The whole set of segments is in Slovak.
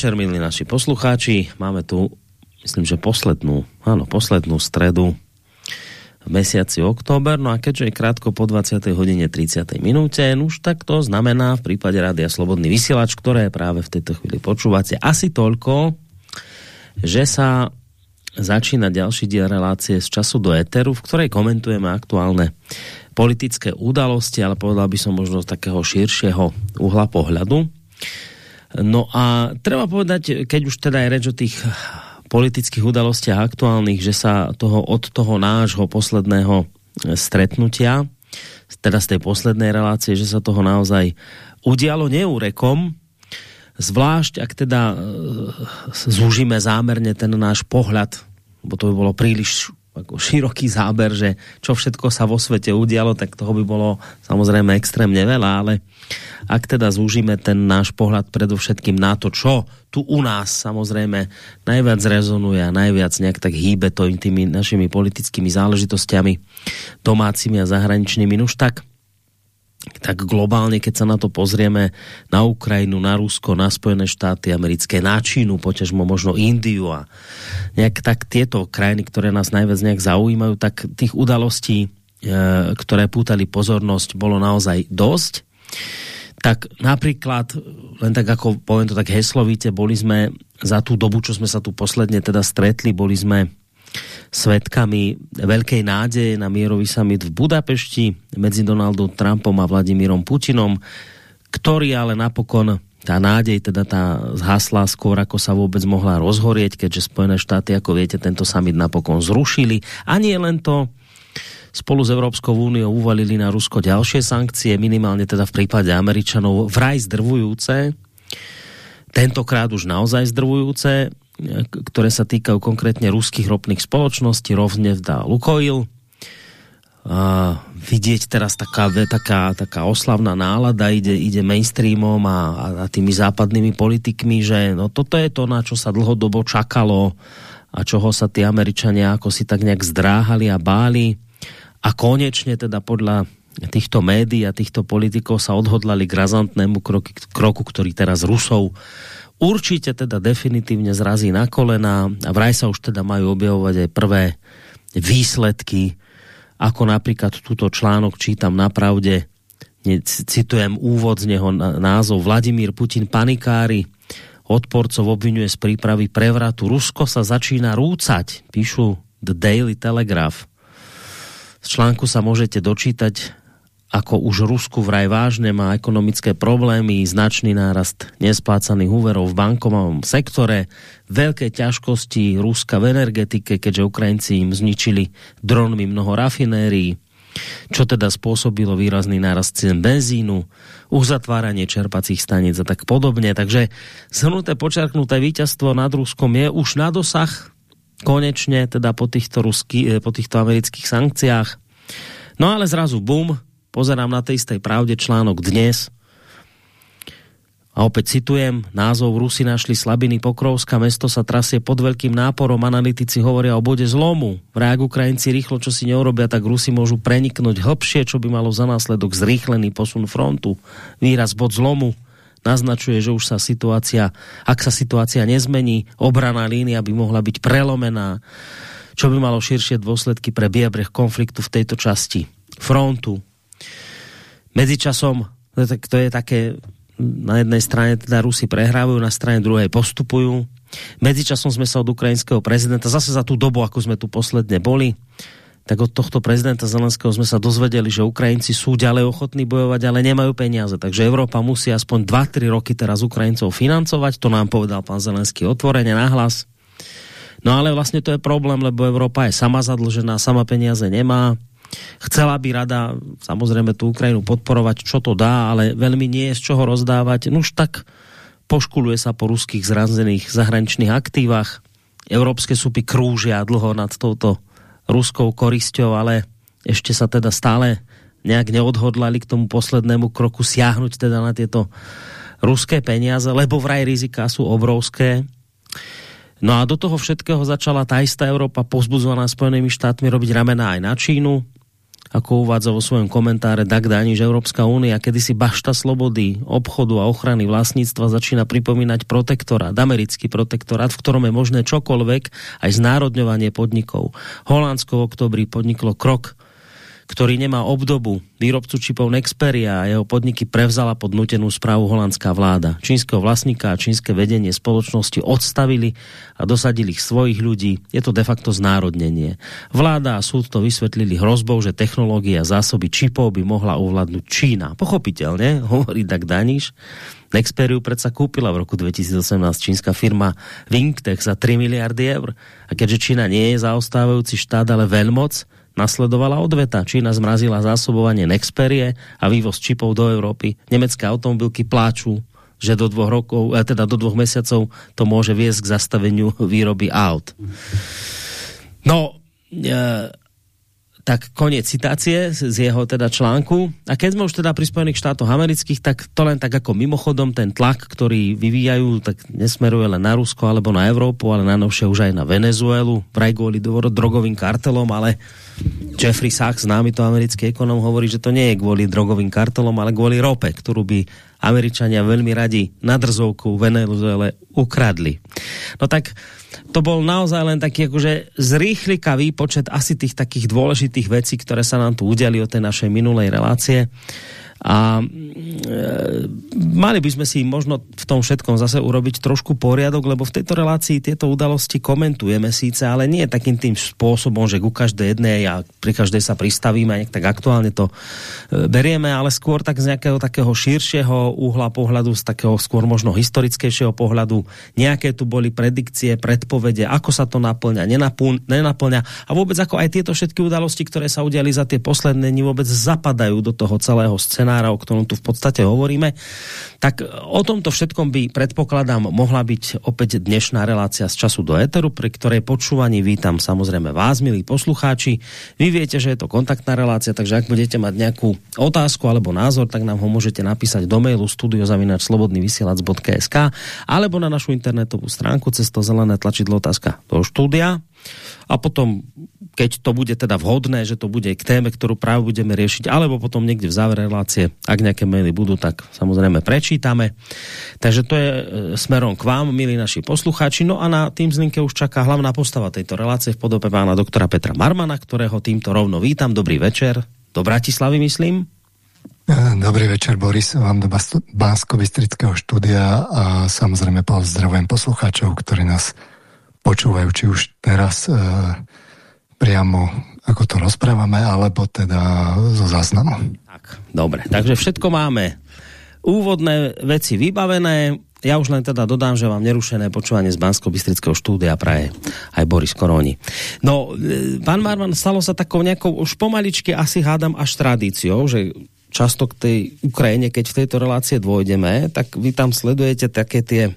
Večer, milí naši poslucháči. Máme tu, myslím, že poslednú, áno, poslednú stredu v mesiaci október, no a keďže je krátko po 20. hodine 30. minúte, no už tak to znamená v prípade Rádia Slobodný vysielač, ktoré práve v tejto chvíli počúvate, asi toľko, že sa začína ďalší diel relácie z času do éteru, v ktorej komentujeme aktuálne politické udalosti, ale povedal by som možno z takého širšieho uhla pohľadu. No a treba povedať, keď už teda je reč o tých politických udalostiach aktuálnych, že sa toho od toho nášho posledného stretnutia, teda z tej poslednej relácie, že sa toho naozaj udialo neúrekom, zvlášť ak teda e, zúžime zámerne ten náš pohľad, bo to by bolo príliš ako široký záber, že čo všetko sa vo svete udialo, tak toho by bolo samozrejme extrémne veľa, ale ak teda zúžime ten náš pohľad predovšetkým na to, čo tu u nás samozrejme najviac rezonuje a najviac nejak tak hýbe to tými našimi politickými záležitostiami domácimi a zahraničnými, už tak tak globálne, keď sa na to pozrieme, na Ukrajinu, na Rusko, na Spojené štáty americké, na Čínu, poťažmo možno Indiu a nejak tak tieto krajiny, ktoré nás najviac nejak zaujímajú, tak tých udalostí, e, ktoré pútali pozornosť, bolo naozaj dosť. Tak napríklad, len tak ako poviem to tak heslovite, boli sme za tú dobu, čo sme sa tu posledne teda stretli, boli sme svetkami veľkej nádeje na mierový summit v Budapešti medzi Donaldom Trumpom a Vladimírom Putinom, ktorý ale napokon tá nádej teda tá zhasla skôr, ako sa vôbec mohla rozhorieť, keďže Spojené štáty, ako viete, tento summit napokon zrušili. A nie len to, spolu s Európskou úniou uvalili na Rusko ďalšie sankcie, minimálne teda v prípade Američanov vraj zdrvujúce, tentokrát už naozaj zdrvujúce ktoré sa týkajú konkrétne ruských ropných spoločností, Rovnev a Lukoil. A vidieť teraz taká, taká, taká oslavná nálada ide, ide mainstreamom a, a tými západnými politikmi, že no toto je to, na čo sa dlhodobo čakalo a čoho sa tí Američania ako si tak nejak zdráhali a báli. A konečne teda podľa týchto médií a týchto politikov sa odhodlali k razantnému kroku, kroku ktorý teraz Rusov určite teda definitívne zrazí na kolena a vraj sa už teda majú objavovať aj prvé výsledky, ako napríklad túto článok čítam na pravde, citujem úvod z neho názov Vladimír Putin panikári, odporcov obvinuje z prípravy prevratu. Rusko sa začína rúcať, píšu The Daily Telegraph. Z článku sa môžete dočítať ako už Rusku vraj vážne má ekonomické problémy, značný nárast nesplácaných úverov v bankovom sektore, veľké ťažkosti Ruska v energetike, keďže Ukrajinci im zničili dronmi mnoho rafinérií, čo teda spôsobilo výrazný nárast cien benzínu, uzatváranie čerpacích staníc a tak podobne. Takže zhrnuté, počarknuté víťazstvo nad Ruskom je už na dosah, konečne teda po týchto, rusky, po týchto amerických sankciách. No ale zrazu bum, pozerám na tej istej pravde článok dnes a opäť citujem, názov Rusi našli slabiny Pokrovska, mesto sa trasie pod veľkým náporom, analytici hovoria o bode zlomu. Vrák Ukrajinci rýchlo, čo si neurobia, tak Rusi môžu preniknúť hlbšie, čo by malo za následok zrýchlený posun frontu. Výraz bod zlomu naznačuje, že už sa situácia, ak sa situácia nezmení, obraná línia by mohla byť prelomená, čo by malo širšie dôsledky pre biebreh konfliktu v tejto časti frontu. Medzičasom, to je také, na jednej strane teda Rusi prehrávajú, na strane druhej postupujú. Medzičasom sme sa od ukrajinského prezidenta, zase za tú dobu, ako sme tu posledne boli, tak od tohto prezidenta Zelenského sme sa dozvedeli, že Ukrajinci sú ďalej ochotní bojovať, ale nemajú peniaze. Takže Európa musí aspoň 2-3 roky teraz Ukrajincov financovať. To nám povedal pán Zelenský otvorene nahlas. No ale vlastne to je problém, lebo Európa je sama zadlžená, sama peniaze nemá Chcela by rada samozrejme tú Ukrajinu podporovať, čo to dá, ale veľmi nie je z čoho rozdávať. No už tak poškuluje sa po ruských zranzených zahraničných aktívach. Európske súpy krúžia dlho nad touto ruskou korisťou, ale ešte sa teda stále nejak neodhodlali k tomu poslednému kroku siahnuť teda na tieto ruské peniaze, lebo vraj rizika sú obrovské. No a do toho všetkého začala tá istá Európa pozbudzovaná Spojenými štátmi robiť ramena aj na Čínu ako uvádza vo svojom komentáre Dag Dani, že Európska únia kedysi bašta slobody, obchodu a ochrany vlastníctva začína pripomínať protektorát, americký protektorát, v ktorom je možné čokoľvek, aj znárodňovanie podnikov. Holandsko v oktobri podniklo krok ktorý nemá obdobu. Výrobcu čipov Nexperia a jeho podniky prevzala pod nutenú správu holandská vláda. Čínskeho vlastníka a čínske vedenie spoločnosti odstavili a dosadili ich svojich ľudí. Je to de facto znárodnenie. Vláda a súd to vysvetlili hrozbou, že technológia zásoby čipov by mohla ovládnuť Čína. Pochopiteľne, hovorí tak Daniš. Nexperiu predsa kúpila v roku 2018 čínska firma Wingtech za 3 miliardy eur. A keďže Čína nie je zaostávajúci štát, ale veľmoc, nasledovala odveta. Čína zmrazila zásobovanie Nexperie a vývoz čipov do Európy. Nemecké automobilky pláču, že do dvoch rokov, eh, teda do dvoch mesiacov to môže viesť k zastaveniu výroby aut. No, e, tak koniec citácie z jeho teda článku. A keď sme už teda pri Spojených štátoch amerických, tak to len tak ako mimochodom ten tlak, ktorý vyvíjajú, tak nesmeruje len na Rusko alebo na Európu, ale najnovšie už aj na Venezuelu, vraj kvôli drogovým kartelom, ale Jeffrey Sachs, známy to americký ekonom, hovorí, že to nie je kvôli drogovým kartelom, ale kvôli rope, ktorú by Američania veľmi radi na drzovku Venezuele ukradli. No tak to bol naozaj len taký akože zrýchlikavý počet asi tých takých dôležitých vecí, ktoré sa nám tu udeli od tej našej minulej relácie a e, mali by sme si možno v tom všetkom zase urobiť trošku poriadok, lebo v tejto relácii tieto udalosti komentujeme síce, ale nie takým tým spôsobom, že ku každej jednej a pri každej sa pristavíme a tak aktuálne to e, berieme, ale skôr tak z nejakého takého širšieho uhla pohľadu, z takého skôr možno historickejšieho pohľadu. Nejaké tu boli predikcie, predpovede, ako sa to naplňa, nenaplňa a vôbec ako aj tieto všetky udalosti, ktoré sa udiali za tie posledné dni vôbec zapadajú do toho celého scéna scenára, o ktorom tu v podstate hovoríme. Tak o tomto všetkom by, predpokladám, mohla byť opäť dnešná relácia z času do éteru, pri ktorej počúvaní vítam samozrejme vás, milí poslucháči. Vy viete, že je to kontaktná relácia, takže ak budete mať nejakú otázku alebo názor, tak nám ho môžete napísať do mailu studiozavinačslobodnyvysielac.sk alebo na našu internetovú stránku cez to zelené tlačidlo otázka do štúdia a potom, keď to bude teda vhodné, že to bude k téme, ktorú práve budeme riešiť, alebo potom niekde v závere relácie, ak nejaké maily budú, tak samozrejme prečítame. Takže to je e, smerom k vám, milí naši poslucháči. No a na tým zlinke už čaká hlavná postava tejto relácie v podobe pána doktora Petra Marmana, ktorého týmto rovno vítam. Dobrý večer. Do Bratislavy, myslím. E, dobrý večer, Boris, vám do Bansko-Bystrického štúdia a samozrejme pozdravujem poslucháčov, ktorí nás počúvajú, či už teraz e, priamo ako to rozprávame, alebo teda zo záznamu. Tak, dobre, takže všetko máme úvodné veci vybavené. Ja už len teda dodám, že vám nerušené počúvanie z bansko bystrického štúdia praje aj Boris Koroni. No, e, pán Marman, stalo sa takou nejakou už pomaličky asi hádam až tradíciou, že často k tej Ukrajine, keď v tejto relácie dôjdeme, tak vy tam sledujete také tie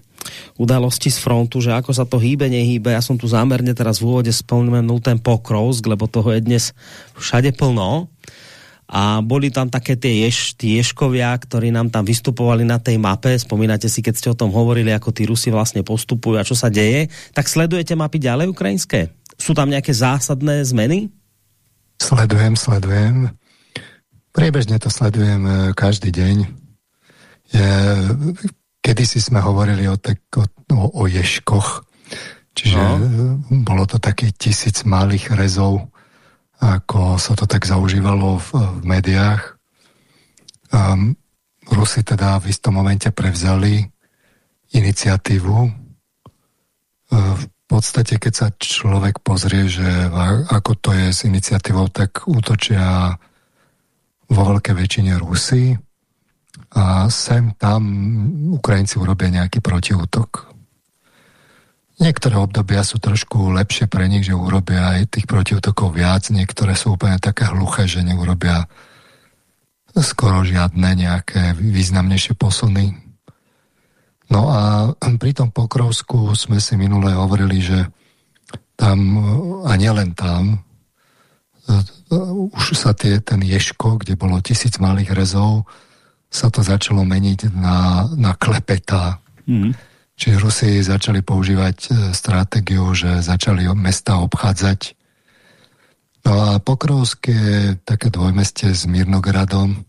udalosti z frontu, že ako sa to hýbe, nehýbe. Ja som tu zámerne teraz v úvode spomenul ten pokrovsk, lebo toho je dnes všade plno. A boli tam také tie, ješ, tie ješkovia, ktorí nám tam vystupovali na tej mape. Spomínate si, keď ste o tom hovorili, ako tí Rusi vlastne postupujú a čo sa deje. Tak sledujete mapy ďalej ukrajinské? Sú tam nejaké zásadné zmeny? Sledujem, sledujem. Priebežne to sledujem e, každý deň. Je, Kedy si sme hovorili o, tak, o, o, o ješkoch, čiže no. bolo to také tisíc malých rezov, ako sa to tak zaužívalo v, v médiách. Um, Rusi teda v istom momente prevzali iniciatívu. Uh, v podstate, keď sa človek pozrie, že ako to je s iniciatívou, tak útočia vo veľkej väčšine Rusy a sem tam Ukrajinci urobia nejaký protiútok. Niektoré obdobia sú trošku lepšie pre nich, že urobia aj tých protiútokov viac, niektoré sú úplne také hluché, že neurobia skoro žiadne nejaké významnejšie posuny. No a pri tom Pokrovsku sme si minule hovorili, že tam, a nielen tam, už sa tie, ten Ješko, kde bolo tisíc malých rezov, sa to začalo meniť na, na klepeta. Mm. Čiže Rusi začali používať e, stratégiu, že začali mesta obchádzať No a Pokrovsk je také dvojmestie s Mirnogradom.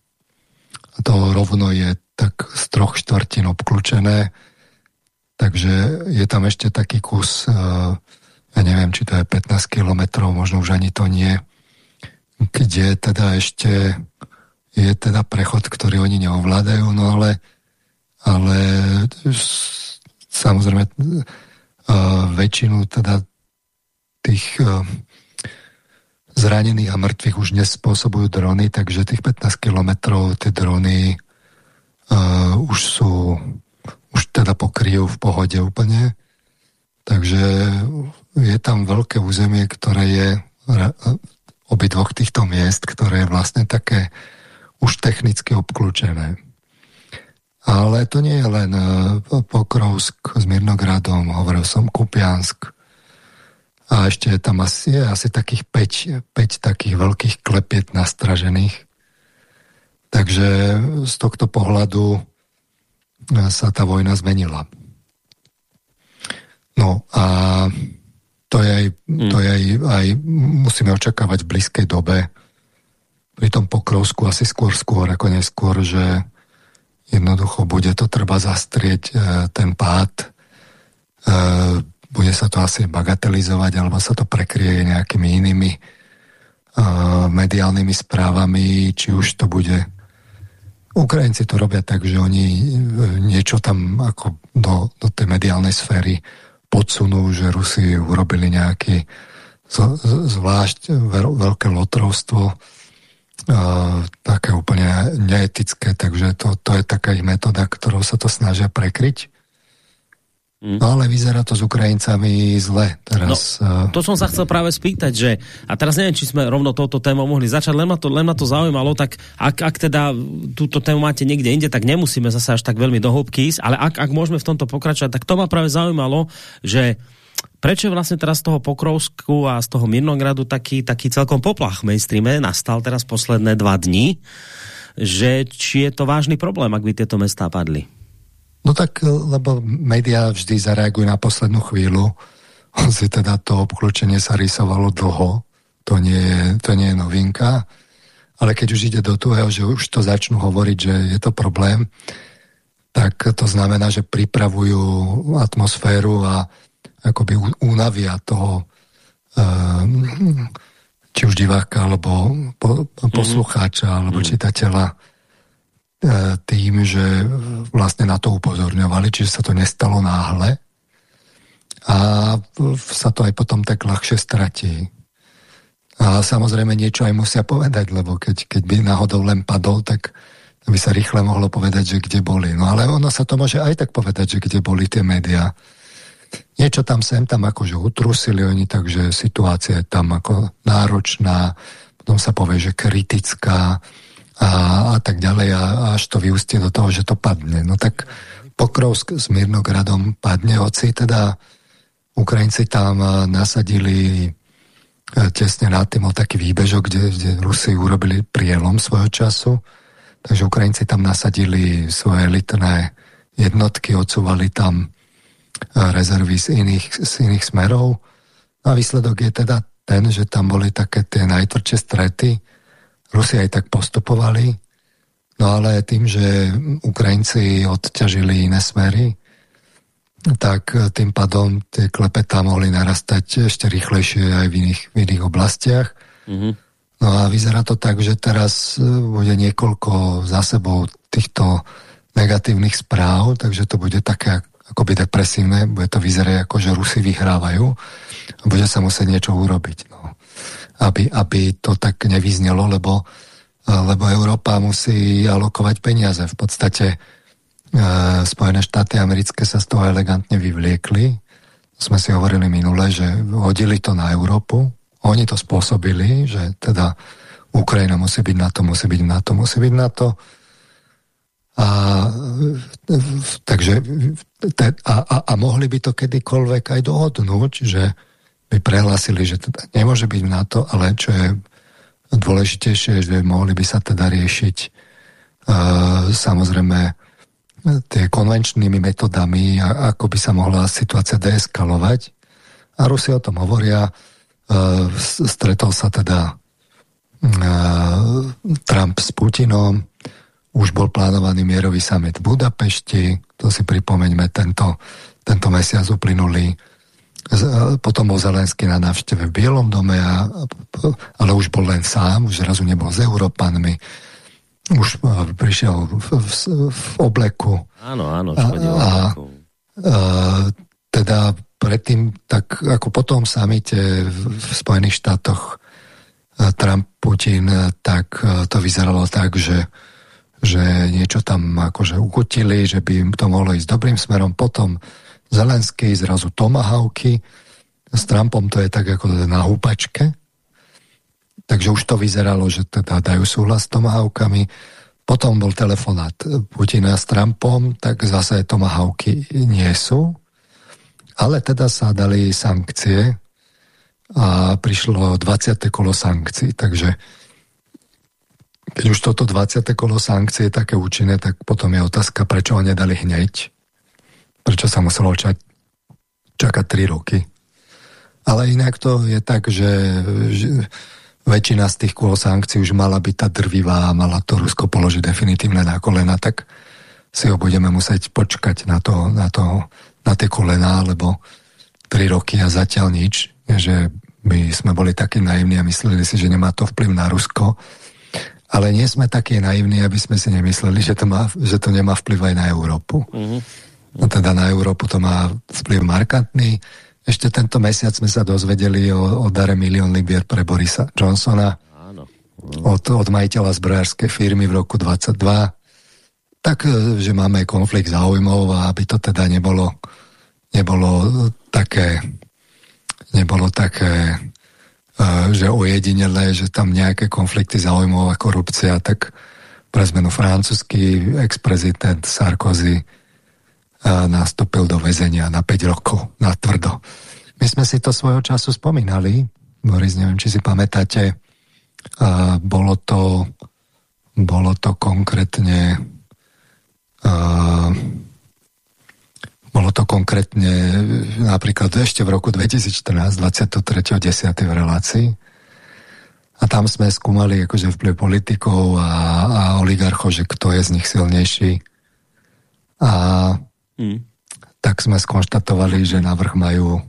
To rovno je tak z troch štvrtín obklúčené. Takže je tam ešte taký kus, eh, ja neviem, či to je 15 kilometrov, možno už ani to nie, kde teda ešte je teda prechod, ktorý oni neovládajú, no ale, ale samozrejme uh, väčšinu teda tých uh, zranených a mŕtvych už nespôsobujú drony, takže tých 15 kilometrov tie drony uh, už sú už teda pokryjú v pohode úplne. Takže je tam veľké územie, ktoré je obidvoch týchto miest, ktoré je vlastne také už technicky obklúčené. Ale to nie je len e, Pokrovsk s Mirnogradom, hovoril som Kupiansk. A ešte je tam asi, je asi takých 5, 5 takých veľkých klepiet nastražených. Takže z tohto pohľadu e, sa tá vojna zmenila. No a to je aj, to je aj, aj musíme očakávať v blízkej dobe, pri tom pokrovsku asi skôr, skôr ako neskôr, že jednoducho bude to treba zastrieť e, ten pád, e, bude sa to asi bagatelizovať alebo sa to prekrie nejakými inými e, mediálnymi správami, či už to bude Ukrajinci to robia tak, že oni niečo tam ako do, do tej mediálnej sféry podsunú, že Rusi urobili nejaký zvlášť veľké lotrovstvo také úplne neetické, takže to, to je taká ich metóda, ktorou sa to snažia prekryť. Mm. No ale vyzerá to s Ukrajincami zle teraz. No, to som sa chcel práve spýtať, že a teraz neviem, či sme rovno touto témou mohli začať, len ma to, len ma to zaujímalo, tak ak, ak teda túto tému máte niekde inde, tak nemusíme zase až tak veľmi do hĺbky ísť, ale ak, ak môžeme v tomto pokračovať, tak to ma práve zaujímalo, že prečo vlastne teraz z toho Pokrovsku a z toho Mirnogradu taký, taký celkom poplach v mainstreame nastal teraz posledné dva dní, že či je to vážny problém, ak by tieto mestá padli? No tak, lebo médiá vždy zareagujú na poslednú chvíľu. Si teda to obklúčenie sa rysovalo dlho. To nie, je, to nie je novinka. Ale keď už ide do toho, že už to začnú hovoriť, že je to problém, tak to znamená, že pripravujú atmosféru a akoby únavia toho ehm, či už diváka, alebo po, poslucháča, alebo mm. čitateľa e, tým, že vlastne na to upozorňovali, čiže sa to nestalo náhle a sa to aj potom tak ľahšie stratí. A samozrejme niečo aj musia povedať, lebo keď, keď by náhodou len padol, tak by sa rýchle mohlo povedať, že kde boli. No ale ono sa to môže aj tak povedať, že kde boli tie médiá niečo tam sem tam akože utrusili oni, takže situácia je tam ako náročná, potom sa povie, že kritická a, a tak ďalej a až to vyústie do toho, že to padne. No tak Pokrovsk s Mirnogradom padne, hoci teda Ukrajinci tam nasadili e, tesne nad tým taký výbežok, kde, kde Rusi urobili prielom svojho času, takže Ukrajinci tam nasadili svoje elitné jednotky, odsúvali tam rezervy z iných, z iných smerov. A výsledok je teda ten, že tam boli také tie najtvrdšie strety. Rusi aj tak postupovali, no ale tým, že Ukrajinci odťažili iné smery, tak tým pádom tie klepetá mohli narastať ešte rýchlejšie aj v iných, v iných oblastiach. Mm-hmm. No a vyzerá to tak, že teraz bude niekoľko za sebou týchto negatívnych správ, takže to bude také akoby depresívne, bude to vyzerať ako, že Rusi vyhrávajú a bude sa musieť niečo urobiť. No. Aby, aby to tak nevyznelo, lebo, lebo Európa musí alokovať peniaze. V podstate e, Spojené štáty americké sa z toho elegantne vyvliekli. Sme si hovorili minule, že hodili to na Európu. Oni to spôsobili, že teda Ukrajina musí byť na to, musí byť na to, musí byť na to. A, takže, a, a, a mohli by to kedykoľvek aj dohodnúť, že by prehlásili, že teda nemôže byť na to, ale čo je dôležitejšie, že mohli by sa teda riešiť uh, samozrejme tie konvenčnými metodami, ako by sa mohla situácia deeskalovať. A Rusi o tom hovoria, stretol sa teda Trump s Putinom, už bol plánovaný mierový summit v Budapešti, to si pripomeňme tento, tento mesiac uplynulý. Potom bol Zelenský na návšteve v Bielom dome, a, ale už bol len sám, už zrazu nebol s Európanmi. Už prišiel v, v, v obleku. Áno, áno, a, a, a, teda predtým, tak ako po tom samite v Spojených štátoch Trump, Putin, tak to vyzeralo tak, že že niečo tam akože ukotili, že by to mohlo ísť dobrým smerom. Potom Zelenský, zrazu Tomahawky. S Trumpom to je tak ako na húpačke. Takže už to vyzeralo, že teda dajú súhlas s Tomahawkami. Potom bol telefonát Putina s Trumpom, tak zase Tomahawky nie sú. Ale teda sa dali sankcie a prišlo 20. kolo sankcií. Takže keď už toto 20. kolo sankcie je také účinné, tak potom je otázka, prečo ho nedali hneď. Prečo sa muselo čať, čakať 3 roky. Ale inak to je tak, že, že väčšina z tých kôl sankcií už mala byť tá drvivá a mala to Rusko položiť definitívne na kolena, tak si ho budeme musieť počkať na, to, na, to, na tie kolená, lebo 3 roky a zatiaľ nič, že by sme boli takí naivní a mysleli si, že nemá to vplyv na Rusko ale nie sme takí naivní, aby sme si nemysleli, že to, má, že to nemá vplyv aj na Európu. Mm-hmm. No teda na Európu to má vplyv markantný. Ešte tento mesiac sme sa dozvedeli o, o dare milión libier pre Borisa Johnsona Áno. Od, od majiteľa zbrojárskej firmy v roku 22. Tak, e, že máme konflikt záujmov a aby to teda nebolo, nebolo také nebolo také že ojedinelé, že tam nejaké konflikty záujmov a korupcia, tak pre zmenu francúzsky ex-prezident Sarkozy nastúpil do väzenia na 5 rokov, na tvrdo. My sme si to svojho času spomínali, Boris, neviem, či si pamätáte, bolo to, bolo to konkrétne bolo to konkrétne napríklad ešte v roku 2014, 23.10. v relácii. A tam sme skúmali akože vplyv politikov a, a oligarchov, že kto je z nich silnejší. A mm. tak sme skonštatovali, že navrh majú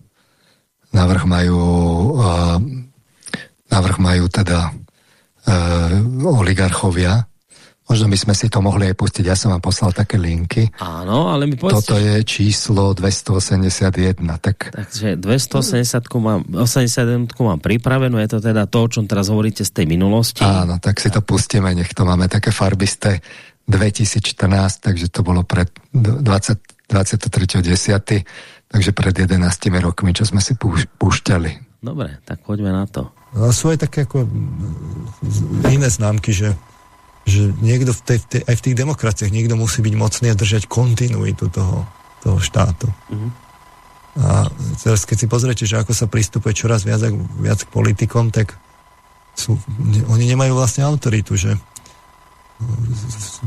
navrh majú uh, navrh majú teda uh, oligarchovia Možno by sme si to mohli aj pustiť, ja som vám poslal také linky. Áno, ale mi povedzte... Toto je číslo 281, tak... Takže 280 mám, 81 mám pripravenú, je to teda to, o čom teraz hovoríte z tej minulosti. Áno, tak si to pustíme, nech to máme také farbisté 2014, takže to bolo pred 20, 23.10., takže pred 11 rokmi, čo sme si púšťali. Dobre, tak poďme na to. No, sú aj také ako iné známky, že že niekto v tej, v tej, aj v tých demokraciách niekto musí byť mocný a držať kontinuitu toho, toho štátu. Mm-hmm. A teraz keď si pozriete, že ako sa pristupuje čoraz viac, viac k politikom, tak sú, oni nemajú vlastne autoritu, že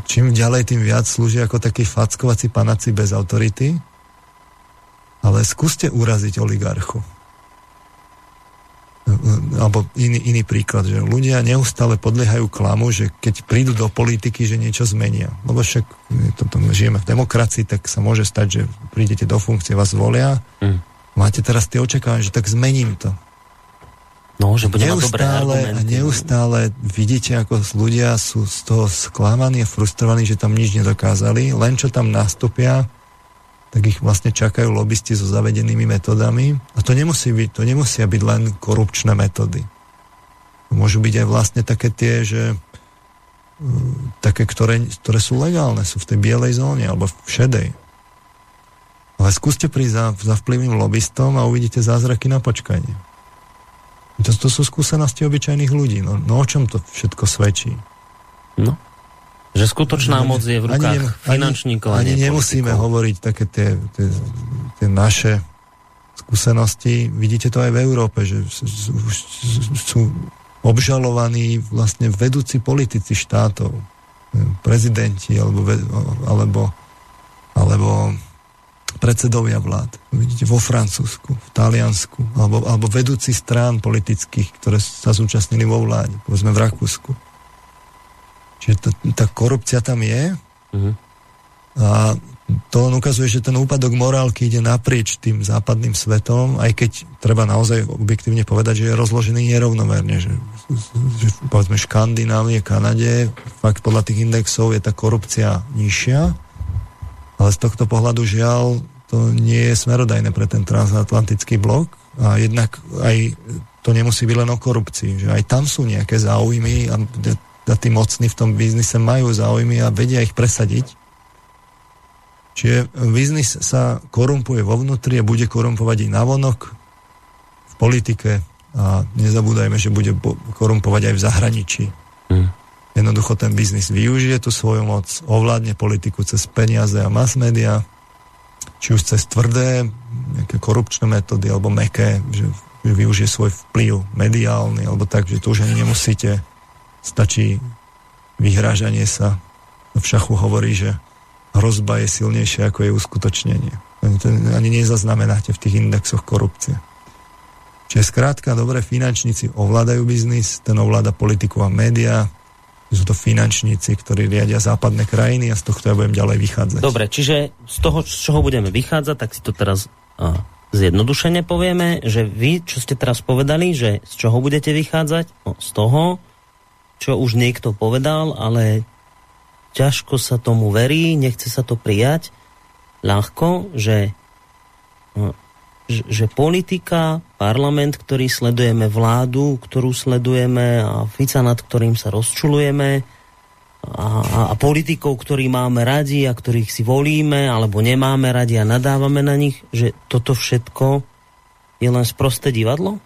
čím ďalej, tým viac slúžia ako taký fackovací panaci bez autority, ale skúste uraziť oligarchu alebo iný, iný príklad, že ľudia neustále podliehajú klamu, že keď prídu do politiky, že niečo zmenia. Lebo však toto, žijeme v demokracii, tak sa môže stať, že prídete do funkcie, vás zvolia. Mm. Máte teraz tie očakávania, že tak zmením to. No, že bude neustále, a neustále vidíte, ako ľudia sú z toho sklamaní a frustrovaní, že tam nič nedokázali. Len čo tam nastúpia, tak ich vlastne čakajú lobbysti so zavedenými metodami. A to, nemusí byť, to nemusia byť len korupčné metódy. Môžu byť aj vlastne také tie, že mm, také, ktoré, ktoré sú legálne, sú v tej bielej zóne alebo v šedej. Ale skúste prísť za, za vplyvným lobbystom a uvidíte zázraky na počkanie. To, to sú skúsenosti obyčajných ľudí. No, no o čom to všetko svedčí? No, že skutočná moc je v rukách ani, finančníkov. Ani, ani nemusíme hovoriť také tie, tie, tie naše skúsenosti. Vidíte to aj v Európe, že sú obžalovaní vlastne vedúci politici štátov, prezidenti alebo, alebo, alebo predsedovia vlád. Vidíte, vo Francúzsku, v Taliansku, alebo, alebo vedúci strán politických, ktoré sa zúčastnili vo vláde, povedzme v Rakúsku. Čiže tá, tá korupcia tam je uh-huh. a to len ukazuje, že ten úpadok morálky ide naprieč tým západným svetom, aj keď treba naozaj objektívne povedať, že je rozložený nerovnomerne, že, že povedzme Škandinávie, Kanade, fakt podľa tých indexov je tá korupcia nižšia, ale z tohto pohľadu žiaľ to nie je smerodajné pre ten transatlantický blok a jednak aj to nemusí byť len o korupcii, že aj tam sú nejaké záujmy a, a tí mocní v tom biznise majú záujmy a vedia ich presadiť Čiže biznis sa korumpuje vo vnútri a bude korumpovať i navonok v politike a nezabúdajme, že bude korumpovať aj v zahraničí. Hmm. Jednoducho ten biznis využije tú svoju moc, ovládne politiku cez peniaze a mass media, či už cez tvrdé, nejaké korupčné metódy, alebo meké, že, že využije svoj vplyv mediálny, alebo tak, že to už ani nemusíte, stačí vyhrážanie sa. V šachu hovorí, že hrozba je silnejšia ako je uskutočnenie. To, ani nezaznamenáte v tých indexoch korupcie. Čiže skrátka, dobre, finančníci ovládajú biznis, ten ovláda politiku a médiá, sú to finančníci, ktorí riadia západné krajiny a z tohto ja budem ďalej vychádzať. Dobre, čiže z toho, z čoho budeme vychádzať, tak si to teraz a, zjednodušene povieme, že vy, čo ste teraz povedali, že z čoho budete vychádzať? No, z toho, čo už niekto povedal, ale ťažko sa tomu verí, nechce sa to prijať ľahko, že, no, že, že politika, parlament, ktorý sledujeme, vládu, ktorú sledujeme a Fica, nad ktorým sa rozčulujeme a, a, a politikov, ktorí máme radi a ktorých si volíme alebo nemáme radi a nadávame na nich, že toto všetko je len sprosté divadlo?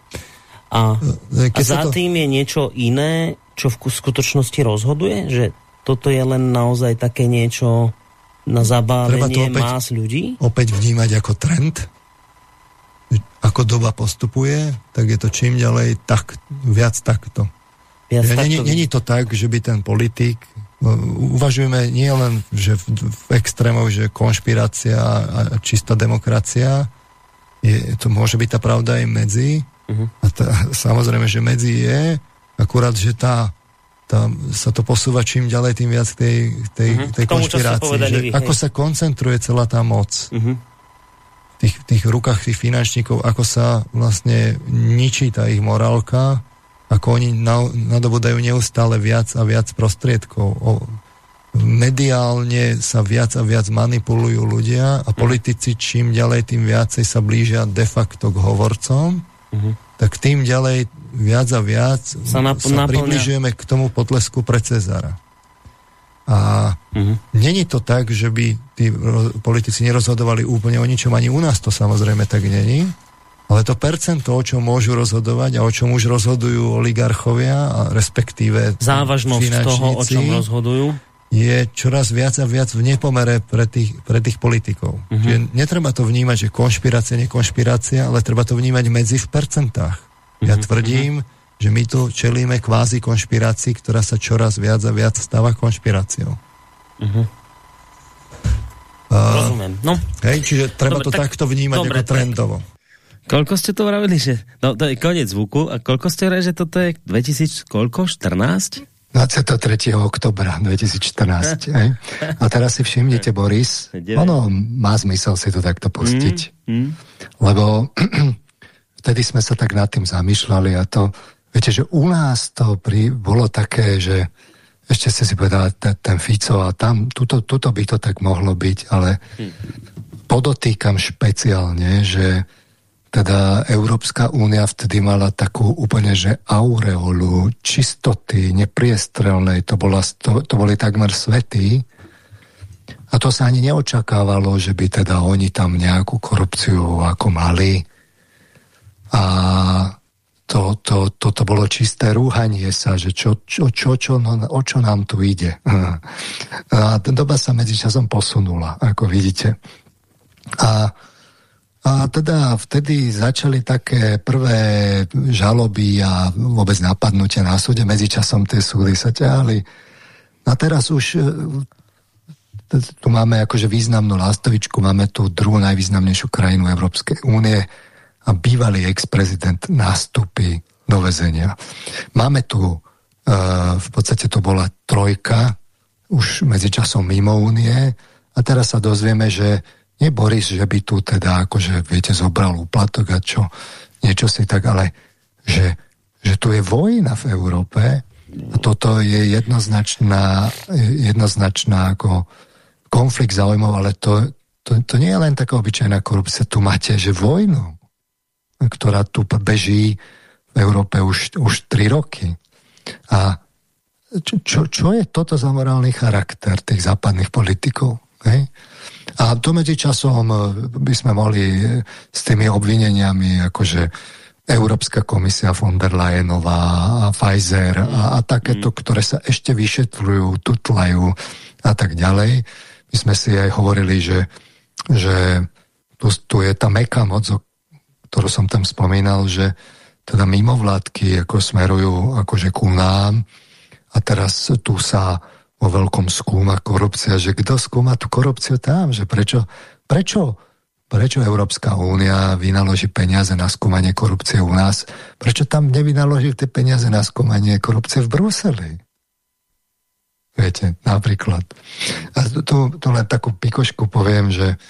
A, a za to... tým je niečo iné, čo v skutočnosti rozhoduje? Že toto je len naozaj také niečo na zabávenie opäť, más ľudí? Opäť vnímať ako trend. Ako doba postupuje, tak je to čím ďalej tak, viac takto. Viac ja, takto... Není to tak, že by ten politik no, uvažujeme nie len že v, v extrémoch, že konšpirácia a čistá demokracia, je, to môže byť tá pravda aj medzi. Uh-huh. A tá, samozrejme, že medzi je, akurát, že tá tam sa to posúva čím ďalej, tým viac k tej, tej, uh-huh. tej konšpirácii. Že vy, ako sa koncentruje celá tá moc uh-huh. v tých, tých rukách tých finančníkov, ako sa vlastne ničí tá ich morálka, ako oni na, nadobudajú neustále viac a viac prostriedkov. O, mediálne sa viac a viac manipulujú ľudia a mhm. politici čím ďalej, tým viacej sa blížia de facto k hovorcom, uh-huh. tak tým ďalej viac a viac sa, nap- sa približujeme k tomu potlesku pre Cezara. A uh-huh. není to tak, že by tí politici nerozhodovali úplne o ničom, ani u nás to samozrejme tak není, ale to percento, o čom môžu rozhodovať a o čom už rozhodujú oligarchovia, a respektíve Závažnosť toho, o čom rozhodujú, je čoraz viac a viac v nepomere pre tých, pre tých politikov. Uh-huh. Čiže netreba to vnímať, že konšpirácia, nekonšpirácia, ale treba to vnímať medzi v percentách. Ja mhm, tvrdím, že my tu čelíme kvázi konšpirácii, ktorá sa čoraz viac a viac stáva konšpiráciou. Mm-hmm. Uh, Rozumiem. No. Hej, čiže treba dobre, to tak, takto vnímať dobre, ako trendovo. Koľko ste to vravili, že... No, to je koniec zvuku. A koľko ste vravili, že toto je 2000, koľko? 14? 23. oktobra 2014. hej? A teraz si všimnite, Boris, ono má zmysel si to takto pustiť. Mm, mm. Lebo vtedy sme sa tak nad tým zamýšľali a to, viete, že u nás to pri, bolo také, že ešte ste si povedali ten Fico a tam, tuto, tuto by to tak mohlo byť, ale podotýkam špeciálne, že teda Európska únia vtedy mala takú úplne, že aureolu čistoty, nepriestrelnej, to, bola, to, to boli takmer svety. A to sa ani neočakávalo, že by teda oni tam nejakú korupciu ako mali a to, to, toto bolo čisté rúhanie sa, že čo, čo, čo, čo no, o čo nám tu ide. A doba sa medzičasom posunula, ako vidíte. A, a teda vtedy začali také prvé žaloby a vôbec napadnutia na súde. Medzičasom tie súdy sa ťahli. A teraz už tu máme akože významnú lástovičku, máme tu druhú najvýznamnejšiu krajinu Európskej únie a bývalý ex-prezident nástupí do väzenia. Máme tu, uh, v podstate to bola trojka, už medzičasom mimo únie a teraz sa dozvieme, že nie Boris, že by tu teda akože, viete, zobral úplatok a čo, niečo si tak, ale že, že tu je vojna v Európe a toto je jednoznačná, jednoznačná ako konflikt záujmov, ale to, to, to nie je len taká obyčajná korupcia, tu máte, že vojnu, ktorá tu beží v Európe už, už tri roky. A čo, čo, čo je toto za morálny charakter tých západných politikov? Hej? A to medzi časom e, by sme mohli e, s tými obvineniami, akože Európska komisia von der Leyenová a Pfizer a, a takéto, mm. ktoré sa ešte vyšetľujú, tutlajú a tak ďalej. My sme si aj hovorili, že, že tu, tu je tá meká moc, ktorú som tam spomínal, že teda mimovládky ako smerujú akože ku nám a teraz tu sa vo veľkom skúma korupcia, že kto skúma tú korupciu tam, že prečo, prečo, prečo Európska únia vynaloží peniaze na skúmanie korupcie u nás, prečo tam nevynaloží tie peniaze na skúmanie korupcie v Bruseli? Viete, napríklad. A tu, tu len takú pikošku poviem, že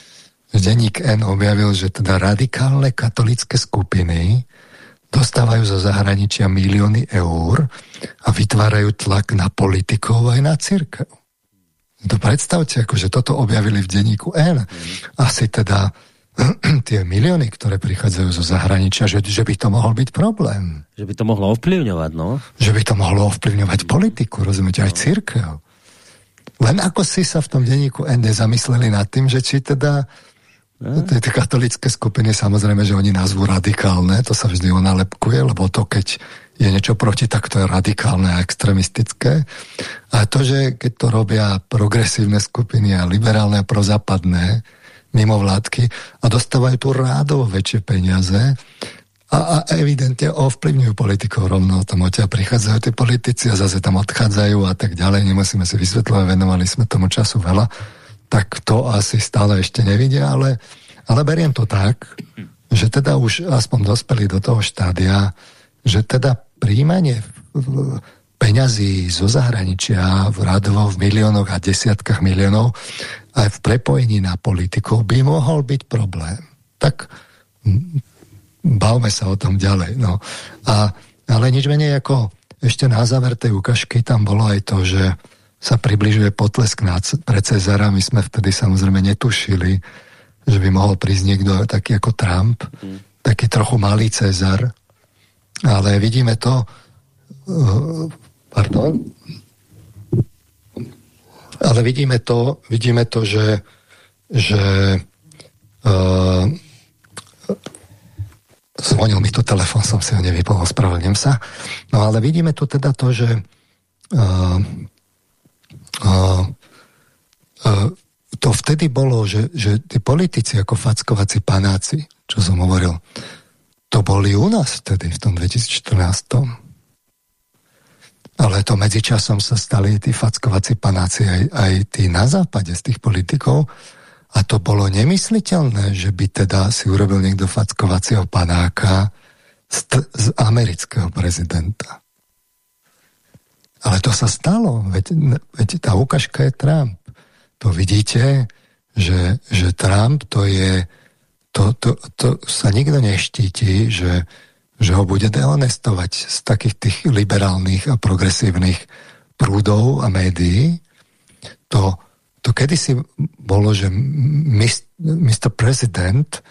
denník N objavil, že teda radikálne katolické skupiny dostávajú zo zahraničia milióny eur a vytvárajú tlak na politikov aj na církev. To predstavte, akože toto objavili v denníku N. Asi teda tie milióny, ktoré prichádzajú zo zahraničia, že, že by to mohol byť problém. Že by to mohlo ovplyvňovať, no? Že by to mohlo ovplyvňovať politiku, rozumiete, aj církev. Len ako si sa v tom denníku N zamysleli nad tým, že či teda Tie katolické skupiny, samozrejme, že oni nazvú radikálne, to sa vždy onalepkuje, lebo to, keď je niečo proti, tak to je radikálne a extremistické. A to, že keď to robia progresívne skupiny a liberálne a prozápadné mimovládky a dostávajú tu rádovo väčšie peniaze, a, a evidentne ovplyvňujú politikov rovno o tom odtiaľ prichádzajú tí politici a zase tam odchádzajú a tak ďalej. Nemusíme si vysvetľovať, venovali sme tomu času veľa tak to asi stále ešte nevidia, ale, ale beriem to tak, že teda už aspoň dospeli do toho štádia, že teda príjmanie peňazí zo zahraničia v radovo v miliónoch a desiatkách miliónov aj v prepojení na politikov by mohol byť problém. Tak bavme sa o tom ďalej. No. A, ale nič menej ako ešte na záver tej ukážky tam bolo aj to, že sa približuje potlesk pre Cezara. My sme vtedy samozrejme netušili, že by mohol prísť niekto taký ako Trump, mm. taký trochu malý Cezar. Ale vidíme to... Uh, pardon? Ale vidíme to, vidíme to, že, že uh, zvonil mi tu telefon, som si ho nevypol, ospravedlňujem sa. No ale vidíme tu teda to, že uh, a, a to vtedy bolo, že, že tí politici ako fackovací panáci, čo som hovoril, to boli u nás vtedy, v tom 2014. Ale to medzičasom sa stali tí fackovací panáci aj, aj tí na západe z tých politikov a to bolo nemysliteľné, že by teda si urobil niekto fackovacieho panáka z, z amerického prezidenta. Ale to sa stalo, veď, veď tá ukážka je Trump. To vidíte, že, že Trump to je, to, to, to sa nikto neštíti, že, že ho bude dehonestovať z takých tých liberálnych a progresívnych prúdov a médií. To, to kedysi bolo, že Mr. President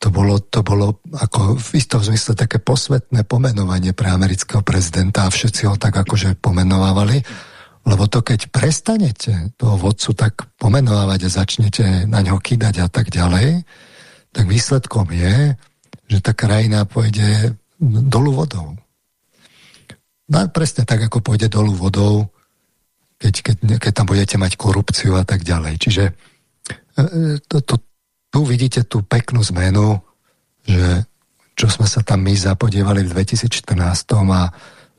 to bolo, to bolo ako v istom zmysle také posvetné pomenovanie pre amerického prezidenta a všetci ho tak akože pomenovávali. Lebo to, keď prestanete toho vodcu tak pomenovávať a začnete na ňo kýdať a tak ďalej, tak výsledkom je, že tá krajina pôjde dolu vodou. No presne tak, ako pôjde dolu vodou, keď, keď, keď tam budete mať korupciu a tak ďalej. Čiže e, e, to, to, tu vidíte tú peknú zmenu, že čo sme sa tam my zapodievali v 2014 a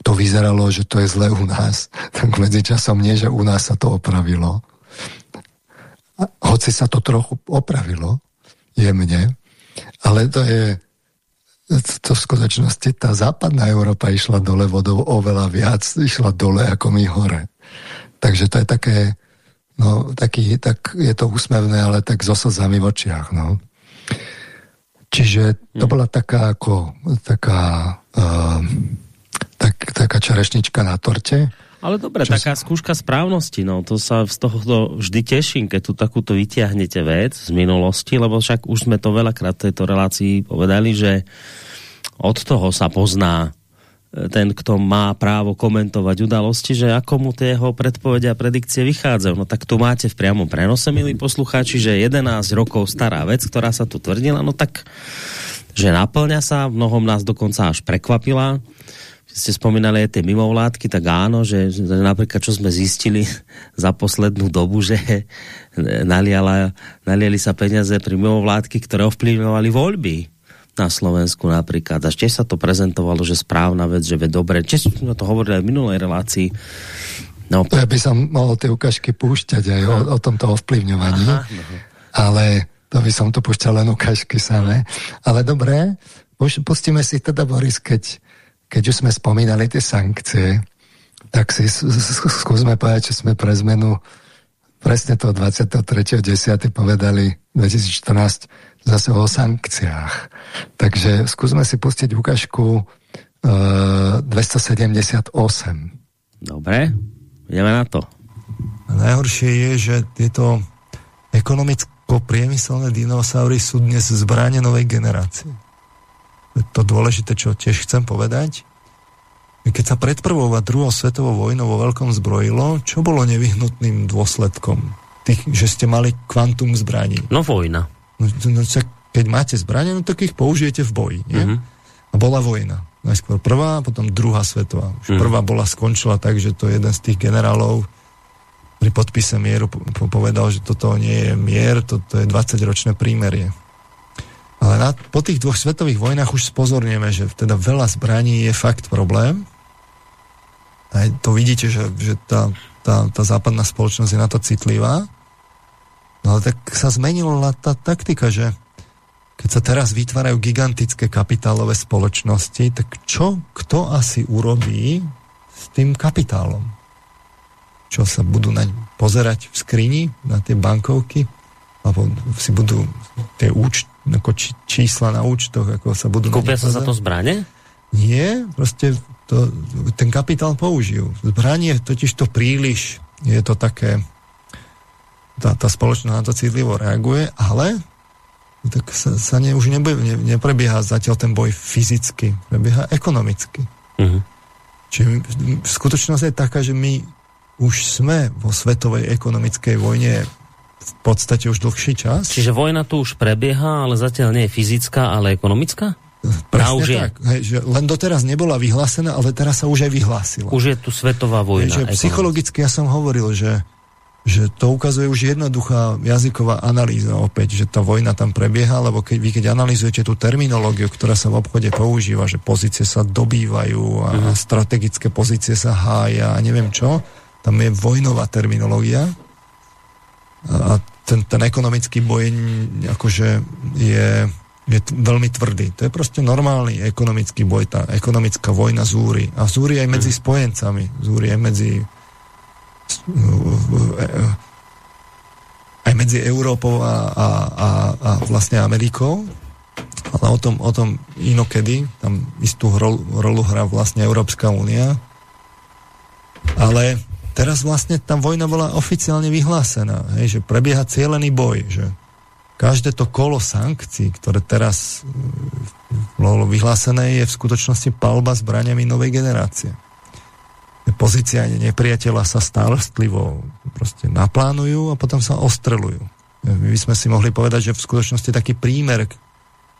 to vyzeralo, že to je zle u nás. Tak medzi časom nie, že u nás sa to opravilo. hoci sa to trochu opravilo jemne, ale to je to v skutočnosti tá západná Európa išla dole vodou oveľa viac, išla dole ako my hore. Takže to je také, no taký, tak je to úsmevné, ale tak so slzami v očiach, no. Čiže to hm. bola taká ako, taká, uh, tak, taká čerešnička na torte. Ale dobre, Čo taká sa... skúška správnosti, no to sa z toho vždy teším, keď tu takúto vytiahnete vec z minulosti, lebo však už sme to veľakrát v tejto relácii povedali, že od toho sa pozná ten, kto má právo komentovať udalosti, že ako mu tie jeho predpovede a predikcie vychádzajú. No tak tu máte v priamom prenose, milí poslucháči, že 11 rokov stará vec, ktorá sa tu tvrdila, no tak že naplňa sa, mnohom nás dokonca až prekvapila. Ste spomínali aj tie mimovládky, tak áno, že, že napríklad čo sme zistili za poslednú dobu, že naliala, naliali sa peniaze pri mimovládky, ktoré ovplyvňovali voľby na Slovensku napríklad. Až tiež sa to prezentovalo, že správna vec, že ve dobre. Tiež sme to hovorili aj v minulej relácii. No. Ja by som mohol tie ukážky púšťať aj o, o tomto ovplyvňovaní, aha, aha. ale to by som to púšťal len ukážky samé. Ale dobré, pustíme si teda, Boris, keď keď už sme spomínali tie sankcie, tak si skúsme povedať, že sme pre zmenu presne toho 23.10. povedali 2014 zase o sankciách. Takže skúsme si pustiť ukážku uh, 278. Dobre, ideme na to. A najhoršie je, že tieto ekonomicko-priemyselné dinosaury sú dnes zbranie novej generácie to dôležité, čo tiež chcem povedať. Keď sa pred prvou a druhou svetovou vojnou vo veľkom zbrojilo, čo bolo nevyhnutným dôsledkom tých, že ste mali kvantum zbraní? No vojna. No, no, keď máte zbranie, no tak ich použijete v boji. Nie? Uh-huh. A bola vojna. Najskôr prvá, potom druhá svetová. Už uh-huh. prvá bola skončila tak, že to jeden z tých generálov pri podpise mieru povedal, že toto nie je mier, toto je 20-ročné prímerie. Ale na, po tých dvoch svetových vojnách už spozornieme, že teda veľa zbraní je fakt problém. A to vidíte, že, že tá, tá, tá západná spoločnosť je na to citlivá. No ale tak sa zmenila tá taktika, že keď sa teraz vytvárajú gigantické kapitálové spoločnosti, tak čo, kto asi urobí s tým kapitálom? Čo sa budú naň pozerať v skrini na tie bankovky? Alebo si budú tie účty ako či, čísla na účtoch, ako sa budú... Kúpia sa za to zbranie? Nie, proste to, ten kapitál použijú. Zbranie totiž to príliš, je to také, tá, tá spoločnosť na to citlivo reaguje, ale tak sa, sa ne, už nebude, ne, neprebieha zatiaľ ten boj fyzicky, prebieha ekonomicky. Uh-huh. Čiže skutočnosť je taká, že my už sme vo svetovej ekonomickej vojne v podstate už dlhší čas. Čiže vojna tu už prebieha, ale zatiaľ nie je fyzická, ale ekonomická? Presne už tak. Hej, že len doteraz nebola vyhlásená, ale teraz sa už aj vyhlásila. Už je tu svetová vojna. Hej, že psychologicky ja som hovoril, že, že to ukazuje už jednoduchá jazyková analýza opäť, že tá vojna tam prebieha, lebo keď, vy keď analýzujete tú terminológiu, ktorá sa v obchode používa, že pozície sa dobývajú a mm. strategické pozície sa hája a neviem čo, tam je vojnová terminológia, a ten, ten ekonomický boj akože je, je veľmi tvrdý. To je proste normálny ekonomický boj, tá ekonomická vojna zúri. A zúri aj medzi mhm. spojencami. Zúri aj medzi aj medzi Európou a, a, a, a vlastne Amerikou. Ale o tom, o tom inokedy, tam istú rolu, rolu hrá vlastne Európska únia. Ale teraz vlastne tá vojna bola oficiálne vyhlásená, hej, že prebieha cieľený boj, že každé to kolo sankcií, ktoré teraz mm, bolo vyhlásené, je v skutočnosti palba zbraniami novej generácie. Pozícia nepriateľa sa starostlivo proste naplánujú a potom sa ostrelujú. My by sme si mohli povedať, že v skutočnosti taký prímer,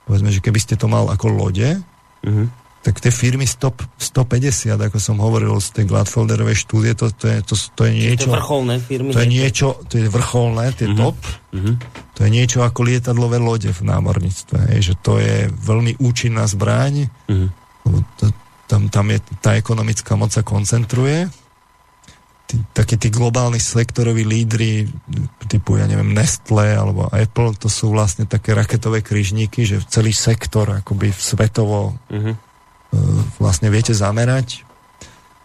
povedzme, že keby ste to mal ako lode, uh-huh tak tie firmy 100, 150, ako som hovoril z tej Gladfelderovej štúdie, to, to, je, to, to je niečo... To je vrcholné firmy. To je niečo, to je vrcholné, to je uh-huh. top. Uh-huh. To je niečo ako lietadlové lode v námorníctve. Hej, že to je veľmi účinná zbraň. Uh-huh. To, tam, tam je tá ekonomická moc sa koncentruje. Tí, takí tí globálni sektoroví lídry, typu, ja neviem, Nestle alebo Apple, to sú vlastne také raketové kryžníky, že celý sektor akoby svetovo uh-huh. vlastne viete zamerať.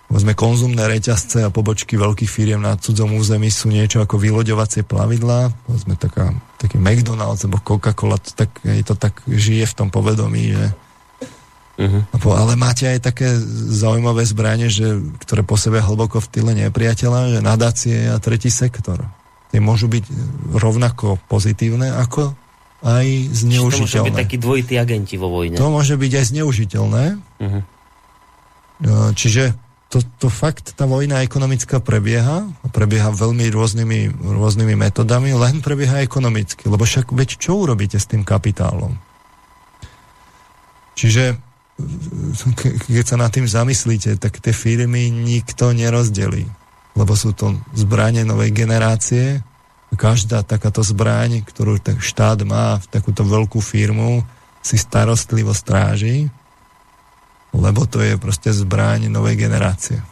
Sme konzumné reťazce a pobočky veľkých firiem na cudzom území sú niečo ako vyloďovacie plavidlá. Sme taká, taký McDonald's alebo Coca-Cola, to tak, to tak žije v tom povedomí, že Uh-huh. Ale máte aj také zaujímavé zbranie, že, ktoré po sebe hlboko v tyle nepriateľa, že nadácie a tretí sektor. Tie môžu byť rovnako pozitívne ako aj zneužiteľné. Čiže to môže byť takí dvojití agenti vo vojne. To môže byť aj zneužiteľné. Uh-huh. Čiže to, to fakt, tá vojna ekonomická prebieha a prebieha veľmi rôznymi, rôznymi metodami, len prebieha ekonomicky. Lebo však veď čo urobíte s tým kapitálom? Čiže keď sa nad tým zamyslíte, tak tie firmy nikto nerozdelí. Lebo sú to zbranie novej generácie. Každá takáto zbraň, ktorú tak štát má v takúto veľkú firmu, si starostlivo stráži, lebo to je proste zbraň novej generácie.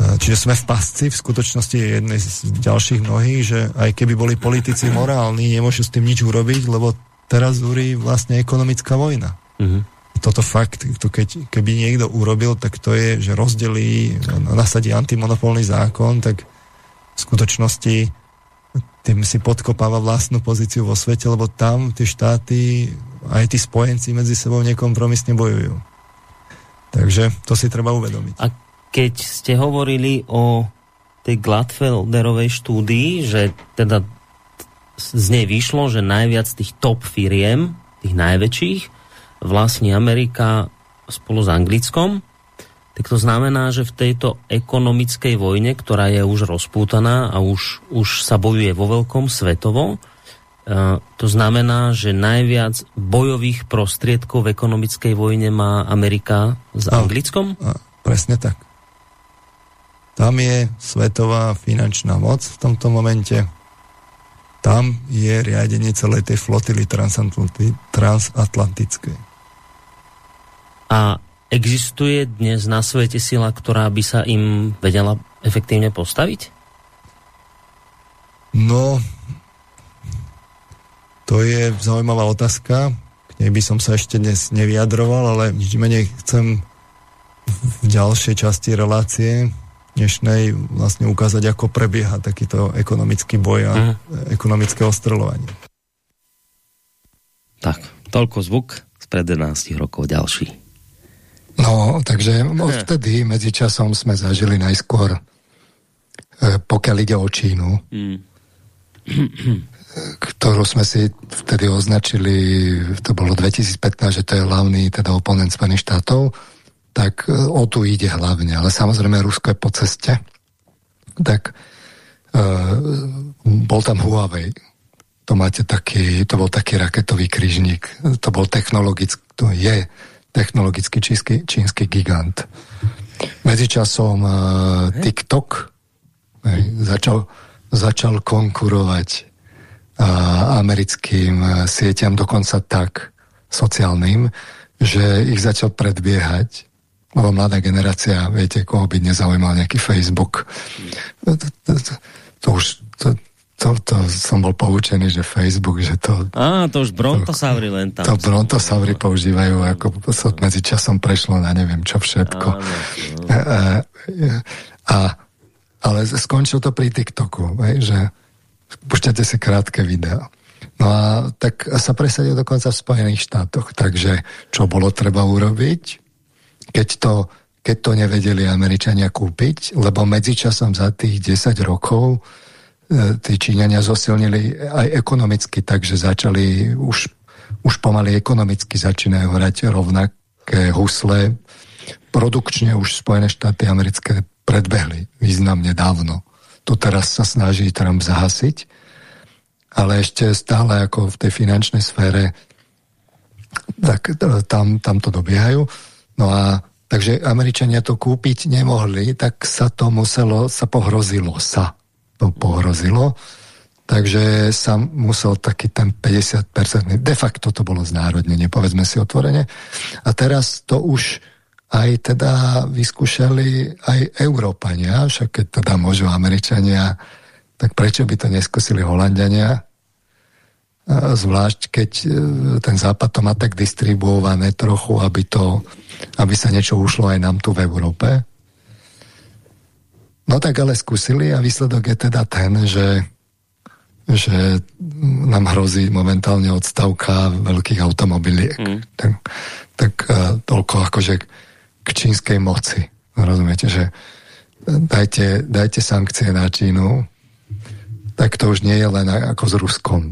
Čiže sme v pasci, v skutočnosti je jednej z ďalších mnohých, že aj keby boli politici morálni, nemôžu s tým nič urobiť, lebo teraz zúri vlastne ekonomická vojna. Mm-hmm. Toto fakt, to keď, keby niekto urobil, tak to je, že rozdelí, nasadí antimonopolný zákon, tak v skutočnosti tým si podkopáva vlastnú pozíciu vo svete, lebo tam tie štáty, aj tí spojenci medzi sebou nekompromisne bojujú. Takže to si treba uvedomiť. A keď ste hovorili o tej Gladfelderovej štúdii, že teda z nej vyšlo, že najviac tých top firiem, tých najväčších, vlastní Amerika spolu s Anglickom, tak to znamená, že v tejto ekonomickej vojne, ktorá je už rozpútaná a už, už sa bojuje vo veľkom svetovo, uh, to znamená, že najviac bojových prostriedkov v ekonomickej vojne má Amerika s a, Anglickom? A, presne tak. Tam je svetová finančná moc v tomto momente. Tam je riadenie celej tej flotily transatlantickej. A existuje dnes na svete sila, ktorá by sa im vedela efektívne postaviť? No, to je zaujímavá otázka. K nej by som sa ešte dnes nevyjadroval, ale nič menej chcem v ďalšej časti relácie dnešnej vlastne ukázať, ako prebieha takýto ekonomický boj a uh-huh. ekonomické ostreľovanie. Tak, toľko zvuk spred 11 rokov ďalší. No, takže odtedy medzičasom sme zažili najskôr, e, pokiaľ ide o Čínu, mm. ktorú sme si vtedy označili, to bolo 2015, že to je hlavný teda oponent Spojených štátov, tak e, o tu ide hlavne. Ale samozrejme Rusko je po ceste. Tak e, bol tam Huawei. To máte taký, to bol taký raketový kryžník. To bol technologický, to je technologický čínsky, čínsky gigant. Medzičasom uh, TikTok hej, začal, začal konkurovať uh, americkým uh, sieťam dokonca tak sociálnym, že ich začal predbiehať lebo mladá generácia, viete, koho by nezaujímal nejaký Facebook. To, to, to, to už to, to, to som bol poučený, že Facebook, že to... Á, to už brontosaury len tam. To brontosaury používajú, ako sa medzi časom prešlo na neviem čo všetko. Áno, no. a, a, ale skončilo to pri TikToku, že púšťate si krátke video. No a tak sa presadil dokonca v Spojených štátoch. Takže čo bolo treba urobiť, keď to, keď to nevedeli Američania kúpiť, lebo medzičasom za tých 10 rokov E, tí Číňania zosilnili aj ekonomicky, takže začali už, už pomaly ekonomicky začínajú hrať rovnaké husle. Produkčne už Spojené štáty americké predbehli významne dávno. To teraz sa snaží Trump zahasiť, ale ešte stále ako v tej finančnej sfére tak tam, tam to dobiehajú. No a takže Američania to kúpiť nemohli, tak sa to muselo, sa pohrozilo sa to pohrozilo. Takže sa musel taký ten 50%, de facto to bolo znárodnenie, povedzme si otvorene. A teraz to už aj teda vyskúšali aj Európania, však keď teda môžu Američania tak prečo by to neskúsili Holandiania? Zvlášť, keď e, ten západ to má tak distribuované trochu, aby, to, aby sa niečo ušlo aj nám tu v Európe. No tak ale skúsili a výsledok je teda ten, že, že nám hrozí momentálne odstavka veľkých automobiliek. Mm. Tak, tak uh, toľko akože k čínskej moci. Rozumiete, že dajte, dajte sankcie na Čínu, tak to už nie je len ako s Ruskom.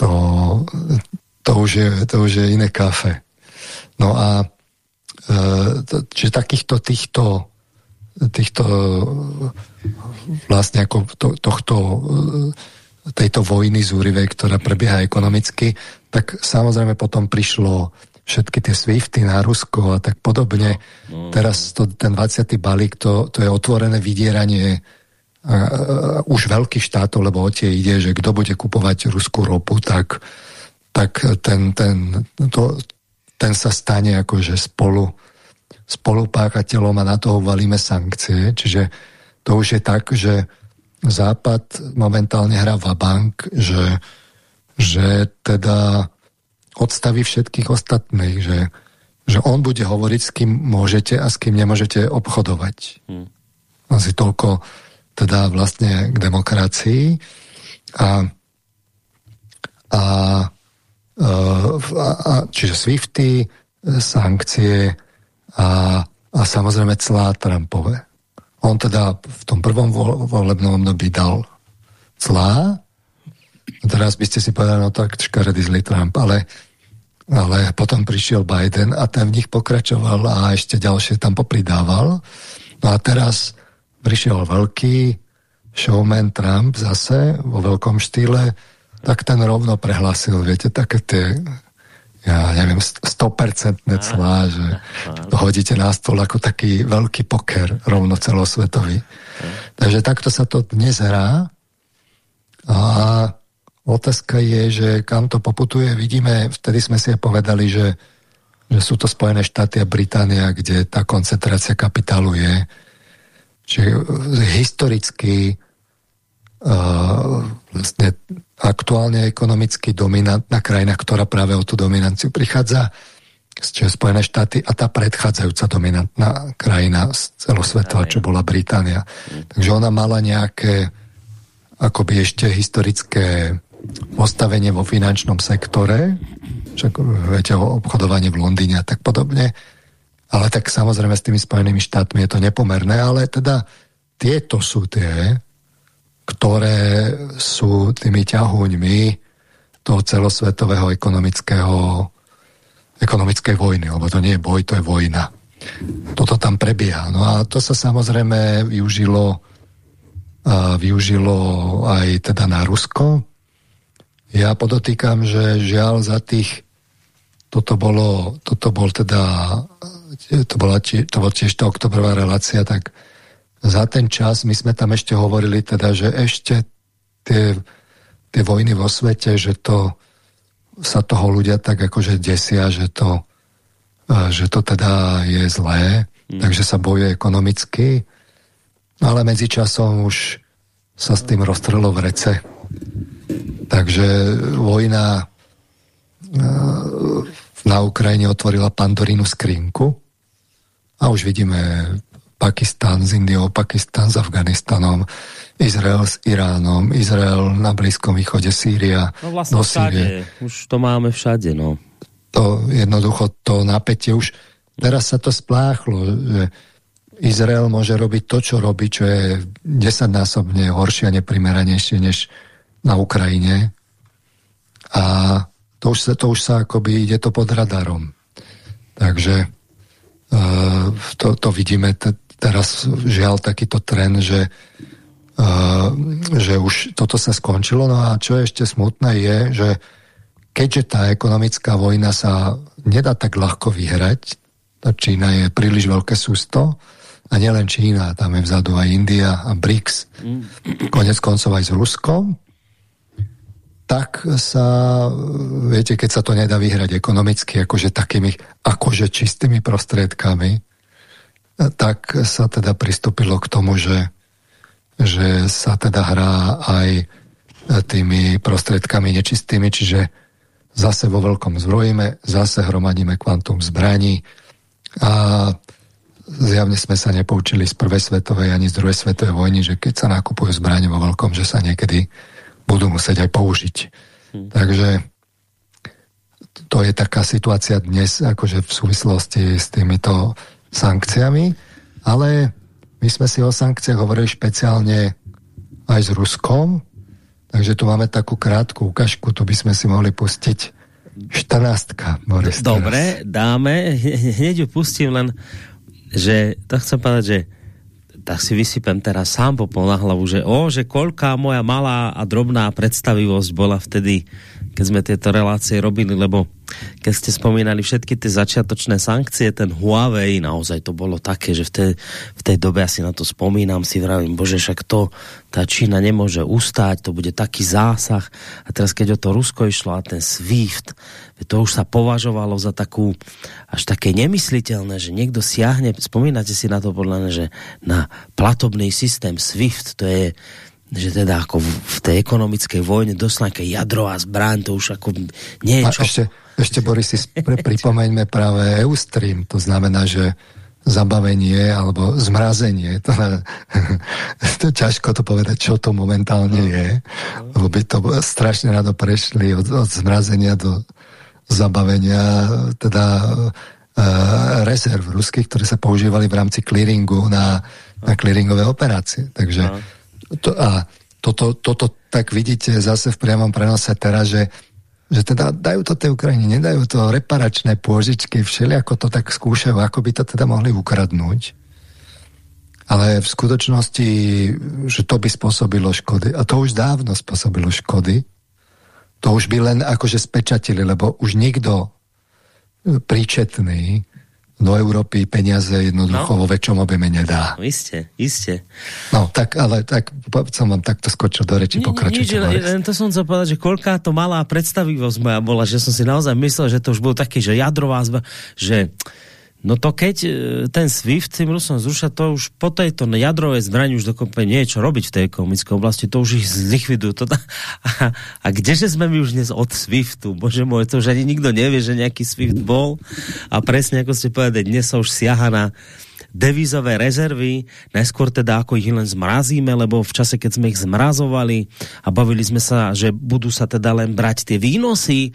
To, to, už, je, to už je iné kafe. No a e, čiže takýchto týchto týchto vlastne ako to, tohto tejto vojny zúrivej, ktorá prebieha ekonomicky, tak samozrejme potom prišlo všetky tie SWIFTy na Rusko a tak podobne. No. Teraz to, ten 20. balík, to, to je otvorené vydieranie a, a, už veľkých štátov, lebo o tie ide, že kto bude kupovať ruskú ropu, tak, tak ten, ten, to, ten sa stane akože spolu spolupáchateľom a na toho valíme sankcie. Čiže to už je tak, že Západ momentálne hrá v bank, že, že teda odstaví všetkých ostatných, že, že on bude hovoriť, s kým môžete a s kým nemôžete obchodovať. Hmm. Asi toľko teda vlastne k demokracii. A, a, a, a čiže SWIFTy, sankcie a, a samozrejme celá Trumpové. On teda v tom prvom volebnom období dal clá, teraz by ste si povedali, no tak škaredý zlý Trump, ale ale potom prišiel Biden a ten v nich pokračoval a ešte ďalšie tam popridával. No a teraz prišiel veľký showman Trump zase vo veľkom štýle, tak ten rovno prehlasil, viete, také tie ja neviem, 100% clá, že to hodíte na stôl ako taký veľký poker, rovno celosvetový. Takže takto sa to dnes hrá a Otázka je, že kam to poputuje. Vidíme, vtedy sme si aj povedali, že, že sú to Spojené štáty a Británia, kde tá koncentrácia kapitálu je. Čiže historicky uh, vlastne aktuálne ekonomicky dominantná krajina, ktorá práve o tú dominanciu prichádza, čiže Spojené štáty a tá predchádzajúca dominantná krajina celosvetová, čo bola Británia. Takže ona mala nejaké akoby ešte historické postavenie vo finančnom sektore, však viete o obchodovanie v Londýne a tak podobne, ale tak samozrejme s tými Spojenými štátmi je to nepomerné, ale teda tieto sú tie, ktoré sú tými ťahúňmi toho celosvetového ekonomického ekonomickej vojny, lebo to nie je boj, to je vojna. Toto tam prebieha. No a to sa samozrejme využilo, a využilo aj teda na Rusko, ja podotýkam, že žiaľ za tých, toto bolo, toto bol teda, to bola, to bola tiež tá oktobrová relácia, tak za ten čas my sme tam ešte hovorili teda, že ešte tie, tie vojny vo svete, že to sa toho ľudia tak akože desia, že to, že to teda je zlé, mm. takže sa bojuje ekonomicky, ale medzičasom už sa s tým roztrhlo v rece Takže vojna e, na Ukrajine otvorila Pandorínu skrinku a už vidíme Pakistan s Indiou, Pakistan s Afganistanom, Izrael s Iránom, Izrael na Blízkom východe, Sýria. No vlastne do Sýrie. všade, už to máme všade, no. To jednoducho, to napätie už, teraz sa to spláchlo, že Izrael môže robiť to, čo robí, čo je desaťnásobne horšie a neprimeranejšie, než na Ukrajine a to už sa, to už sa akoby ide to pod radarom. Takže uh, to, to vidíme teraz žiaľ takýto trend, že, uh, že už toto sa skončilo. No a čo je ešte smutné je, že keďže tá ekonomická vojna sa nedá tak ľahko vyhrať, tá Čína je príliš veľké sústo, a nielen Čína, tam je vzadu aj India a BRICS, mm. konec koncov aj s Ruskom, tak sa, viete, keď sa to nedá vyhrať ekonomicky, akože takými, akože čistými prostriedkami, tak sa teda pristúpilo k tomu, že, že sa teda hrá aj tými prostredkami nečistými, čiže zase vo veľkom zbrojíme, zase hromadíme kvantum zbraní a zjavne sme sa nepoučili z prvej svetovej ani z druhej svetovej vojny, že keď sa nakupujú zbranie vo veľkom, že sa niekedy budú musieť aj použiť. Hmm. Takže to je taká situácia dnes, akože v súvislosti s týmito sankciami, ale my sme si o sankciách hovorili špeciálne aj s Ruskom, takže tu máme takú krátku ukážku, tu by sme si mohli pustiť 14. Boris, Dobre, teraz. dáme, hneď ju pustím, len že to chcem povedať, že tak si vysypem teraz sám popol na hlavu, že o, že koľká moja malá a drobná predstavivosť bola vtedy, keď sme tieto relácie robili, lebo keď ste spomínali všetky tie začiatočné sankcie, ten Huawei, naozaj to bolo také, že v tej, v tej dobe asi na to spomínam, si vravím, bože, však to tá Čína nemôže ustáť, to bude taký zásah. A teraz, keď o to Rusko išlo a ten SWIFT, to už sa považovalo za takú, až také nemysliteľné, že niekto siahne, spomínate si na to podľa mňa, že na platobný systém SWIFT, to je že teda ako v tej ekonomickej vojne dosť nejaké jadrová zbraň, to už ako nie je čo... A ešte, ešte Boris, si pripomeňme práve Eustream, to znamená, že zabavenie alebo zmrazenie. To, to ťažko to povedať, čo to momentálne no. je, lebo by to strašne rado prešli od, od zmrazenia do zabavenia teda e, rezerv ruských, ktoré sa používali v rámci clearingu na, na clearingové operácie. Takže no. to, a toto, toto tak vidíte zase v priamom prenose teraz, že že teda dajú to tej Ukrajine, nedajú to reparačné pôžičky, všelijako to tak skúšajú, ako by to teda mohli ukradnúť. Ale v skutočnosti, že to by spôsobilo škody, a to už dávno spôsobilo škody, to už by len akože spečatili, lebo už nikto príčetný do Európy peniaze jednoducho no. vo väčšom objeme nedá. No, iste, iste. No, tak, ale tak som vám takto skočil do reči, pokračujte. Len to som chcel povedať, že koľká to malá predstavivosť moja bola, že som si naozaj myslel, že to už bol taký, že jadrová zba, že No to keď e, ten SWIFT tým Rusom zruša, to už po tejto jadrovej zbrani už dokonca niečo robiť v tej ekonomickej oblasti, to už ich zlikvidujú. To, a, a kdeže sme my už dnes od SWIFTu? Bože môj, to už ani nikto nevie, že nejaký SWIFT bol. A presne ako ste povedali, dnes sa už siaha na devízové rezervy, najskôr teda ako ich len zmrazíme, lebo v čase, keď sme ich zmrazovali a bavili sme sa, že budú sa teda len brať tie výnosy,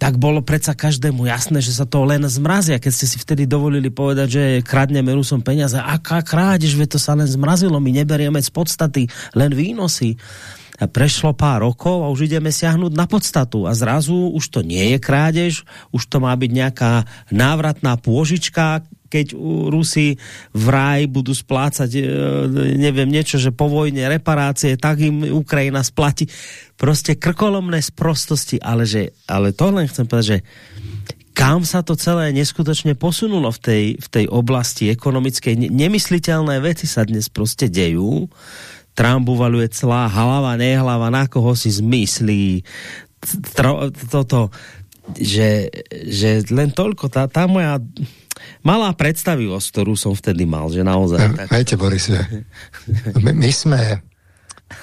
tak bolo predsa každému jasné, že sa to len zmrazia. Keď ste si vtedy dovolili povedať, že kradneme Rusom peniaze, aká krádež, že to sa len zmrazilo, my neberieme z podstaty len výnosy. A prešlo pár rokov a už ideme siahnuť na podstatu a zrazu už to nie je krádež, už to má byť nejaká návratná pôžička, keď Rusi vraj budú splácať e, neviem niečo, že po vojne reparácie, tak im Ukrajina splatí. Proste krkolomné sprostosti, ale, že, ale to len chcem povedať, že kam sa to celé neskutočne posunulo v tej, v tej oblasti ekonomickej. Nemysliteľné veci sa dnes proste dejú. Trump celá hlava, nehlava, na koho si zmyslí. Toto, že, že len toľko, tá, tá moja malá predstavivosť, ktorú som vtedy mal, že naozaj... Tak... Viete, Boris, že my, my, sme,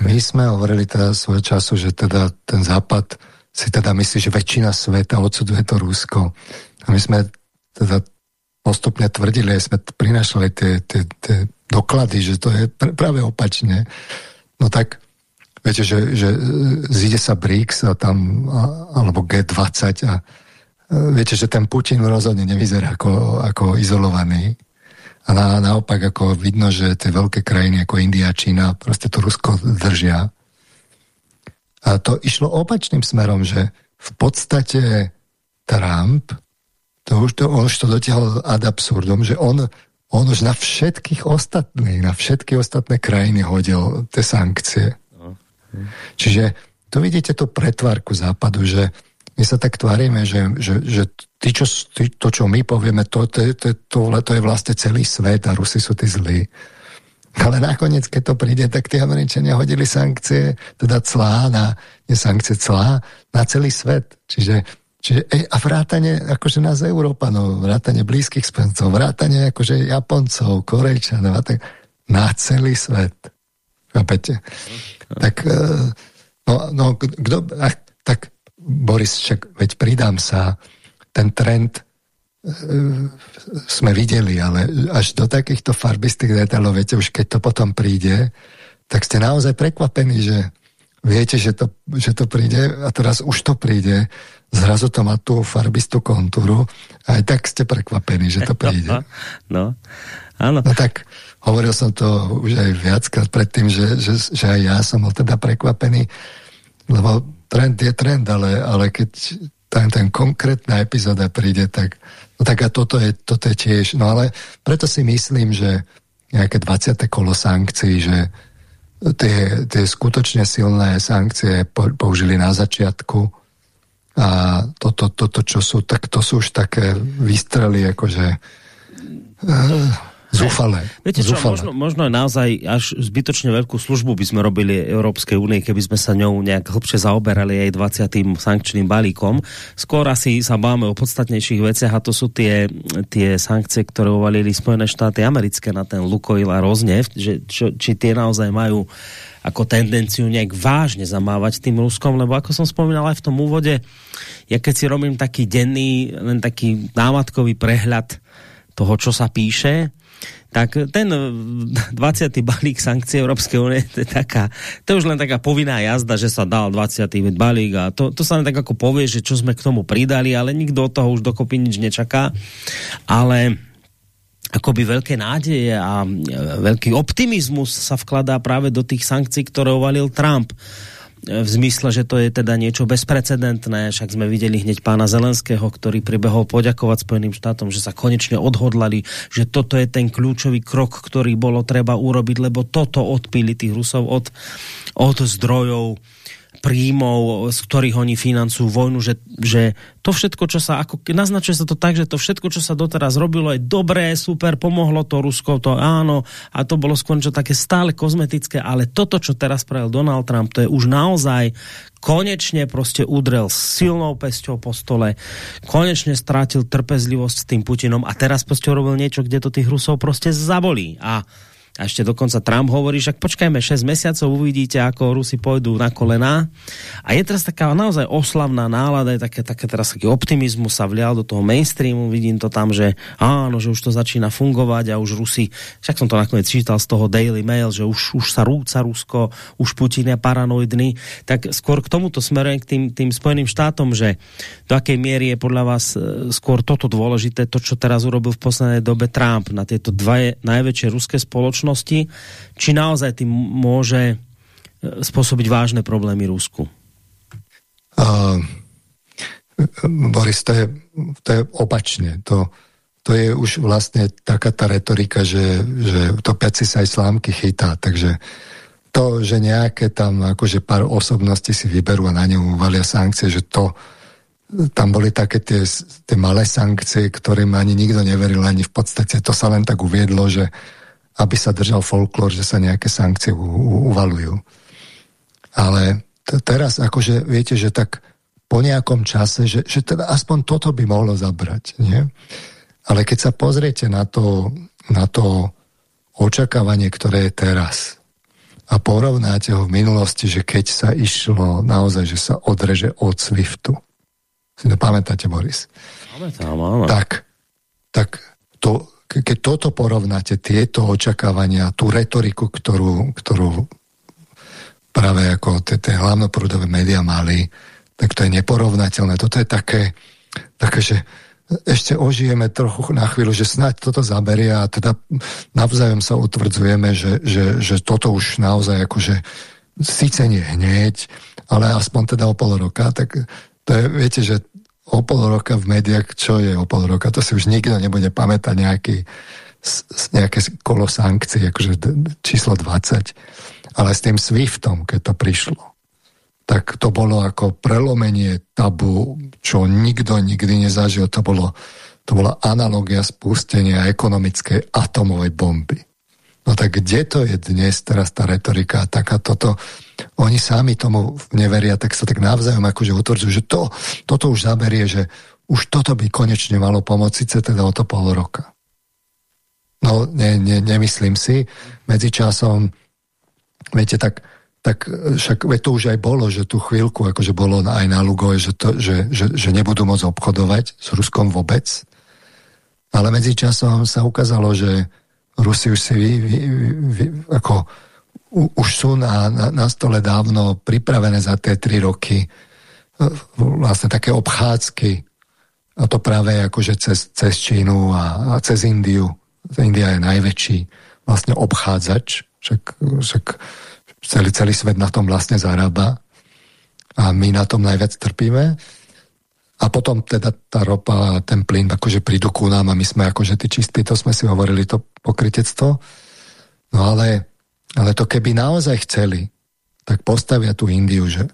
my sme hovorili teda svojho času, že teda ten západ si teda myslí, že väčšina sveta odsuduje to Rusko. A my sme teda postupne tvrdili, sme prinašali tie, tie, tie doklady, že to je pr práve opačne. No tak, viete, že, že zíde sa BRICS a tam, a, alebo G20 a viete, že ten Putin rozhodne nevyzerá ako, ako izolovaný. A na, naopak ako vidno, že tie veľké krajiny ako India, Čína proste to Rusko držia. A to išlo opačným smerom, že v podstate Trump to už to, už to dotiahol ad absurdum, že on, on už na všetkých ostatných, na všetky ostatné krajiny hodil tie sankcie. No. Čiže to vidíte tú pretvárku západu, že my sa tak tvárime, že, že, že ty, čo, ty, to, čo my povieme, to, to, to, to, to je vlastne celý svet a Rusi sú tí zlí. Ale nakoniec, keď to príde, tak tí Američania hodili sankcie, teda clá na, nie sankcie clá, na celý svet. Čiže, čiže e, a vrátane akože nás Európanov, vrátane blízkych spencov, vrátane akože Japoncov, Korejčanov a tak, na celý svet. Chápete? Tak, e, no, no kdo, ach, tak Boris, však veď pridám sa, ten trend e, sme videli, ale až do takýchto farbistých detailov, viete, už keď to potom príde, tak ste naozaj prekvapení, že viete, že to, že to príde a teraz už to príde, zrazu to má tú farbistú kontúru a aj tak ste prekvapení, že to príde. No, áno. No tak hovoril som to už aj viackrát predtým, že, že, že aj ja som bol teda prekvapený, lebo trend je trend, ale, ale keď ten, ten konkrétna epizóda príde, tak, no tak a toto je, toto je tiež. No ale preto si myslím, že nejaké 20. kolo sankcií, že tie, tie skutočne silné sankcie použili na začiatku a toto, toto, čo sú, tak to sú už také výstrely, akože uh, Zúfale. Viete čo, Zúfale. možno, možno naozaj až zbytočne veľkú službu by sme robili Európskej únie, keby sme sa ňou nejak hlbšie zaoberali aj 20. sankčným balíkom. Skôr asi sa báme o podstatnejších veciach a to sú tie, tie sankcie, ktoré uvalili Spojené štáty americké na ten Lukoil a Rozneft, že, čo, či tie naozaj majú ako tendenciu nejak vážne zamávať tým Ruskom, lebo ako som spomínal aj v tom úvode, ja keď si robím taký denný, len taký námatkový prehľad toho, čo sa píše, tak ten 20. balík sankcií Európskej únie, to je taká, to je už len taká povinná jazda, že sa dal 20. balík a to, to sa len tak ako povie, že čo sme k tomu pridali, ale nikto od toho už dokopy nič nečaká. Ale akoby veľké nádeje a veľký optimizmus sa vkladá práve do tých sankcií, ktoré uvalil Trump v zmysle, že to je teda niečo bezprecedentné, však sme videli hneď pána Zelenského, ktorý pribehol poďakovať Spojeným štátom, že sa konečne odhodlali, že toto je ten kľúčový krok, ktorý bolo treba urobiť, lebo toto odpíli tých Rusov od, od zdrojov príjmov, z ktorých oni financujú vojnu, že, že to všetko, čo sa, ako naznačuje sa to tak, že to všetko, čo sa doteraz robilo, je dobré, super, pomohlo to Rusko, to áno, a to bolo skôr čo také stále kozmetické, ale toto, čo teraz spravil Donald Trump, to je už naozaj konečne proste udrel silnou pesťou po stole, konečne strátil trpezlivosť s tým Putinom a teraz proste urobil niečo, kde to tých Rusov proste zabolí. A a ešte dokonca Trump hovorí, že počkajme 6 mesiacov, uvidíte, ako Rusi pôjdu na kolená. A je teraz taká naozaj oslavná nálada, je také, také teraz taký optimizmus sa vlial do toho mainstreamu, vidím to tam, že áno, že už to začína fungovať a už Rusi, však som to nakoniec čítal z toho Daily Mail, že už, už sa rúca Rusko, už Putin je paranoidný, tak skôr k tomuto smerujem k tým, tým Spojeným štátom, že do akej miery je podľa vás e, skôr toto dôležité, to, čo teraz urobil v poslednej dobe Trump na tieto dva najväčšie ruské spoločnosti spoločnosti, či naozaj tým môže e, spôsobiť vážne problémy Rusku? Uh, Boris, to je, to je opačne. To, to je už vlastne taká tá retorika, že, že topiaci sa aj slámky chytá, takže to, že nejaké tam akože pár osobností si vyberú a na ňu uvalia sankcie, že to tam boli také tie, tie malé sankcie, ktorým ani nikto neveril, ani v podstate to sa len tak uviedlo, že aby sa držal folklór, že sa nejaké sankcie uvalujú. Ale teraz akože viete, že tak po nejakom čase, že, že teda aspoň toto by mohlo zabrať. Nie? Ale keď sa pozriete na to, na to očakávanie, ktoré je teraz a porovnáte ho v minulosti, že keď sa išlo naozaj, že sa odreže od SWIFTu. Si to pamätáte, Boris? Pamätám, áno. Tak, tak to keď toto porovnáte, tieto očakávania, tú retoriku, ktorú, ktorú práve ako tie hlavnoprúdové médiá mali, tak to je neporovnateľné. Toto je také, také že ešte ožijeme trochu na chvíľu, že snáď toto zaberie a teda navzájom sa utvrdzujeme, že, že, že toto už naozaj akože síce nie hneď, ale aspoň teda o pol roka, tak to je, viete, že o pol roka v médiách, čo je o pol roka, to si už nikto nebude pamätať nejaký, nejaké kolo sankcií, akože číslo 20. Ale s tým SWIFTom, keď to prišlo, tak to bolo ako prelomenie tabu, čo nikto nikdy nezažil. To, bolo, to bola analogia spustenia ekonomickej atomovej bomby. No tak kde to je dnes teraz tá retorika taká toto oni sami tomu neveria, tak sa tak navzájom akože utvrdzujú, že to, toto už zaberie, že už toto by konečne malo pomôcť, síce teda o to pol roka. No, ne, ne, nemyslím si. Medzičasom viete, tak, tak však to už aj bolo, že tú chvíľku, akože bolo aj na Lugoj, že, to, že, že, že nebudú môcť obchodovať s Ruskom vôbec. Ale medzi časom sa ukázalo, že Rusi už si vy, vy, vy, ako u, už sú na, na, na stole dávno pripravené za tie tri roky vlastne také obchádzky a to práve akože cez, cez Čínu a, a cez Indiu. India je najväčší vlastne obchádzač, však, však celý, celý svet na tom vlastne zarába a my na tom najviac trpíme. A potom teda tá ropa a ten plyn akože prídu ku nám a my sme akože tí čistí, to sme si hovorili, to pokrytectvo. No ale, ale to keby naozaj chceli, tak postavia tú Indiu, že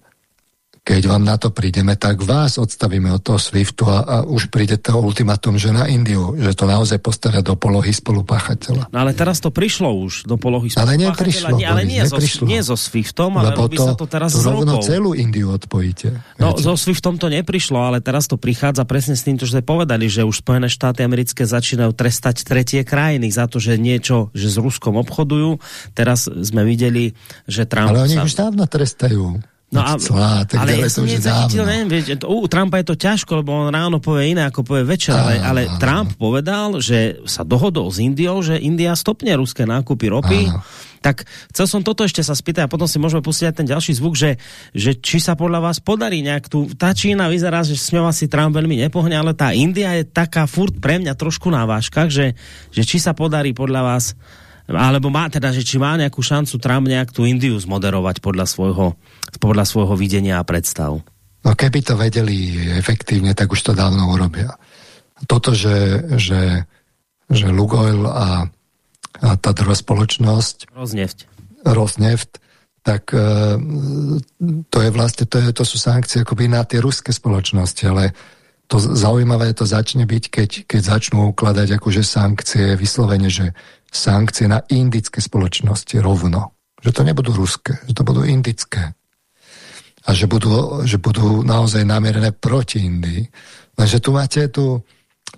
keď vám na to prídeme, tak vás odstavíme od toho SWIFTu a, a už príde to ultimatum, že na Indiu, že to naozaj postavia do polohy spolupáchateľa. No ale teraz to prišlo už do polohy spolupáchateľa. Ale neprišlo. Nie, ale nie, neprišlo. So, nie so SWIFTom, ale Lebo robí to, sa to teraz to rovno celú Indiu odpojíte. No viete. so SWIFTom to neprišlo, ale teraz to prichádza presne s týmto, že ste povedali, že už Spojené štáty americké začínajú trestať tretie krajiny za to, že niečo, že s Ruskom obchodujú. Teraz sme videli, že Trump... Ale oni sa... už dávno trestajú. No a, Clá, tak ale ja som nezachytil, neviem, vieš, to, u Trumpa je to ťažko, lebo on ráno povie iné, ako povie večer, ale, ale Trump povedal, že sa dohodol s Indiou, že India stopne ruské nákupy ropy, Áno. tak chcel som toto ešte sa spýtať a potom si môžeme pustiť ten ďalší zvuk, že, že či sa podľa vás podarí nejak tu, tá Čína vyzerá, že s ňou asi Trump veľmi nepohne, ale tá India je taká furt pre mňa trošku na váškach, že, že či sa podarí podľa vás alebo má teda, že či má nejakú šancu Trump nejak tú Indiu zmoderovať podľa svojho, podľa svojho videnia a predstav. No keby to vedeli efektívne, tak už to dávno urobia. Toto, že, že, že Lugoil a, a tá druhá spoločnosť Rosneft. Rosneft, tak e, to je vlastne, to, je, to sú sankcie akoby na tie ruské spoločnosti, ale to zaujímavé to začne byť, keď, keď začnú ukladať akože sankcie vyslovene, že sankcie na indické spoločnosti rovno. Že to nebudú ruské, že to budú indické. A že budú, že budú naozaj namierené proti Indii. Lenže tu máte, tu,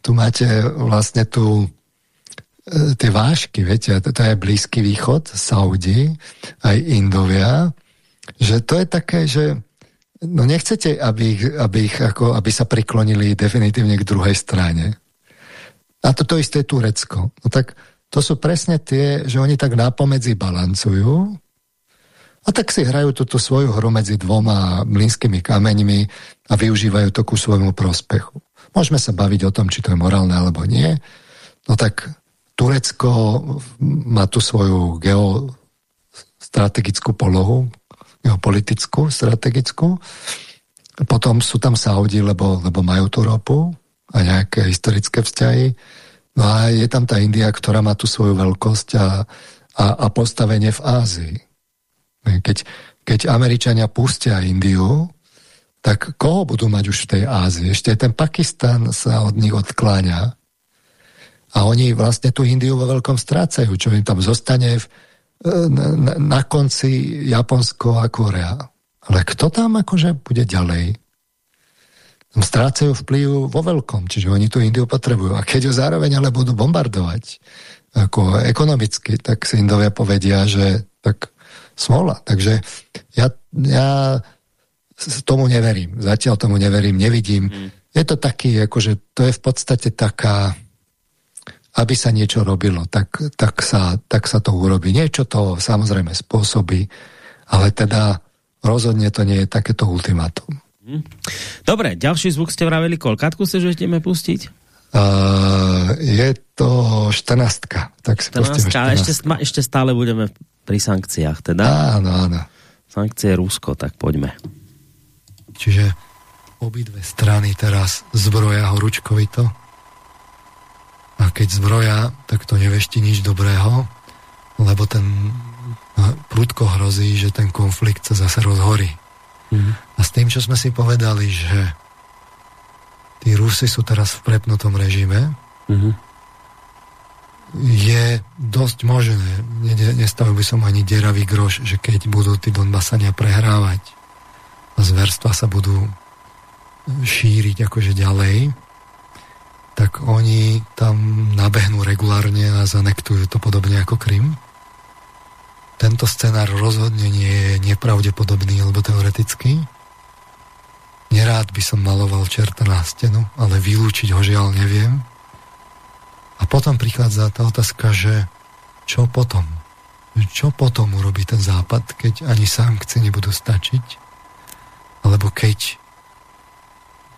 tu máte vlastne tu e, tie vášky, viete, to, to je Blízky východ, Saudi, aj Indovia, že to je také, že no nechcete, aby, ich, aby, ich ako, aby sa priklonili definitívne k druhej strane. A toto isté je Turecko. No tak to sú presne tie, že oni tak nápomedzi balancujú a tak si hrajú túto svoju hru medzi dvoma mlínskymi kameňmi a využívajú to ku svojmu prospechu. Môžeme sa baviť o tom, či to je morálne alebo nie. No tak Turecko má tu svoju geostrategickú polohu, geopolitickú, strategickú. Potom sú tam Saudi, lebo, lebo majú tú ropu a nejaké historické vzťahy. No a je tam tá India, ktorá má tú svoju veľkosť a, a, a postavenie v Ázii. Keď, keď Američania pustia Indiu, tak koho budú mať už v tej Ázii? Ešte ten Pakistan sa od nich odkláňa. A oni vlastne tú Indiu vo veľkom strácajú, čo im tam zostane v, na, na, konci Japonsko a Korea. Ale kto tam akože bude ďalej? Strácajú vplyv vo veľkom, čiže oni tú Indiu potrebujú. A keď ju zároveň ale budú bombardovať ako ekonomicky, tak si Indovia povedia, že tak smola. Takže ja, ja tomu neverím. Zatiaľ tomu neverím, nevidím. Mm. Je to taký, akože to je v podstate taká, aby sa niečo robilo, tak, tak, sa, tak sa to urobí. Niečo to samozrejme spôsobí, ale teda rozhodne to nie je takéto ultimátum. Hm. Dobre, ďalší zvuk ste vraveli, koľkátku ste, že ideme pustiť? Uh, je to 14. Tak si 14, 14. Ešte, ešte stále budeme pri sankciách, teda? Áno, áno. Sankcie Rusko, tak poďme. Čiže obidve strany teraz zbroja horúčkovito. A keď zbroja, tak to nevešti nič dobrého, lebo ten prudko hrozí, že ten konflikt sa zase rozhorí. Mm. A s tým, čo sme si povedali, že tí Rusy sú teraz v prepnutom režime, mm. je dosť možné, nestavil by som ani deravý groš, že keď budú tí Donbasania prehrávať a zverstva sa budú šíriť akože ďalej, tak oni tam nabehnú regulárne a zanektujú to podobne ako Krym. Tento scenár rozhodne nie je nepravdepodobný alebo teoretický. Nerád by som maloval čerta na stenu, ale vylúčiť ho žiaľ neviem. A potom prichádza tá otázka, že čo potom? Čo potom urobí ten západ, keď ani sankcie nebudú stačiť? Alebo keď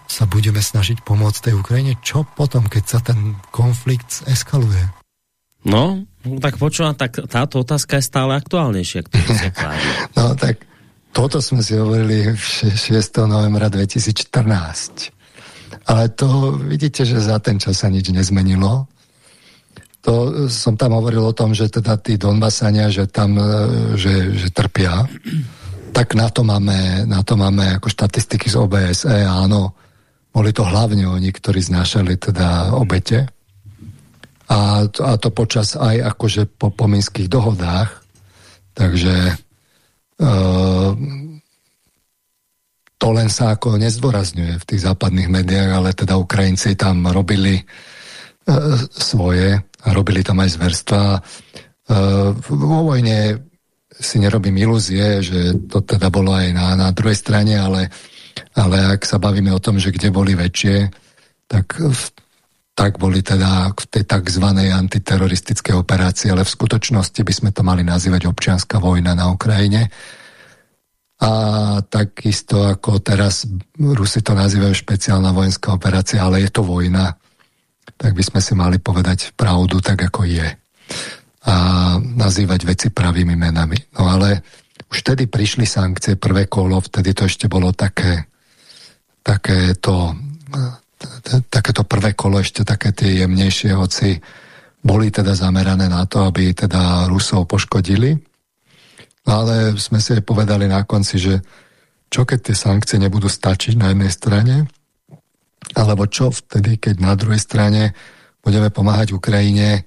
sa budeme snažiť pomôcť tej Ukrajine, čo potom, keď sa ten konflikt eskaluje? No, tak počúvam, tak táto otázka je stále aktuálnejšia, ktorú sa No, tak toto sme si hovorili 6. novembra 2014. Ale to vidíte, že za ten čas sa nič nezmenilo. To som tam hovoril o tom, že teda tí Donbasania, že tam e, že, že trpia. Tak na to, máme, na to máme ako štatistiky z OBSE, áno, boli to hlavne oni, ktorí znášali teda obete a to, a to počas aj akože po, po minských dohodách. Takže e, to len sa ako nezdôrazňuje v tých západných médiách, ale teda Ukrajinci tam robili e, svoje robili tam aj zverstva. E, vo vojne si nerobím ilúzie, že to teda bolo aj na, na druhej strane, ale, ale ak sa bavíme o tom, že kde boli väčšie, tak tak boli teda v tej tzv. antiteroristickej operácii, ale v skutočnosti by sme to mali nazývať občianská vojna na Ukrajine. A takisto ako teraz Rusi to nazývajú špeciálna vojenská operácia, ale je to vojna, tak by sme si mali povedať pravdu tak, ako je. A nazývať veci pravými menami. No ale už vtedy prišli sankcie, prvé kolo, vtedy to ešte bolo také, také to takéto prvé kolo ešte také tie jemnejšie, hoci boli teda zamerané na to, aby teda Rusov poškodili. Ale sme si aj povedali na konci, že čo keď tie sankcie nebudú stačiť na jednej strane, alebo čo vtedy, keď na druhej strane budeme pomáhať Ukrajine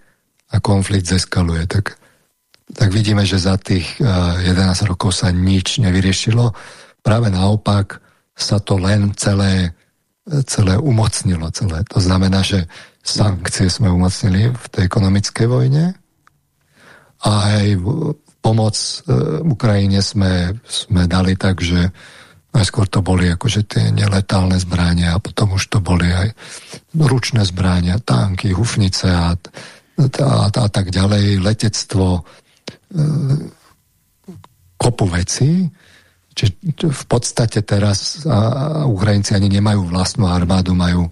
a konflikt zeskaluje. Tak, tak vidíme, že za tých 11 rokov sa nič nevyriešilo. Práve naopak sa to len celé celé umocnilo. Celé. To znamená, že sankcie sme umocnili v tej ekonomickej vojne a aj pomoc e, Ukrajine sme, sme dali tak, že najskôr to boli akože tie neletálne zbrania a potom už to boli aj ručné zbrania, tanky, hufnice a, a, a tak ďalej, letectvo, e, kopu vecí, Čiže v podstate teraz Ukrajinci ani nemajú vlastnú armádu, majú,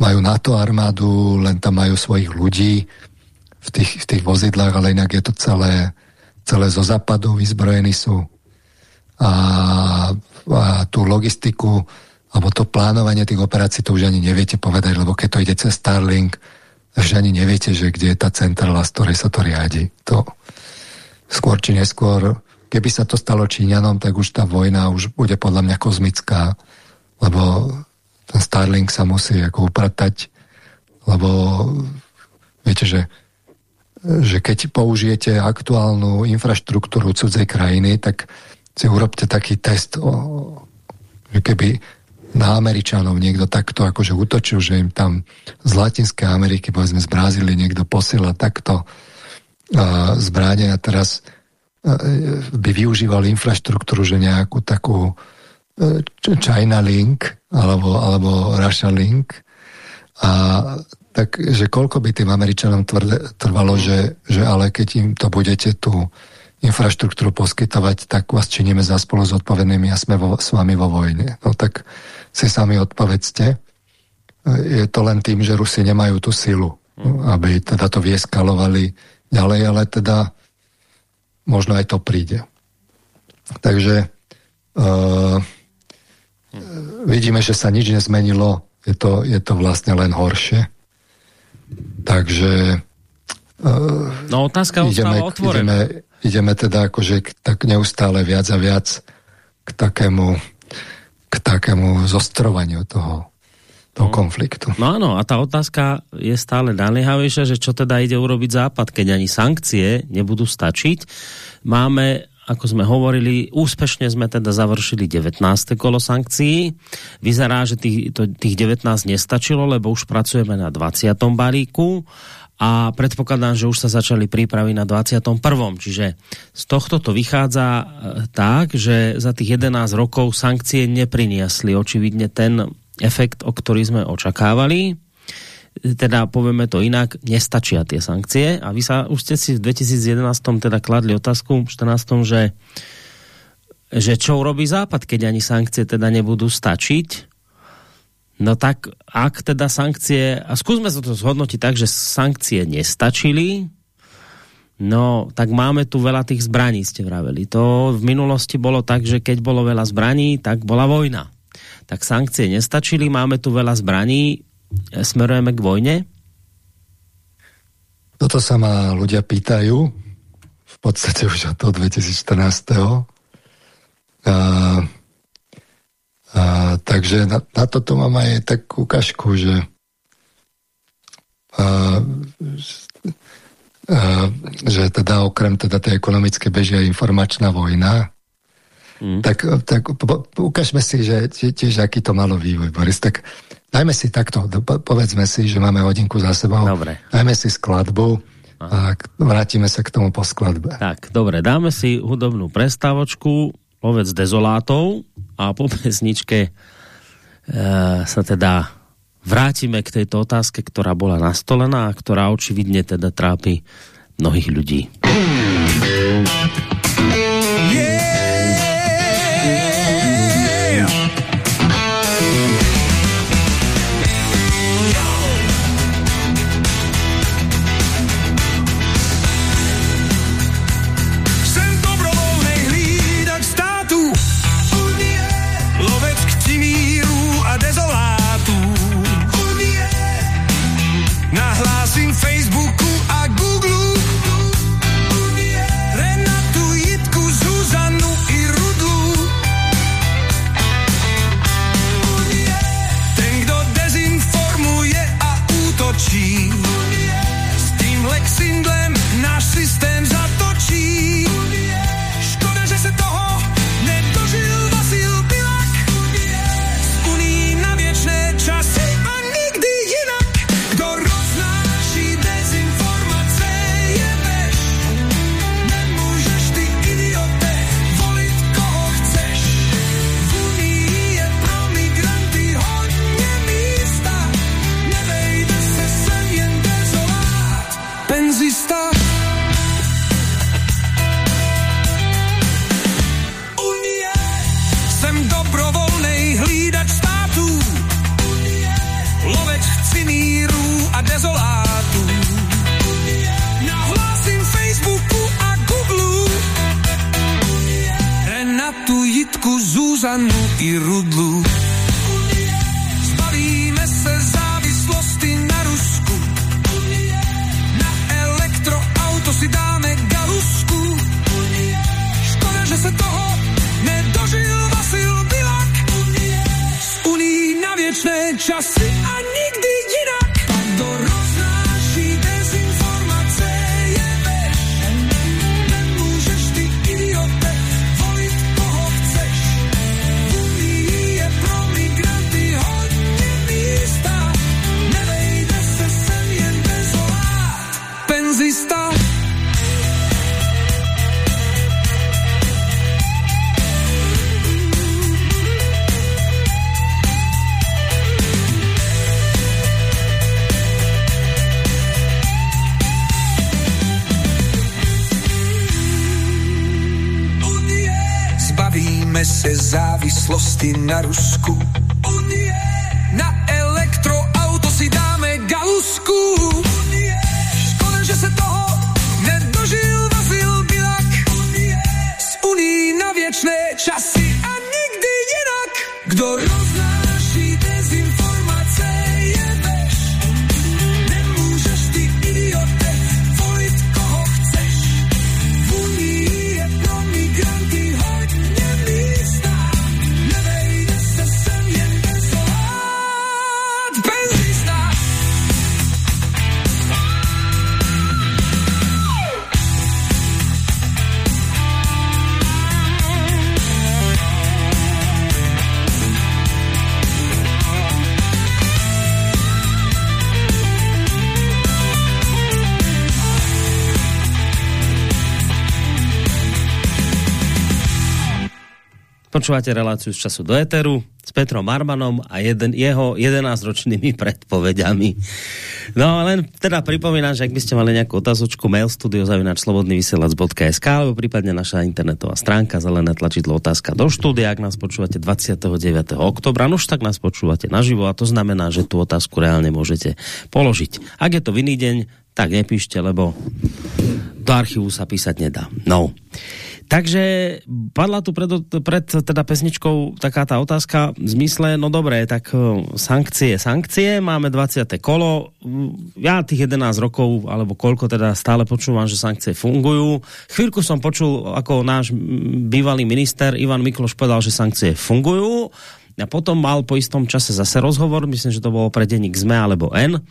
majú NATO armádu, len tam majú svojich ľudí v tých, v tých vozidlách, ale inak je to celé, celé zo západu, vyzbrojení sú. A, a tú logistiku alebo to plánovanie tých operácií to už ani neviete povedať, lebo keď to ide cez Starlink, takže ani neviete, že kde je tá centrála, z ktorej sa to riadi. To skôr či neskôr keby sa to stalo Číňanom, tak už tá vojna už bude podľa mňa kozmická, lebo ten Starlink sa musí ako upratať, lebo viete, že, že keď použijete aktuálnu infraštruktúru cudzej krajiny, tak si urobte taký test, že keby na Američanov niekto takto akože utočil, že im tam z Latinskej Ameriky, povedzme z Brazílie niekto posiela takto uh, zbráne a teraz by využíval infraštruktúru, že nejakú takú e, China Link alebo, alebo Russia Link a tak, že koľko by tým Američanom trvalo, že, že ale keď im to budete tú infraštruktúru poskytovať, tak vás činíme za spolu zodpovednými a sme vo, s vami vo vojne. No tak si sami odpovedzte. E, je to len tým, že Rusi nemajú tú silu, aby teda to vieskalovali ďalej, ale teda možno aj to príde. Takže uh, vidíme, že sa nič nezmenilo, je to, je to vlastne len horšie. Takže uh, no otázka ideme, ideme, ideme teda akože tak neustále viac a viac k takému, k takému zostrovaniu toho toho no. konfliktu. No áno, a tá otázka je stále naliehavejšia, že čo teda ide urobiť Západ, keď ani sankcie nebudú stačiť. Máme ako sme hovorili, úspešne sme teda završili 19. kolo sankcií. Vyzerá, že tých, to, tých 19 nestačilo, lebo už pracujeme na 20. balíku a predpokladám, že už sa začali prípravy na 21. Čiže z tohto to vychádza e, tak, že za tých 11 rokov sankcie nepriniesli očividne ten efekt, o ktorý sme očakávali. Teda povieme to inak, nestačia tie sankcie a vy sa už ste si v 2011 teda kladli otázku, v 14. že že čo urobí Západ, keď ani sankcie teda nebudú stačiť No tak, ak teda sankcie, a skúsme sa to zhodnotiť tak, že sankcie nestačili, no tak máme tu veľa tých zbraní, ste vraveli. To v minulosti bolo tak, že keď bolo veľa zbraní, tak bola vojna. Tak sankcie nestačili, máme tu veľa zbraní, e, smerujeme k vojne? Toto sa ma ľudia pýtajú, v podstate už od toho 2014. A a, takže na, na toto mám aj takú ukážku, že a, a, že teda okrem teda tej ekonomické bežia informačná vojna, mm. tak, tak ukážme si, že tiež aký to malo vývoj, Boris. Tak dajme si takto, povedzme si, že máme hodinku za sebou, dobre. dajme si skladbu a vrátime sa k tomu po skladbe. Tak, dobre, dáme si hudobnú prestávočku, povedz dezolátov a po pesničke e, sa teda vrátime k tejto otázke, ktorá bola nastolená a ktorá očividne teda trápi mnohých ľudí. Na Rusku. Na Počúvate reláciu z času do Eteru s Petrom Marmanom a jeden, jeho 11-ročnými predpovediami. No len teda pripomínam, že ak by ste mali nejakú otázočku, mail studiozavinačslobodnyvysielac.sk alebo prípadne naša internetová stránka, zelené tlačidlo otázka do štúdia, ak nás počúvate 29. oktobra, no už tak nás počúvate naživo a to znamená, že tú otázku reálne môžete položiť. Ak je to vinný deň, tak nepíšte, lebo do archívu sa písať nedá. No. Takže padla tu pred, pred teda pesničkou taká tá otázka v zmysle, no dobré, tak e, sankcie, sankcie, máme 20. kolo, ja tých 11 rokov, alebo koľko teda stále počúvam, že sankcie fungujú. Chvíľku som počul, ako náš bývalý minister Ivan Mikloš povedal, že sankcie fungujú a potom mal po istom čase zase rozhovor, myslím, že to bolo pre denník ZME alebo N,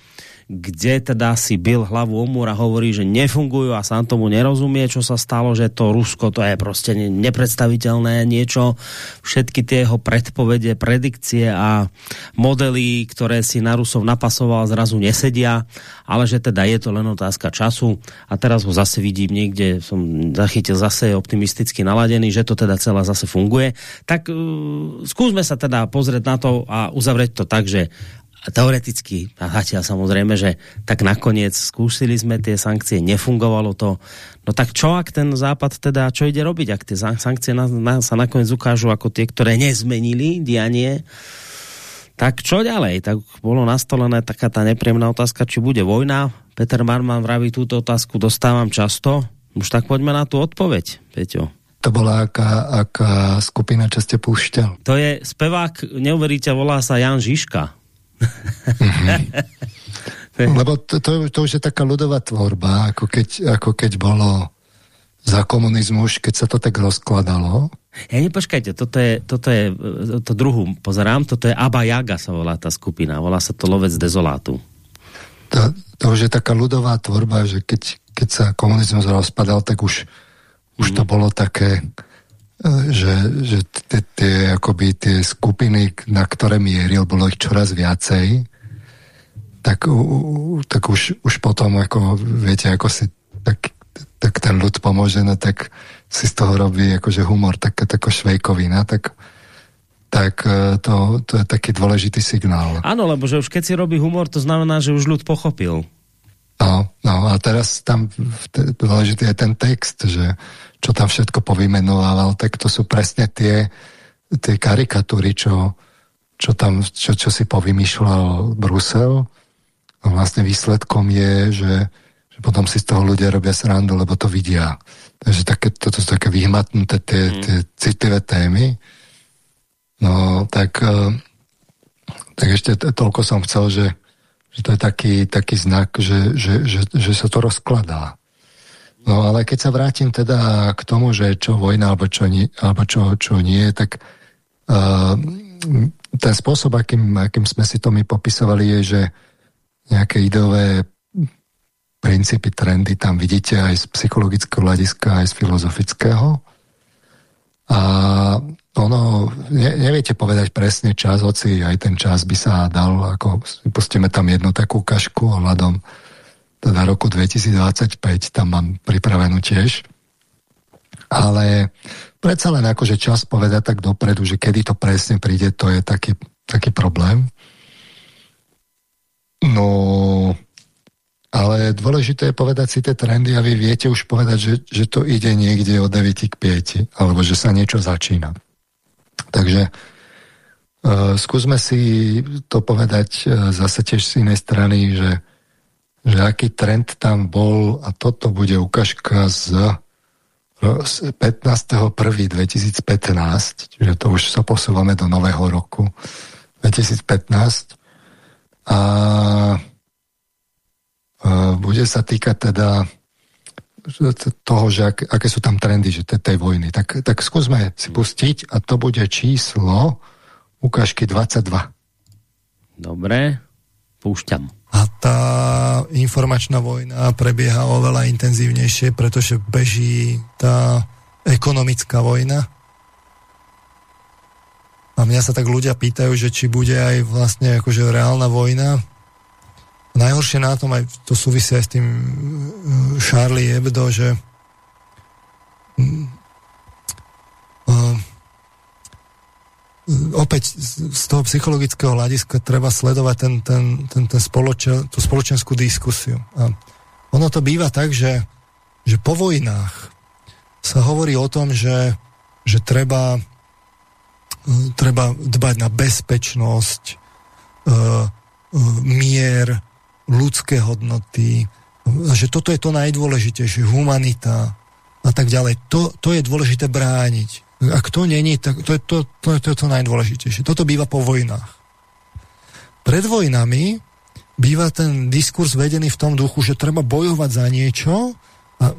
kde teda si bil hlavu o múr a hovorí, že nefungujú a sám tomu nerozumie, čo sa stalo, že to Rusko to je proste nepredstaviteľné niečo. Všetky tie jeho predpovede, predikcie a modely, ktoré si na Rusov napasoval, zrazu nesedia, ale že teda je to len otázka času a teraz ho zase vidím niekde, som zachytil zase optimisticky naladený, že to teda celá zase funguje. Tak uh, skúsme sa teda pozrieť na to a uzavrieť to tak, že teoreticky, a zatiaľ samozrejme, že tak nakoniec skúsili sme tie sankcie, nefungovalo to. No tak čo, ak ten západ teda, čo ide robiť, ak tie sankcie na, na, sa nakoniec ukážu ako tie, ktoré nezmenili dianie, tak čo ďalej? Tak bolo nastolené taká tá nepríjemná otázka, či bude vojna. Peter Marman vraví túto otázku, dostávam často. Už tak poďme na tú odpoveď, Peťo. To bola aká, aká skupina, čo ste púšťal? To je spevák, neuveríte, volá sa Jan Žižka. Mm-hmm. Lebo to, to, to už je taká ľudová tvorba, ako keď, ako keď bolo za komunizmu, už keď sa to tak rozkladalo. Ja nepočkajte, toto je, toto je to druhú, pozerám, toto je Aba Jaga sa volá tá skupina, volá sa to Lovec dezolátu. To, to už je taká ľudová tvorba, že keď, keď sa komunizmus rozpadal, tak už, mm. už to mhm. bolo také, že, že tie, akoby tie skupiny, na ktoré mieril, bolo ich čoraz viacej, tak, tak už, už potom, ako viete, ako si tak, tak ten ľud pomôže, no tak si z toho robí akože humor, tak, tako švejkovina, tak, tak e, to, to je taký dôležitý signál. Áno, lebo že už keď si robí humor, to znamená, že už ľud pochopil. No, no a teraz tam dôležitý je ten text, že čo tam všetko povymenovával, tak to sú presne tie, tie karikatúry, čo, čo tam, čo, čo si povymýšľal Brusel. A vlastne výsledkom je, že, že potom si z toho ľudia robia srandu, lebo to vidia. Takže také, toto sú také vyhmatnuté tie, mm. tie citlivé témy. No, tak, eh, tak ešte toľko som chcel, že, že to je taký, taký znak, že, že, že, že sa to rozkladá. No ale keď sa vrátim teda k tomu, že čo vojna alebo čo, nie, alebo čo, čo nie, tak uh, ten spôsob, akým, akým sme si to my popisovali, je, že nejaké ideové princípy, trendy tam vidíte aj z psychologického hľadiska, aj z filozofického. A ono, ne, neviete povedať presne čas, hoci aj ten čas by sa dal, ako pustíme tam jednu takú kašku ohľadom teda roku 2025, tam mám pripravenú tiež. Ale predsa len akože čas povedať tak dopredu, že kedy to presne príde, to je taký, taký problém. No, ale dôležité je povedať si tie trendy a vy viete už povedať, že, že to ide niekde od 9 k 5, alebo že sa niečo začína. Takže uh, skúsme si to povedať uh, zase tiež z inej strany, že že aký trend tam bol a toto bude ukážka z 15.1.2015, čiže to už sa posúvame do nového roku 2015 a sa týkať teda toho, že ak, aké sú tam trendy, že tej vojny. Tak, tak skúsme si pustiť a to bude číslo ukážky 22. Dobre, púšťam. A tá informačná vojna prebieha oveľa intenzívnejšie, pretože beží tá ekonomická vojna. A mňa sa tak ľudia pýtajú, že či bude aj vlastne akože reálna vojna. Najhoršie na tom, aj to súvisia aj s tým uh, Charlie Hebdo, že uh, opäť z toho psychologického hľadiska treba sledovať ten, ten, ten, ten spoločen, tú spoločenskú diskusiu. A ono to býva tak, že, že po vojnách sa hovorí o tom, že, že treba, treba dbať na bezpečnosť, e, e, mier, ľudské hodnoty, že toto je to najdôležitejšie, humanita a tak ďalej. To, to je dôležité brániť. Ak to není, tak to je to, to, to, je to najdôležitejšie. Toto býva po vojnách. Pred vojnami býva ten diskurs vedený v tom duchu, že treba bojovať za niečo a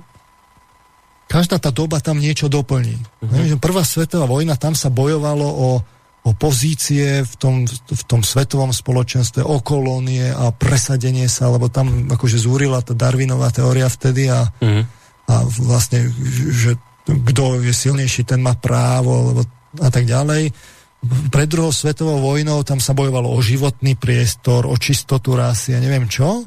každá tá doba tam niečo doplní. Uh-huh. Prvá svetová vojna, tam sa bojovalo o, o pozície v tom, v tom svetovom spoločenstve, o kolónie a presadenie sa, lebo tam akože zúrila tá Darwinová teória vtedy a, uh-huh. a vlastne, že kto je silnejší, ten má právo, lebo a tak ďalej. Pred druhou svetovou vojnou tam sa bojovalo o životný priestor, o čistotu rasy a neviem čo.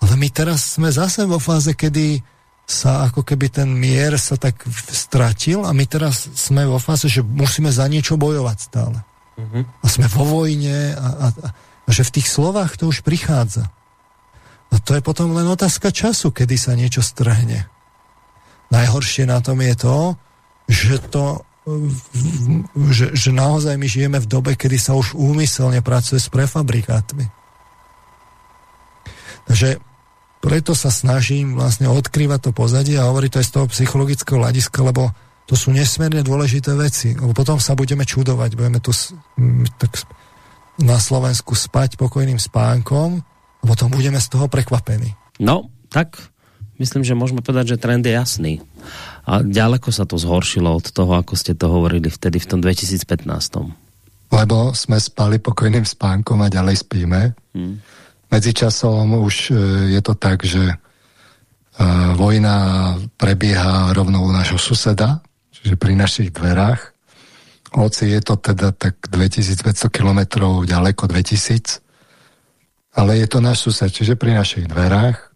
Ale my teraz sme zase vo fáze, kedy sa ako keby ten mier sa tak stratil a my teraz sme vo fáze, že musíme za niečo bojovať stále. Uh-huh. A sme vo vojne a, a, a že v tých slovách to už prichádza. A to je potom len otázka času, kedy sa niečo strhne. Najhoršie na tom je to, že to že, že naozaj my žijeme v dobe, kedy sa už úmyselne pracuje s prefabrikátmi. Takže preto sa snažím vlastne odkrývať to pozadie a hovoriť to aj z toho psychologického hľadiska, lebo to sú nesmierne dôležité veci. Lebo potom sa budeme čudovať, budeme tu tak na Slovensku spať pokojným spánkom a potom budeme z toho prekvapení. No, tak myslím, že môžeme povedať, že trend je jasný. A ďaleko sa to zhoršilo od toho, ako ste to hovorili vtedy v tom 2015. Lebo sme spali pokojným spánkom a ďalej spíme. Hmm. Medzičasom už e, je to tak, že e, vojna prebieha rovno u našho suseda, čiže pri našich dverách. Hoci je to teda tak 2500 kilometrov ďaleko, 2000, ale je to náš sused, čiže pri našich dverách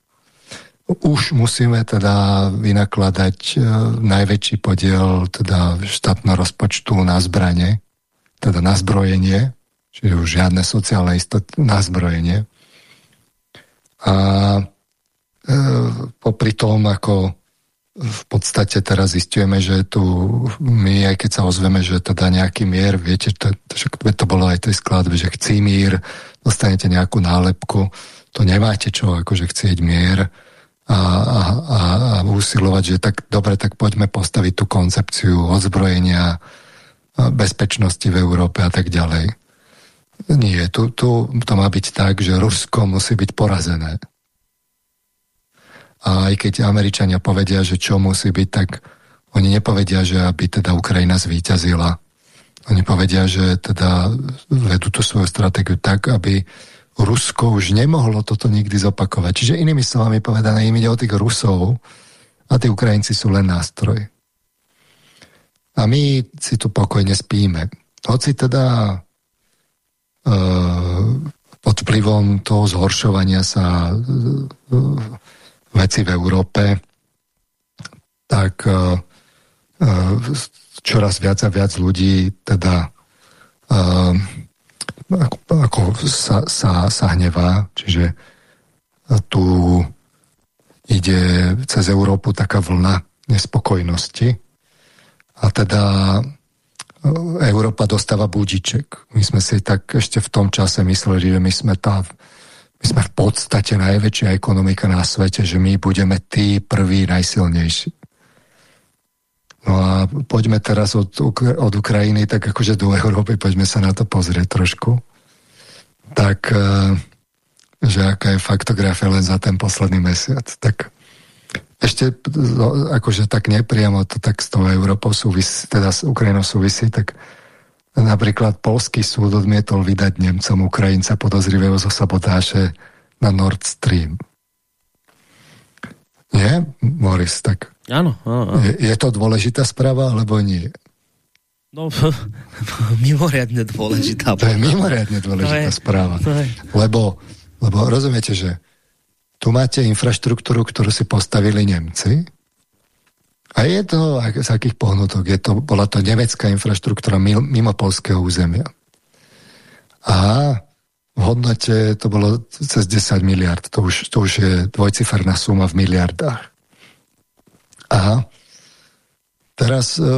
už musíme teda vynakladať e, najväčší podiel teda štátneho rozpočtu na zbranie, teda na zbrojenie, čiže už žiadne sociálne istoty na zbrojenie. A e, popri tom, ako v podstate teraz zistujeme, že tu my, aj keď sa ozveme, že teda nejaký mier, viete, to, to, to bolo aj tej skladbe, že chcí mír, dostanete nejakú nálepku, to nemáte čo akože chcieť mier, a, a, a, a usilovať, že tak dobre, tak poďme postaviť tú koncepciu odzbrojenia, bezpečnosti v Európe a tak ďalej. Nie, tu, tu to má byť tak, že Rusko musí byť porazené. A aj keď Američania povedia, že čo musí byť, tak oni nepovedia, že aby teda Ukrajina zvíťazila. Oni povedia, že teda vedú tú svoju stratégiu tak, aby Rusko už nemohlo toto nikdy zopakovať. Čiže inými slovami povedané, im ide o tých Rusov a tí Ukrajinci sú len nástroj. A my si tu pokojne spíme. Hoci teda e, pod vplyvom toho zhoršovania sa e, veci v Európe, tak e, čoraz viac a viac ľudí teda e, ako, ako sa, sa, sa hnevá, čiže tu ide cez Európu taká vlna nespokojnosti a teda Európa dostáva budiček. My sme si tak ešte v tom čase mysleli, že my sme tá my sme v podstate najväčšia ekonomika na svete, že my budeme tí prví najsilnejší. No a poďme teraz od, od Ukrajiny tak akože do Európy, poďme sa na to pozrieť trošku. Tak, e, že aká je faktografia len za ten posledný mesiac. Tak ešte akože tak nepriamo to tak s tou Európou súvisí, teda s Ukrajinou súvisí, tak napríklad polský súd odmietol vydať Nemcom Ukrajinca podozrivého zo sabotáže na Nord Stream. Nie, Moris, tak Áno, áno, Je, je to dôležitá správa, alebo nie? No, mimoriadne dôležitá. To je mimoriadne dôležitá je, správa. Je. Lebo, lebo rozumiete, že tu máte infraštruktúru, ktorú si postavili Nemci a je to z akých pohnutok. Je to, bola to nemecká infraštruktúra mimo polského územia. A v hodnote to bolo cez 10 miliard. To už, to už je dvojciferná suma v miliardách. A teraz e,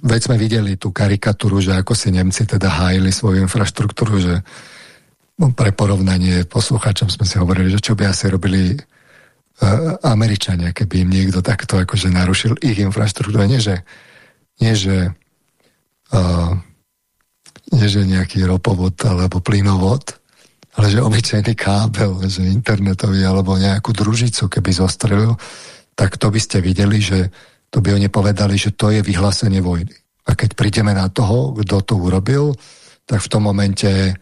veď sme videli tú karikatúru, že ako si Nemci teda hájili svoju infraštruktúru, že no, pre porovnanie poslucháčom sme si hovorili, že čo by asi robili Američania, keby im niekto takto akože narušil ich infraštruktúru. Nie, že, nie, že uh, nie, že nejaký ropovod alebo plynovod, ale že obyčajný kábel, že internetový alebo nejakú družicu, keby zostrelil, tak to by ste videli, že to by oni povedali, že to je vyhlásenie vojny. A keď prídeme na toho, kto to urobil, tak v tom momente,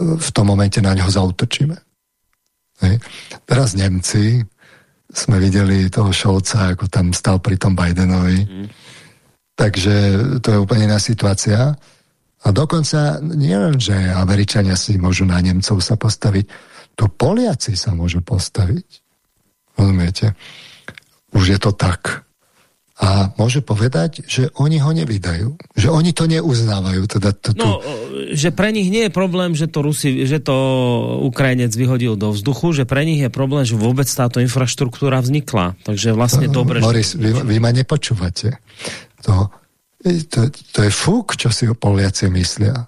v tom momente na ňo zautočíme. Hej. Teraz Nemci, sme videli toho Šolca, ako tam stal pri tom Bidenovi. Mm. Takže to je úplne iná situácia. A dokonca nie len, že Američania si môžu na Nemcov sa postaviť, to Poliaci sa môžu postaviť. Rozumiete? Už je to tak a môže povedať, že oni ho nevydajú. Že oni to neuznávajú. Teda to, no, že pre nich nie je problém, že to, Rusi, že to Ukrajinec vyhodil do vzduchu, že pre nich je problém, že vôbec táto infraštruktúra vznikla. Takže vlastne dobre... Boris, že... vy, vy ma nepočúvate. To, to, to je fúk, čo si Poliaci myslia.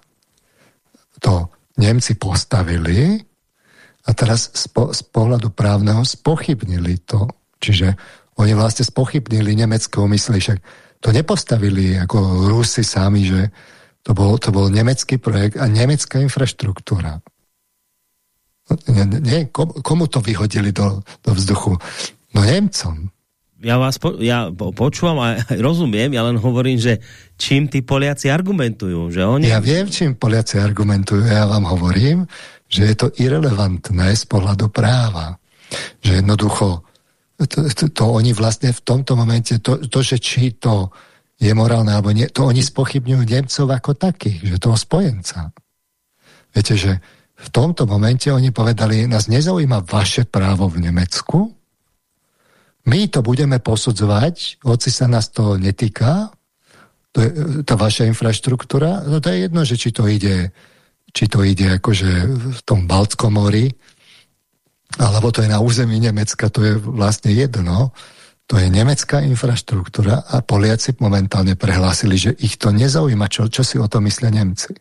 To Nemci postavili a teraz z, po, z pohľadu právneho spochybnili to. Čiže oni vlastne spochybnili nemecké úmysly, však to nepostavili ako Rusi sami, že to bol, to bol nemecký projekt a nemecká infraštruktúra. Nie, nie, komu to vyhodili do, do vzduchu? No Nemcom. Ja vás po, ja počúvam a rozumiem, ja len hovorím, že čím tí Poliaci argumentujú. Že oni... Ja viem, čím Poliaci argumentujú. Ja vám hovorím, že je to irrelevantné z pohľadu práva. Že jednoducho to, to, to oni vlastne v tomto momente, to, to, že či to je morálne alebo nie, to oni spochybňujú Nemcov ako takých, že toho spojenca. Viete, že v tomto momente oni povedali, nás nezaujíma vaše právo v Nemecku, my to budeme posudzovať, hoci sa nás to netýka, to je tá vaša infraštruktúra, no to je jedno, že či to ide, či to ide akože v tom Baltskom mori, alebo to je na území Nemecka, to je vlastne jedno, to je nemecká infraštruktúra a Poliaci momentálne prehlásili, že ich to nezaujíma, čo, čo si o tom myslia Nemci.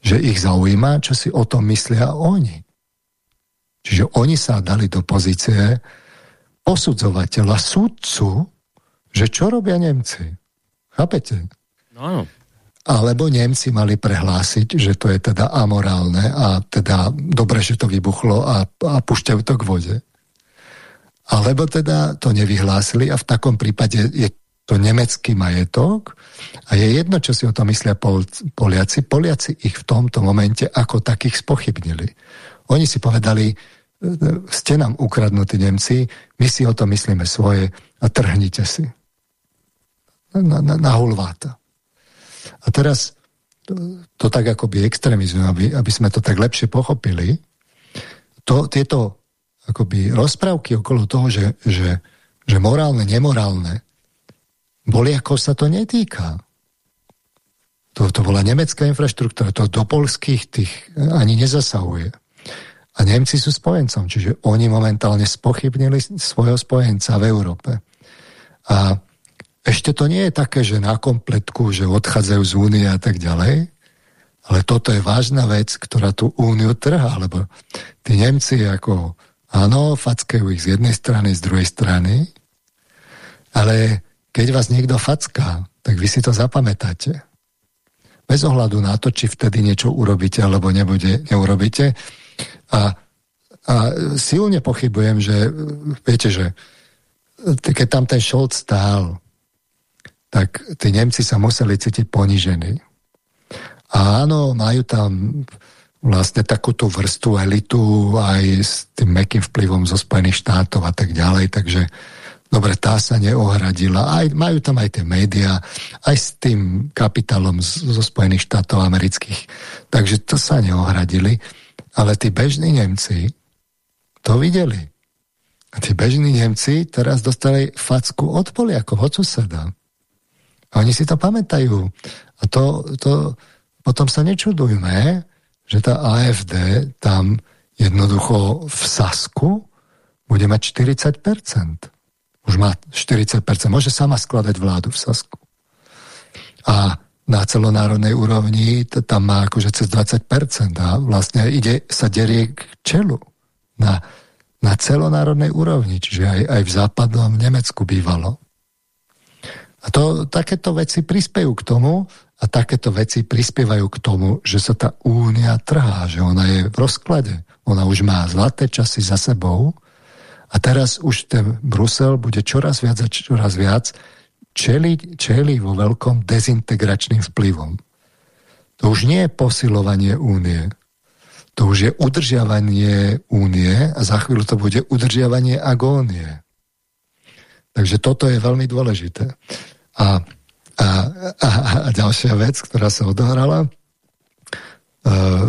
Že ich zaujíma, čo si o tom myslia oni. Čiže oni sa dali do pozície posudzovateľa, sudcu, že čo robia Nemci. Chápete? No áno alebo Nemci mali prehlásiť, že to je teda amorálne a teda dobre, že to vybuchlo a, a pušťajú to k vode. Alebo teda to nevyhlásili a v takom prípade je to nemecký majetok a je jedno, čo si o tom myslia Pol, Poliaci. Poliaci ich v tomto momente ako takých spochybnili. Oni si povedali, ste nám ukradnutí Nemci, my si o tom myslíme svoje a trhnite si. Na, na, na hulváta. A teraz to, tak akoby extrémizujem, aby, aby sme to tak lepšie pochopili. To, tieto akoby rozprávky okolo toho, že, že, že morálne, nemorálne, boli ako sa to netýka. To, to bola nemecká infraštruktúra, to do polských tých ani nezasahuje. A Nemci sú spojencom, čiže oni momentálne spochybnili svojho spojenca v Európe. A ešte to nie je také, že na kompletku, že odchádzajú z únie a tak ďalej, ale toto je vážna vec, ktorá tú úniu trhá, lebo tí Nemci ako, áno, fackajú ich z jednej strany, z druhej strany, ale keď vás niekto facká, tak vy si to zapamätáte. Bez ohľadu na to, či vtedy niečo urobíte, alebo nebude, neurobíte. A, a silne pochybujem, že viete, že keď tam ten Scholz stál, tak tí Nemci sa museli cítiť ponižení. A áno, majú tam vlastne takúto vrstu elitu aj s tým mekým vplyvom zo Spojených štátov a tak ďalej, takže dobre, tá sa neohradila. Aj, majú tam aj tie médiá, aj s tým kapitálom zo Spojených štátov amerických. Takže to sa neohradili. Ale tí bežní Nemci to videli. A tí bežní Nemci teraz dostali facku od Poliakov, od suseda. A oni si to pamätajú. A to, to potom sa nečudujme, že tá AFD tam jednoducho v Sasku bude mať 40%. Už má 40%. Môže sama skladať vládu v Sasku. A na celonárodnej úrovni tam má akože cez 20% a vlastne ide, sa derie k čelu na, na celonárodnej úrovni, čiže aj, aj v západnom Nemecku bývalo. To, takéto veci prispejú k tomu a takéto veci prispievajú k tomu, že sa tá únia trhá, že ona je v rozklade. Ona už má zlaté časy za sebou a teraz už ten Brusel bude čoraz viac a čoraz viac čeli, čeli vo veľkom dezintegračným vplyvom. To už nie je posilovanie únie. To už je udržiavanie únie a za chvíľu to bude udržiavanie agónie. Takže toto je veľmi dôležité. A, a, a, a ďalšia vec, ktorá sa odohrala, e,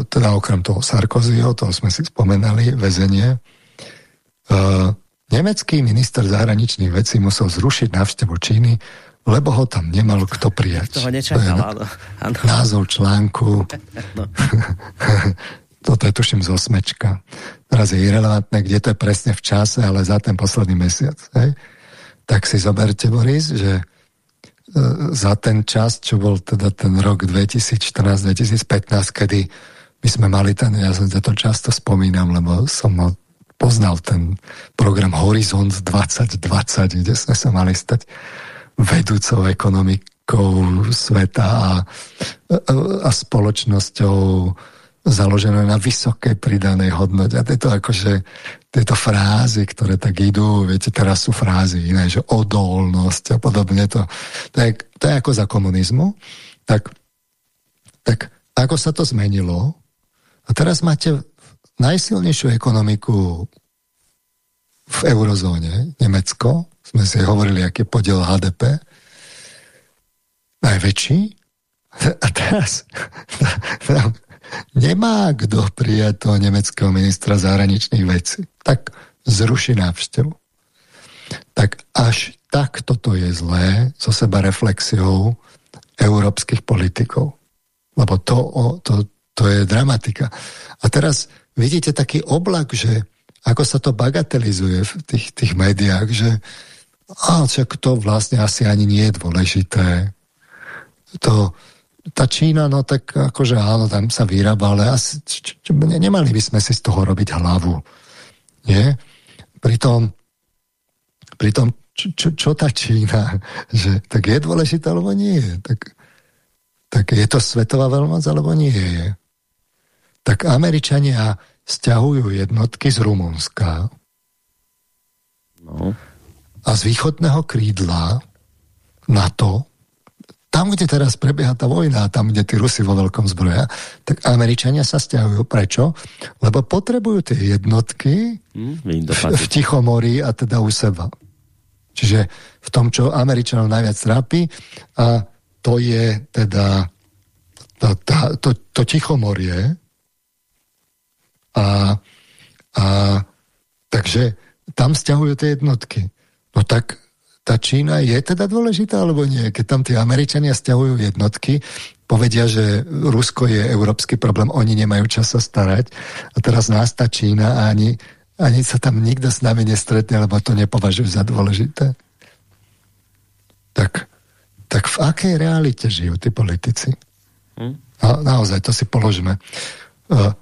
teda okrem toho Sarkozyho, toho sme si spomenali, väzenie, Uh, nemecký minister zahraničných vecí musel zrušiť návštevu Číny, lebo ho tam nemal kto prijať. Toho nečakal, áno. Názov článku. No. Toto je tuším z osmečka. Teraz je irrelevantné, kde to je presne v čase, ale za ten posledný mesiac. Hej? Tak si zoberte, Boris, že za ten čas, čo bol teda ten rok 2014-2015, kedy my sme mali ten, ja som to často spomínam, lebo som mal poznal ten program Horizont 2020, kde sme sa mali stať vedúcou ekonomikou sveta a, a spoločnosťou založené na vysokej pridanej hodnote. A tieto akože, tieto frázy, ktoré tak idú, viete, teraz sú frázy iné, že odolnosť a podobne, to, to, je, to je ako za komunizmu. Tak, tak ako sa to zmenilo? A teraz máte najsilnejšiu ekonomiku v eurozóne, Nemecko, sme si hovorili, aký podiel HDP, najväčší. A teraz nemá kto prijať toho nemeckého ministra zahraničných vecí. Tak zruší návštevu. Tak až tak toto je zlé so seba reflexiou európskych politikov. Lebo to, to, to je dramatika. A teraz vidíte taký oblak, že ako sa to bagatelizuje v tých, tých médiách, že a čak to vlastne asi ani nie je dôležité. To, tá Čína, no tak akože áno, tam sa vyrába, ale asi, č, č, nemali by sme si z toho robiť hlavu. Nie? Pritom, pritom čo, čo, čo tá Čína? Že, tak je dôležité, alebo nie je? Tak, tak je to svetová veľmoc, alebo nie je? Tak Američania stiahujú jednotky z Rumunska no. a z východného krídla NATO, tam, kde teraz prebieha tá vojna, tam, kde tí Rusi vo veľkom zbroja, tak Američania sa stiahujú. Prečo? Lebo potrebujú tie jednotky mm, v, Tichomorí a teda u seba. Čiže v tom, čo Američanov najviac trápi, a to je teda to, to, to, to Tichomorie, a, a takže tam stiahujú tie jednotky. No tak tá Čína je teda dôležitá, alebo nie? Keď tam tie Američania stiahujú jednotky, povedia, že Rusko je európsky problém, oni nemajú čas sa starať a teraz nás tá Čína a ani, ani sa tam nikto s nami nestretne, lebo to nepovažujú za dôležité. Tak, tak v akej realite žijú tí politici? Hm? A naozaj, to si položme. Uh,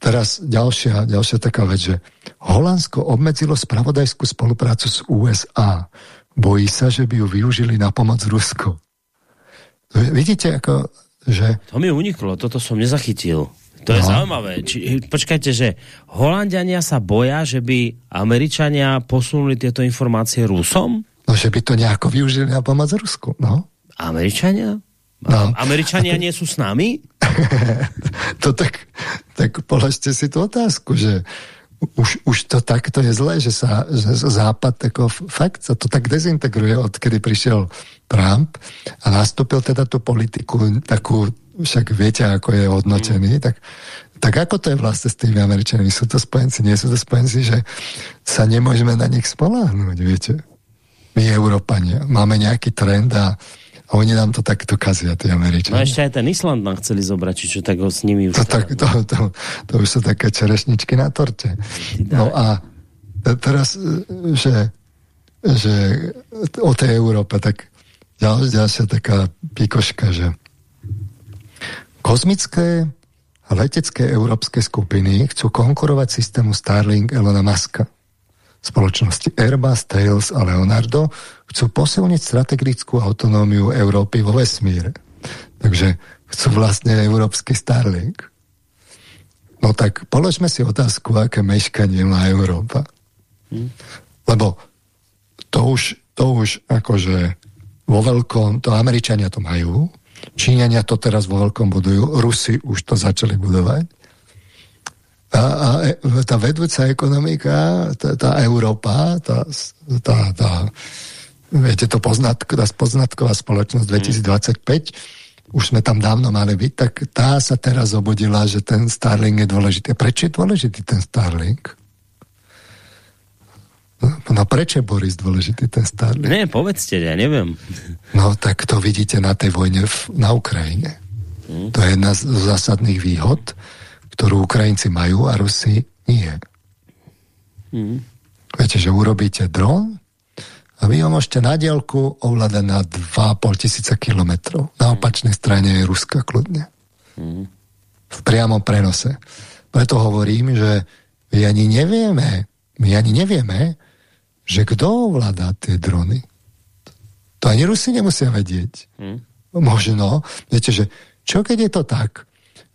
Teraz ďalšia, ďalšia taká vec, že Holandsko obmedzilo spravodajskú spoluprácu s USA. Bojí sa, že by ju využili na pomoc Rusku. Vidíte, ako, že... To mi uniklo, toto som nezachytil. To je no. zaujímavé. Či, počkajte, že Holandiania sa boja, že by Američania posunuli tieto informácie Rusom? No, že by to nejako využili na pomoc Rusku, no. Američania? No. Američania nie sú s nami? to tak, tak položte si tú otázku, že už, už to takto je zlé, že sa že Západ ako fakt sa to tak dezintegruje, odkedy prišiel Trump a nastúpil teda tú politiku takú, však viete, ako je hodnotený, mm. tak, tak ako to je vlastne s tými Američanmi? Sú to spojenci, nie sú to spojenci, že sa nemôžeme na nich spoláhnuť, viete? My, Európania, máme nejaký trend a a oni nám to takto kazia, tí Američania. No ešte aj ten Island nám chceli zobrať, či čo tak ho s nimi už... To, tak, to, to, to už sú také čerešničky na torte. No a teraz, že, že o tej Európe, tak ďal, ďalšia taká pikoška, že kozmické a letecké európske skupiny chcú konkurovať systému Starlink Elona Muska spoločnosti Airbus, Thales a Leonardo chcú posilniť strategickú autonómiu Európy vo vesmíre. Takže chcú vlastne európsky Starlink. No tak položme si otázku, aké meškanie má Európa. Hm. Lebo to už, to už akože vo veľkom, to Američania to majú, Číňania to teraz vo veľkom budujú, Rusi už to začali budovať a, a e, tá vedúca ekonomika, tá, tá Európa, tá, tá, tá viete, to poznatko, tá poznatková spoločnosť 2025, mm. už sme tam dávno mali byť, tak tá sa teraz obudila, že ten Starlink je dôležitý. Prečo je dôležitý ten Starlink? No prečo je Boris dôležitý ten Starlink? Nie, povedzte, ja neviem. No tak to vidíte na tej vojne v, na Ukrajine. Mm. To je jedna z zásadných výhod, ktorú Ukrajinci majú a Rusi nie. Mm. Viete, že urobíte dron a vy ho môžete na dielku ovládať na 2,5 tisíca kilometrov. Na opačnej strane je Ruska kľudne. Mm. V priamom prenose. Preto hovorím, že my ani nevieme, my ani nevieme, že kto ovládá tie drony. To ani Rusi nemusia vedieť. Mm. Možno, viete, že čo keď je to tak,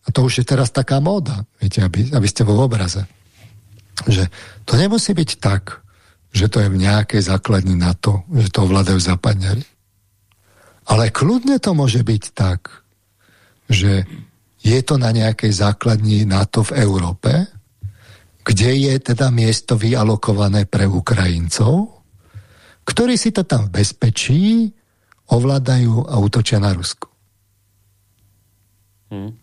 a to už je teraz taká móda, viete, aby, aby ste vo obraze. Že to nemusí byť tak, že to je v nejakej základni NATO, že to ovládajú západňari. Ale kľudne to môže byť tak, že je to na nejakej základni NATO v Európe, kde je teda miesto vyalokované pre Ukrajincov, ktorí si to tam v bezpečí ovládajú a útočia na Rusku. Hmm.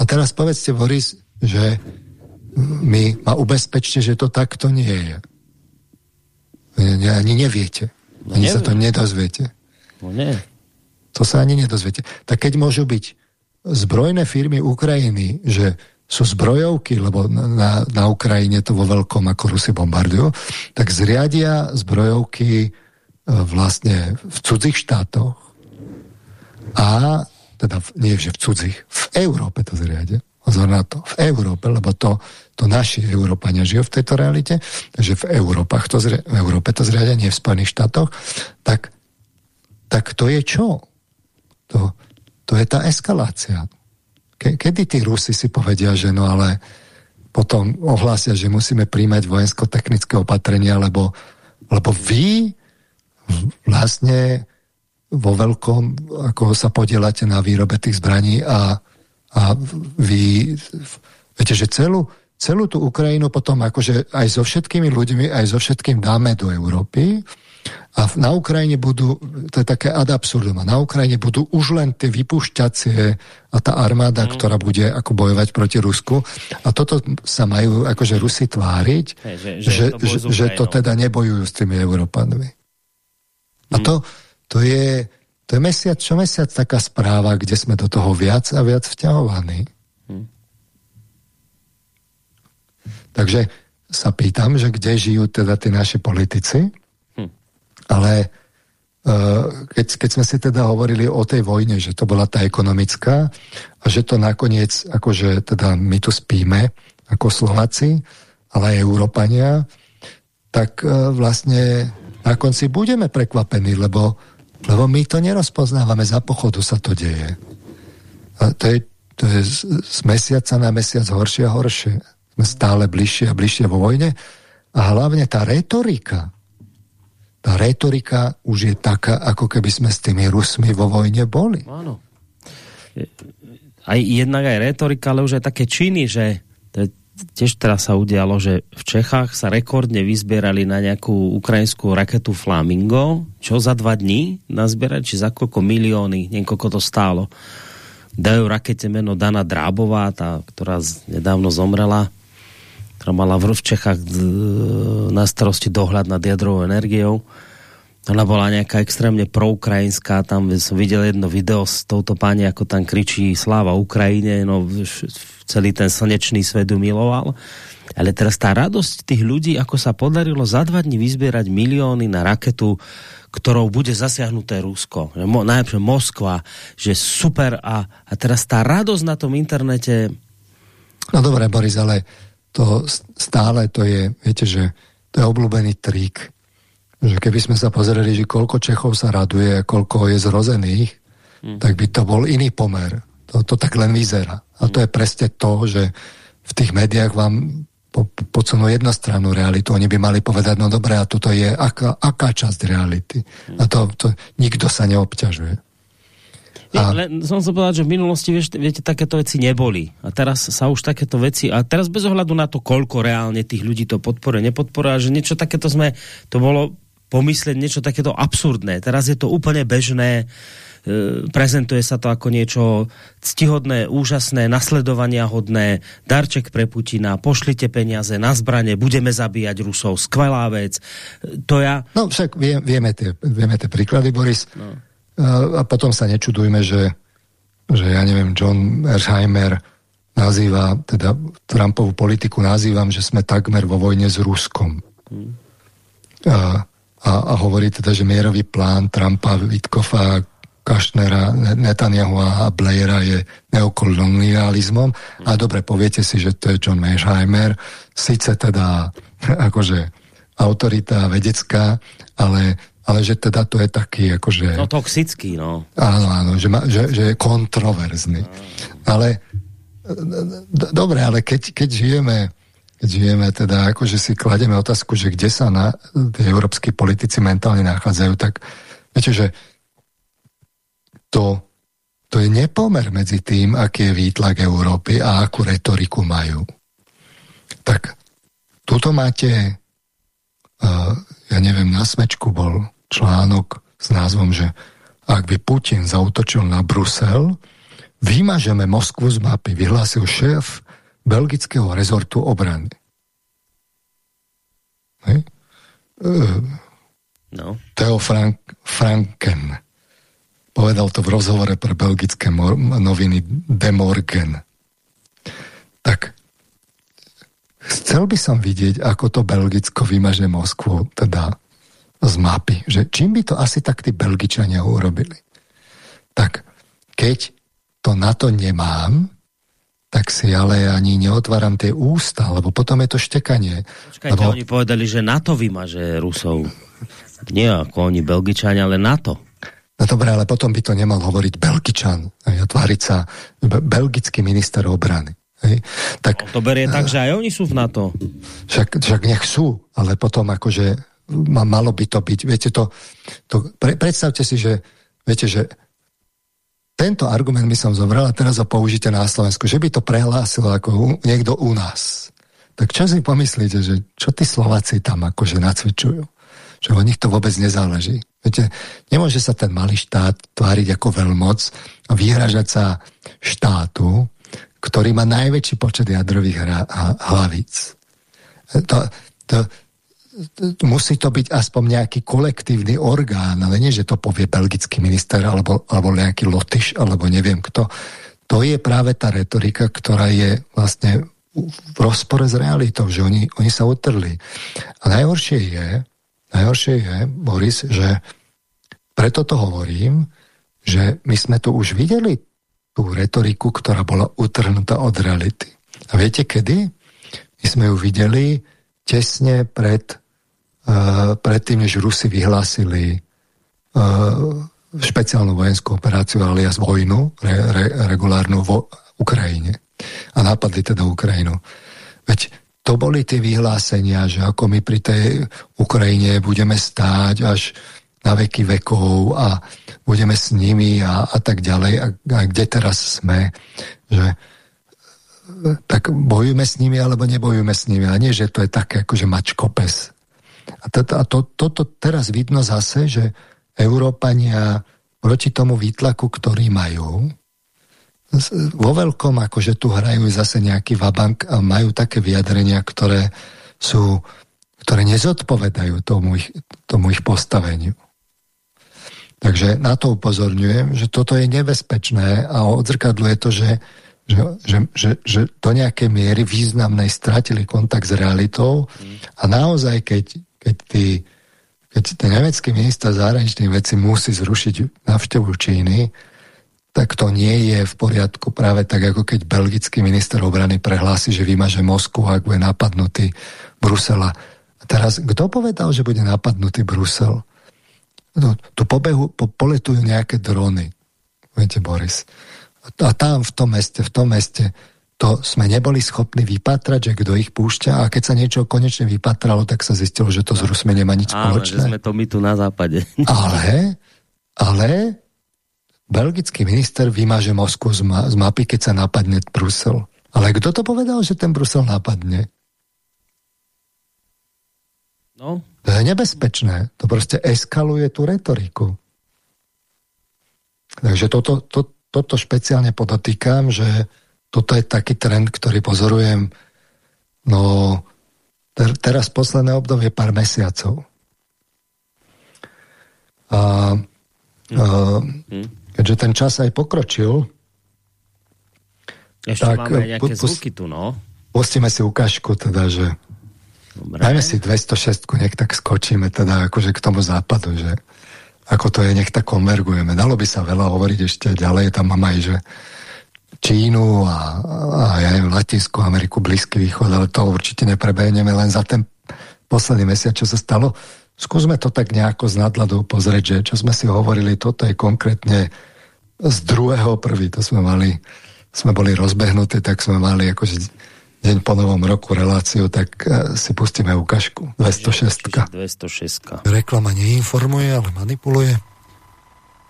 A teraz povedzte, Boris, že my ma ubezpečte, že to takto nie je. Ani neviete. No ani neviem. sa to nedozviete. No nie. To sa ani nedozviete. Tak keď môžu byť zbrojné firmy Ukrajiny, že sú zbrojovky, lebo na, na Ukrajine to vo veľkom ako Rusi bombardujú, tak zriadia zbrojovky e, vlastne v cudzích štátoch a teda nie že v cudzích, v Európe to zriade. Pozor na to, v Európe, lebo to, to naši Európania žijú v tejto realite, takže v, Európach to zri, v Európe to zriadia, nie v Spojených štátoch, tak, tak to je čo? To, to je tá eskalácia. Ke, kedy tí Rusi si povedia, že no ale potom ohlásia, že musíme príjmať vojensko-technické opatrenia, lebo, lebo vy vlastne vo veľkom, ako sa podielate na výrobe tých zbraní a, a vy, viete, že celú, celú tú Ukrajinu potom akože aj so všetkými ľuďmi, aj so všetkým dáme do Európy a na Ukrajine budú, to je také ad absurdum, a na Ukrajine budú už len tie vypúšťacie a tá armáda, mm. ktorá bude ako bojovať proti Rusku a toto sa majú akože Rusi tváriť, hey, že, že, že, to že, že to teda nebojujú s tými Európanmi. A mm. to, to je, to je mesiac, čo mesiac taká správa, kde sme do toho viac a viac vťahovaní. Hm. Takže sa pýtam, že kde žijú teda tí naši politici, hm. ale uh, keď, keď sme si teda hovorili o tej vojne, že to bola tá ekonomická a že to nakoniec, akože teda my tu spíme ako Slováci, ale aj Európania, tak uh, vlastne na konci budeme prekvapení, lebo lebo my to nerozpoznávame, za pochodu sa to deje. A to je, to je z, z mesiaca na mesiac horšie a horšie. Sme stále bližšie a bližšie vo vojne. A hlavne tá retorika, tá retorika už je taká, ako keby sme s tými Rusmi vo vojne boli. Áno. Aj jednak aj retorika, ale už aj také činy, že to je tiež teraz sa udialo, že v Čechách sa rekordne vyzbierali na nejakú ukrajinskú raketu Flamingo, čo za dva dní nazbierať, či za koľko milióny, neviem to stálo. Dajú rakete meno Dana Drábová, tá, ktorá nedávno zomrela, ktorá mala v Čechách na starosti dohľad nad jadrovou energiou. Ona bola nejaká extrémne proukrajinská, tam som videl jedno video s touto pani, ako tam kričí sláva Ukrajine, no celý ten slnečný svet miloval. Ale teraz tá radosť tých ľudí, ako sa podarilo za dva dní vyzbierať milióny na raketu, ktorou bude zasiahnuté Rusko. Mo, najlepšie Moskva, že super a, a teraz tá radosť na tom internete... No dobré, Boris, ale to stále to je, viete, že to je obľúbený trik, že keby sme sa pozreli, že koľko Čechov sa raduje a koľko je zrozených, hmm. tak by to bol iný pomer. To, to tak len vyzerá. A to je presne to, že v tých médiách vám po, podsunú jednostrannú realitu. Oni by mali povedať, no dobre, a toto je aká, aká časť reality. A to, to nikto sa neobťažuje. A... Len som sa povedať, že v minulosti, vieš, viete, takéto veci neboli. A teraz sa už takéto veci, a teraz bez ohľadu na to, koľko reálne tých ľudí to podporuje, nepodporuje, že niečo takéto sme, to bolo pomyslieť niečo takéto absurdné. Teraz je to úplne bežné, E, prezentuje sa to ako niečo ctihodné, úžasné, nasledovania hodné, darček pre Putina, pošlite peniaze na zbranie, budeme zabíjať Rusov, skvelá vec. To ja... No však vie, vieme, tie, vieme tie príklady, Boris. No. A potom sa nečudujme, že, že ja neviem, John Ersheimer nazýva, teda Trumpovú politiku nazývam, že sme takmer vo vojne s Ruskom. Hmm. A, a, a hovorí teda, že mierový plán Trumpa, Witkoffa, Kašnera, Netanyahu a Blaira je neokolonializmom. A dobre, poviete si, že to je John Mearsheimer, síce teda akože autorita vedecká, ale, ale že teda to je taký akože... No toxický, no. Áno, áno, že, ma, že, že je kontroverzný. Ale dobre, ale keď, keď žijeme žijeme teda, akože si klademe otázku, že kde sa na, tí európsky politici mentálne nachádzajú, tak viete, že to, to je nepomer medzi tým, aký je výtlak Európy a akú retoriku majú. Tak tuto máte, ja neviem, na smečku bol článok s názvom, že ak by Putin zautočil na Brusel, vymažeme Moskvu z mapy, vyhlásil šéf belgického rezortu obrany. Hej? Uh, no. Theo Frank, Franken Povedal to v rozhovore pre belgické noviny De Morgan. Tak chcel by som vidieť, ako to Belgicko vymaže Moskvu, teda z mapy. Že čím by to asi tak tí Belgičania urobili? Tak keď to na to nemám, tak si ale ani neotváram tie ústa, lebo potom je to štekanie. Počkajte, lebo... oni povedali, že NATO vymaže Rusov. Nie ako oni Belgičania, ale NATO. No dobré, ale potom by to nemal hovoriť Belgičan a tváriť sa belgický minister obrany. Hej. Tak, no, to berie tak, že aj oni sú v NATO. Však, však nech sú, ale potom akože ma, malo by to byť. Viete, to, to pre, predstavte si, že viete, že tento argument by som zobral a teraz ho použite na Slovensku, že by to prehlásil ako niekto u nás. Tak čo si pomyslíte, že čo tí Slováci tam akože nacvičujú? že o nich to vôbec nezáleží. Viete, nemôže sa ten malý štát tváriť ako veľmoc a vyhražať sa štátu, ktorý má najväčší počet jadrových hlavíc. To, to, musí to byť aspoň nejaký kolektívny orgán, ale nie, že to povie belgický minister alebo, alebo nejaký lotyš, alebo neviem kto. To je práve tá retorika, ktorá je vlastne v rozpore s realitou, že oni, oni sa utrli. A najhoršie je, Najhoršie je, Boris, že preto to hovorím, že my sme tu už videli tú retoriku, ktorá bola utrhnutá od reality. A viete kedy? My sme ju videli tesne pred, uh, pred tým, než Rusi vyhlásili uh, špeciálnu vojenskú operáciu alias vojnu, re, re, regulárnu vo Ukrajine. A napadli teda Ukrajinu. Veď to boli tie vyhlásenia, že ako my pri tej Ukrajine budeme stáť až na veky vekov a budeme s nimi a, a tak ďalej. A, a kde teraz sme? Že, tak bojujeme s nimi alebo nebojujeme s nimi. A nie, že to je také akože mačko pes. A, to, a to, toto teraz vidno zase, že Európania proti tomu výtlaku, ktorý majú, vo veľkom akože tu hrajú zase nejaký vabank a majú také vyjadrenia, ktoré sú, ktoré nezodpovedajú tomu ich, tomu ich postaveniu. Takže na to upozorňujem, že toto je nebezpečné a odzrkadluje to, že, že, že, že, že do nejakej miery významnej stratili kontakt s realitou a naozaj, keď, keď, tí, keď ten nemecký minister zahraničných vecí musí zrušiť navštevu Číny, tak to nie je v poriadku práve tak, ako keď belgický minister obrany prehlási, že vymaže Moskvu, ak bude napadnutý Brusela. A teraz, kto povedal, že bude napadnutý Brusel? no, tu pobehu, po, poletujú nejaké drony. Viete, Boris. A tam v tom meste, v tom meste to sme neboli schopní vypatrať, že kto ich púšťa a keď sa niečo konečne vypatralo, tak sa zistilo, že to s Rusmi nemá nič Áno, spoločné. že sme to my tu na západe. Ale, ale belgický minister vymaže Moskvu z, ma z mapy, keď sa napadne Brusel. Ale kto to povedal, že ten Brusel napadne? No, to je nebezpečné. To proste eskaluje tú retoriku. Takže toto, to, toto špeciálne podotýkam, že toto je taký trend, ktorý pozorujem no ter, teraz posledné obdobie pár mesiacov. A, mm. a mm. keďže ten čas aj pokročil, ešte tak, máme nejaké zvuky tu, no. Pustíme si ukážku, teda, že Dobre. Dajme si 206, nech tak skočíme teda akože k tomu západu, že ako to je, nech tak konvergujeme. Dalo by sa veľa hovoriť ešte ďalej, tam mám aj, že Čínu a, a ja neviem, Latinskú Ameriku, Blízky východ, ale to určite neprebehneme len za ten posledný mesiac, čo sa stalo. Skúsme to tak nejako z nadladou pozrieť, že čo sme si hovorili, toto je konkrétne z druhého prvý, to sme mali, sme boli rozbehnutí, tak sme mali akože deň po novom roku reláciu, tak e, si pustíme ukážku. 206. 206. Reklama neinformuje, ale manipuluje.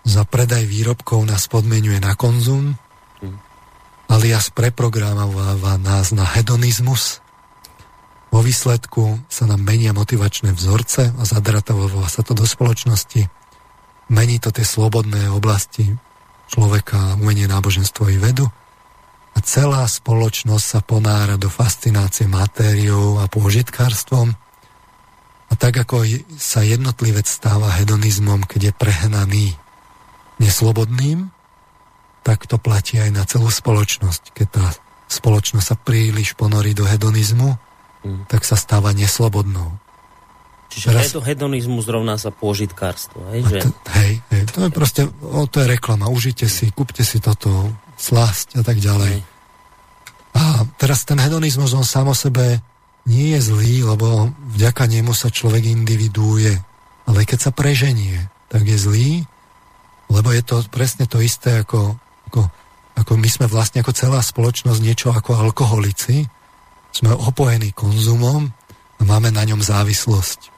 Za predaj výrobkov nás podmenuje na konzum, hm. alias preprogramováva nás na hedonizmus. Vo výsledku sa nám menia motivačné vzorce a zadratováva sa to do spoločnosti. Mení to tie slobodné oblasti človeka, umenie, náboženstvo i vedu a celá spoločnosť sa ponára do fascinácie matériou a pôžitkárstvom. A tak ako sa jednotlivec stáva hedonizmom, keď je prehnaný neslobodným, tak to platí aj na celú spoločnosť. Keď tá spoločnosť sa príliš ponorí do hedonizmu, mm. tak sa stáva neslobodnou. Čiže Teraz... hedonizmus rovná sa pôžitkárstvo, hej? Že... To, hej, hej, to je proste, o, to je reklama, užite si, kúpte si toto, slasť a tak ďalej. A teraz ten hedonizmus, on sám o sebe nie je zlý, lebo vďaka nemu sa človek individuuje. Ale keď sa preženie, tak je zlý, lebo je to presne to isté, ako, ako, ako my sme vlastne ako celá spoločnosť niečo ako alkoholici. Sme opojení konzumom a máme na ňom závislosť.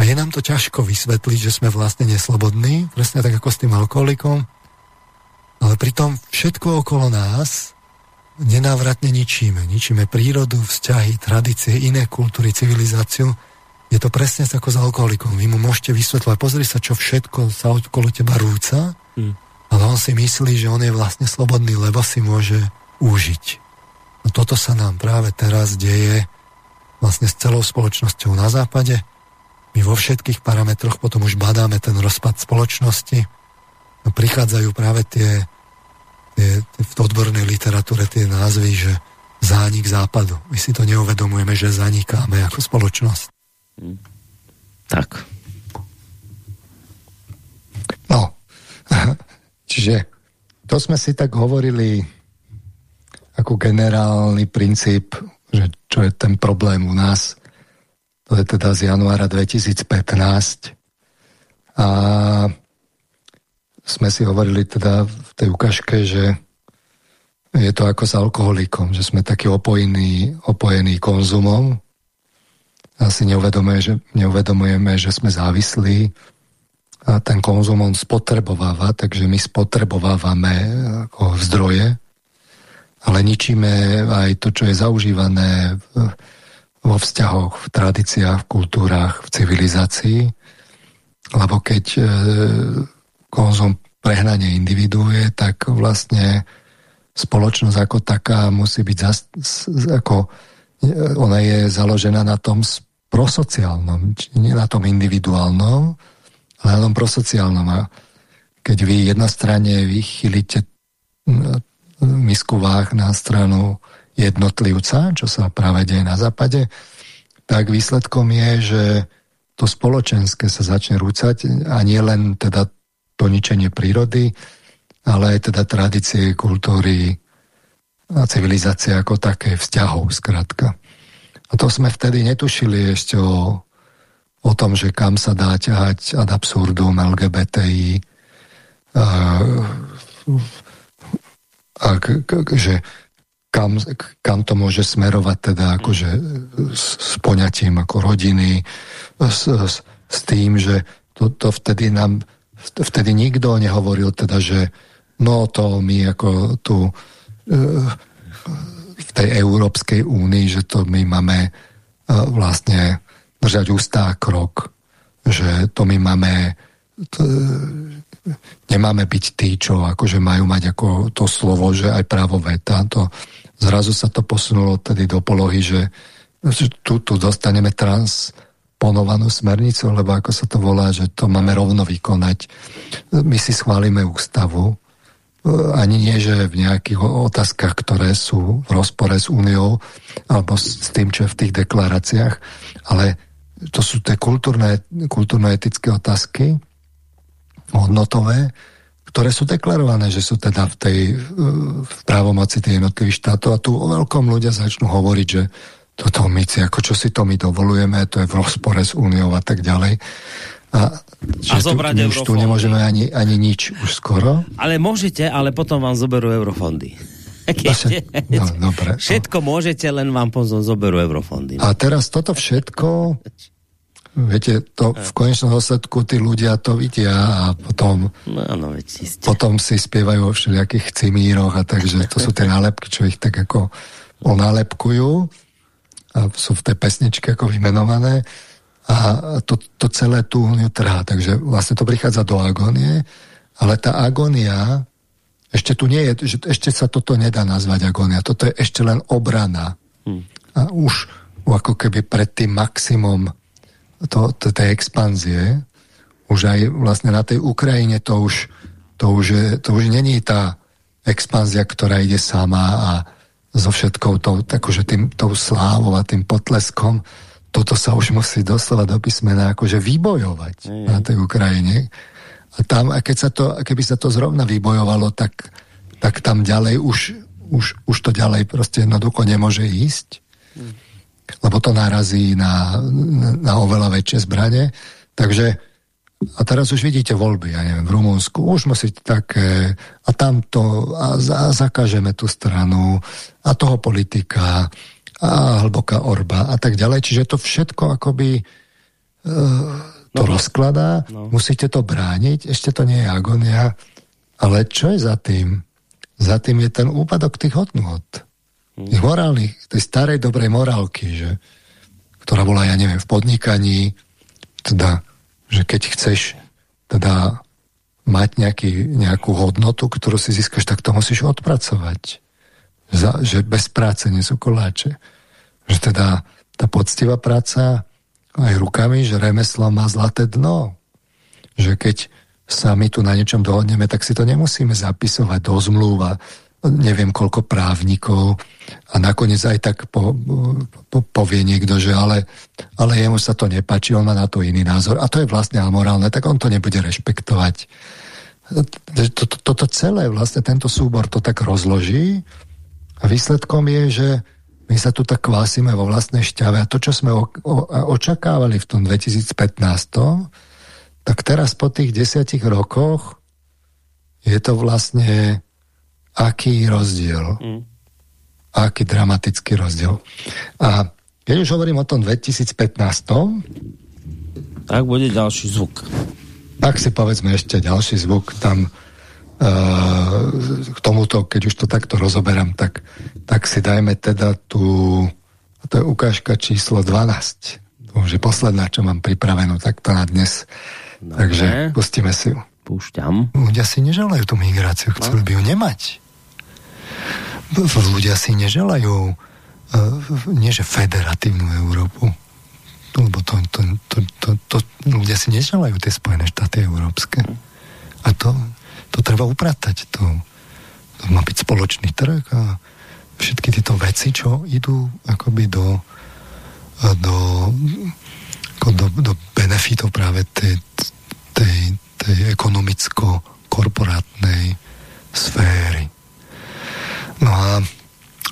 A je nám to ťažko vysvetliť, že sme vlastne neslobodní, presne tak ako s tým alkoholikom, ale pritom všetko okolo nás nenávratne ničíme. Ničíme prírodu, vzťahy, tradície, iné kultúry, civilizáciu. Je to presne ako s alkoholikom. Vy mu môžete vysvetľovať, pozri sa, čo všetko sa okolo teba rúca, hmm. ale on si myslí, že on je vlastne slobodný, lebo si môže užiť. No toto sa nám práve teraz deje vlastne s celou spoločnosťou na západe. My vo všetkých parametroch potom už badáme ten rozpad spoločnosti no, prichádzajú práve tie, tie, v odbornej literatúre tie názvy, že zánik západu. My si to neuvedomujeme, že zanikáme ako spoločnosť. Hmm. Tak. No, čiže to sme si tak hovorili ako generálny princíp, že čo je ten problém u nás. To je teda z januára 2015. A sme si hovorili teda v tej ukážke, že je to ako s alkoholikom, že sme takí opojení, opojení konzumom a si neuvedomujeme že, neuvedomujeme, že sme závislí a ten konzum on spotrebováva, takže my spotrebovávame ako zdroje, ale ničíme aj to, čo je zaužívané vo vzťahoch, v tradíciách, v kultúrách, v civilizácii. Lebo keď e, konzum prehnanie individuuje, tak vlastne spoločnosť ako taká musí byť zas, ako ona je založená na tom prosociálnom, nie na tom individuálnom, ale na tom prosociálnom. A keď vy jednostranne vychylíte misku váh na stranu jednotlivca, čo sa práve deje na západe, tak výsledkom je, že to spoločenské sa začne rúcať a nie len teda to ničenie prírody, ale aj teda tradície, kultúry a civilizácie ako také vzťahov, zkrátka. A to sme vtedy netušili ešte o, o tom, že kam sa dá ťahať ad absurdum LGBTI, a, a, že kam, kam to môže smerovať teda akože s, s poňatím ako rodiny, s, s, s tým, že to, to vtedy nám vtedy nikto nehovoril teda, že no to my ako tu e, v tej Európskej únii, že to my máme e, vlastne držať ústá krok, že to my máme to, nemáme byť tí, čo akože majú mať ako to slovo, že aj právo veta. To, zrazu sa to posunulo tedy do polohy, že, že tu, tu dostaneme trans ponovanú smernicu, lebo ako sa to volá, že to máme rovno vykonať. My si schválime ústavu, ani nie, že v nejakých otázkach, ktoré sú v rozpore s úniou alebo s tým, čo je v tých deklaráciách, ale to sú tie kultúrno-etické otázky, hodnotové, ktoré sú deklarované, že sú teda v tej v právomoci tých jednotlivých štátov a tu o veľkom ľudia začnú hovoriť, že toto my si, ako čo si to my dovolujeme, to je v rozpore s úniou a tak ďalej. A, a zobrať tu, už tu nemôžeme ani, ani nič už skoro. Ale môžete, ale potom vám zoberú eurofondy. Keď, no, dobre, všetko no. môžete, len vám potom zoberú eurofondy. No. A teraz toto všetko, viete, to v konečnom dôsledku tí ľudia to vidia a potom, no, no, potom si spievajú o všelijakých cimíroch a takže to sú tie nálepky, čo ich tak ako onálepkujú a sú v tej pesničke ako vymenované a to, to celé tu trhá, takže vlastne to prichádza do agónie, ale tá agónia ešte tu nie je, že ešte sa toto nedá nazvať agónia, toto je ešte len obrana. Hmm. A už ako keby pred tým maximum to, to, tej expanzie, už aj vlastne na tej Ukrajine to už, to už, to už není tá expanzia, ktorá ide sama a so všetkou tou, akože tým, tou slávou a tým potleskom, toto sa už musí doslova do písmena akože vybojovať mm. na tej Ukrajine. A tam, a keď sa to, keby sa to zrovna vybojovalo, tak, tak tam ďalej už, už, už to ďalej proste jednoducho nemôže ísť. Mm. Lebo to narazí na, na oveľa väčšie zbranie. Takže a teraz už vidíte voľby, ja neviem, v Rumunsku, už musíte také, a tamto, a, za, zakažeme tú stranu, a toho politika, a hlboká orba, a tak ďalej. Čiže to všetko akoby e, to no, rozkladá, no. musíte to brániť, ešte to nie je agonia, ale čo je za tým? Za tým je ten úpadok tých hodnot. Hmm. Tých morálnych, tej starej dobrej morálky, že, ktorá bola, ja neviem, v podnikaní, teda že keď chceš teda mať nejaký, nejakú hodnotu, ktorú si získaš, tak to musíš odpracovať. Za, že bez práce nie sú koláče. Že teda tá poctivá práca aj rukami, že remeslo má zlaté dno. Že keď sa my tu na niečom dohodneme, tak si to nemusíme zapisovať do zmluva, neviem koľko právnikov a nakoniec aj tak po, po, povie niekto, že ale, ale jemu sa to nepačí, on má na to iný názor. A to je vlastne amorálne, tak on to nebude rešpektovať. Toto, toto celé, vlastne tento súbor to tak rozloží. A výsledkom je, že my sa tu tak kvásime vo vlastnej šťave. A to, čo sme o, o, očakávali v tom 2015, tak teraz po tých desiatich rokoch je to vlastne aký rozdiel. Mm. Aký dramatický rozdiel. A keď už hovorím o tom 2015, tak bude ďalší zvuk. Tak si povedzme ešte ďalší zvuk tam uh, k tomuto, keď už to takto rozoberám, tak, tak si dajme teda tu to je ukážka číslo 12. To už je posledná, čo mám pripravenú takto na dnes. Dobre. Takže pustíme si ju. Púšťam. Ľudia si neželajú tú migráciu, chceli no. by ju nemať. Ľudia si neželajú uh, nie že federatívnu Európu, lebo to, to, to, to, to ľudia si neželajú tie Spojené štáty európske. A to, to treba upratať. To, to má byť spoločný trh a všetky tieto veci, čo idú akoby do, do, do, do benefitov práve tej, tej, tej ekonomicko-korporátnej sféry. No a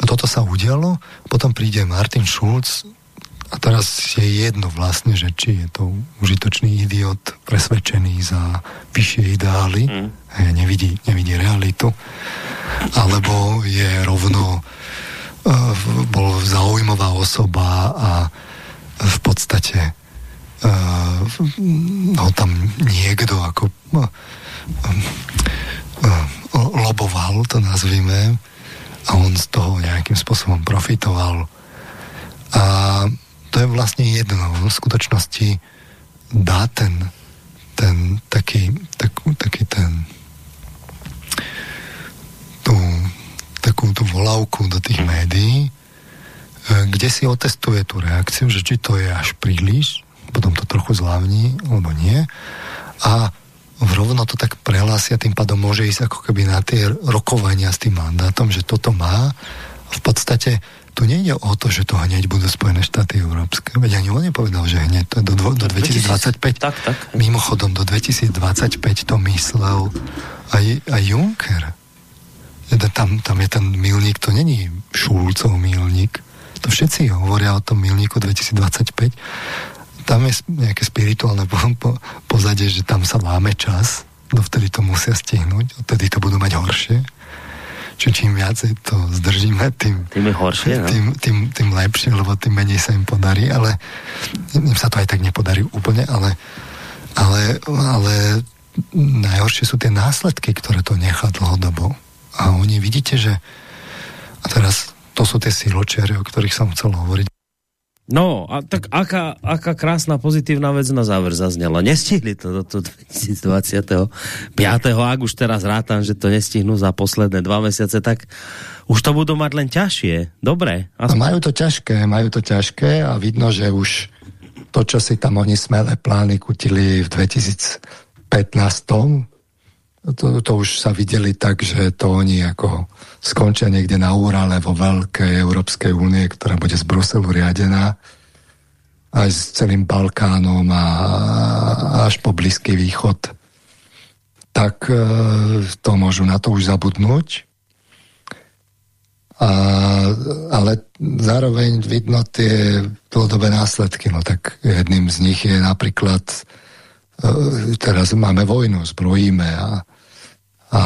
toto sa udialo, potom príde Martin Schulz a teraz je jedno vlastne, že či je to užitočný idiot presvedčený za vyššie ideály, mm. nevidí, nevidí realitu, alebo je rovno uh, bol zaujímavá osoba a v podstate uh, no tam niekto ako uh, uh, loboval, to nazvime, a on z toho nejakým spôsobom profitoval. A to je vlastne jedno. V skutočnosti dá ten, ten taký, takú, taký ten tú, takú tú volávku do tých médií, kde si otestuje tú reakciu, že či to je až príliš, potom to trochu zľavní, alebo nie. A rovno to tak prehlásia, tým pádom môže ísť ako keby na tie rokovania s tým mandátom, že toto má. V podstate tu nejde o to, že to hneď budú Spojené štáty európske. Veď ani on nepovedal, že hneď to je do, do 2025. Tak, tak. Mimochodom, do 2025 to myslel aj, aj Juncker. Teda tam, tam je ten milník, to není Šulcov milník. To všetci hovoria o tom milníku 2025. Tam je nejaké spirituálne po, po, pozadie, že tam sa máme čas, dovtedy to musia stihnúť, odtedy to budú mať horšie čo čím viacej to zdržíme, tým, tým je horšie, no? tým, tým, tým lepšie, lebo tým menej sa im podarí, ale im sa to aj tak nepodarí úplne, ale, ale, ale najhoršie sú tie následky, ktoré to nechá dlhodobo. A oni vidíte, že a teraz to sú tie siločiare, o ktorých som chcel hovoriť. No, a tak aká, aká krásna pozitívna vec na záver zaznela. Nestihli to do 2025. Ak už teraz rátam, že to nestihnú za posledné dva mesiace, tak už to budú mať len ťažšie. Dobre. Aspoň... Majú to ťažké, majú to ťažké a vidno, že už to, čo si tam oni smelé plány kutili v 2015 to, to už sa videli tak, že to oni ako skončia niekde na Úrale vo veľkej Európskej únie, ktorá bude z Bruselu riadená aj s celým Balkánom a až po Blízky východ tak e, to môžu na to už zabudnúť. A, ale zároveň vidno tie dlhodobé následky. No tak jedným z nich je napríklad e, teraz máme vojnu, zbrojíme a a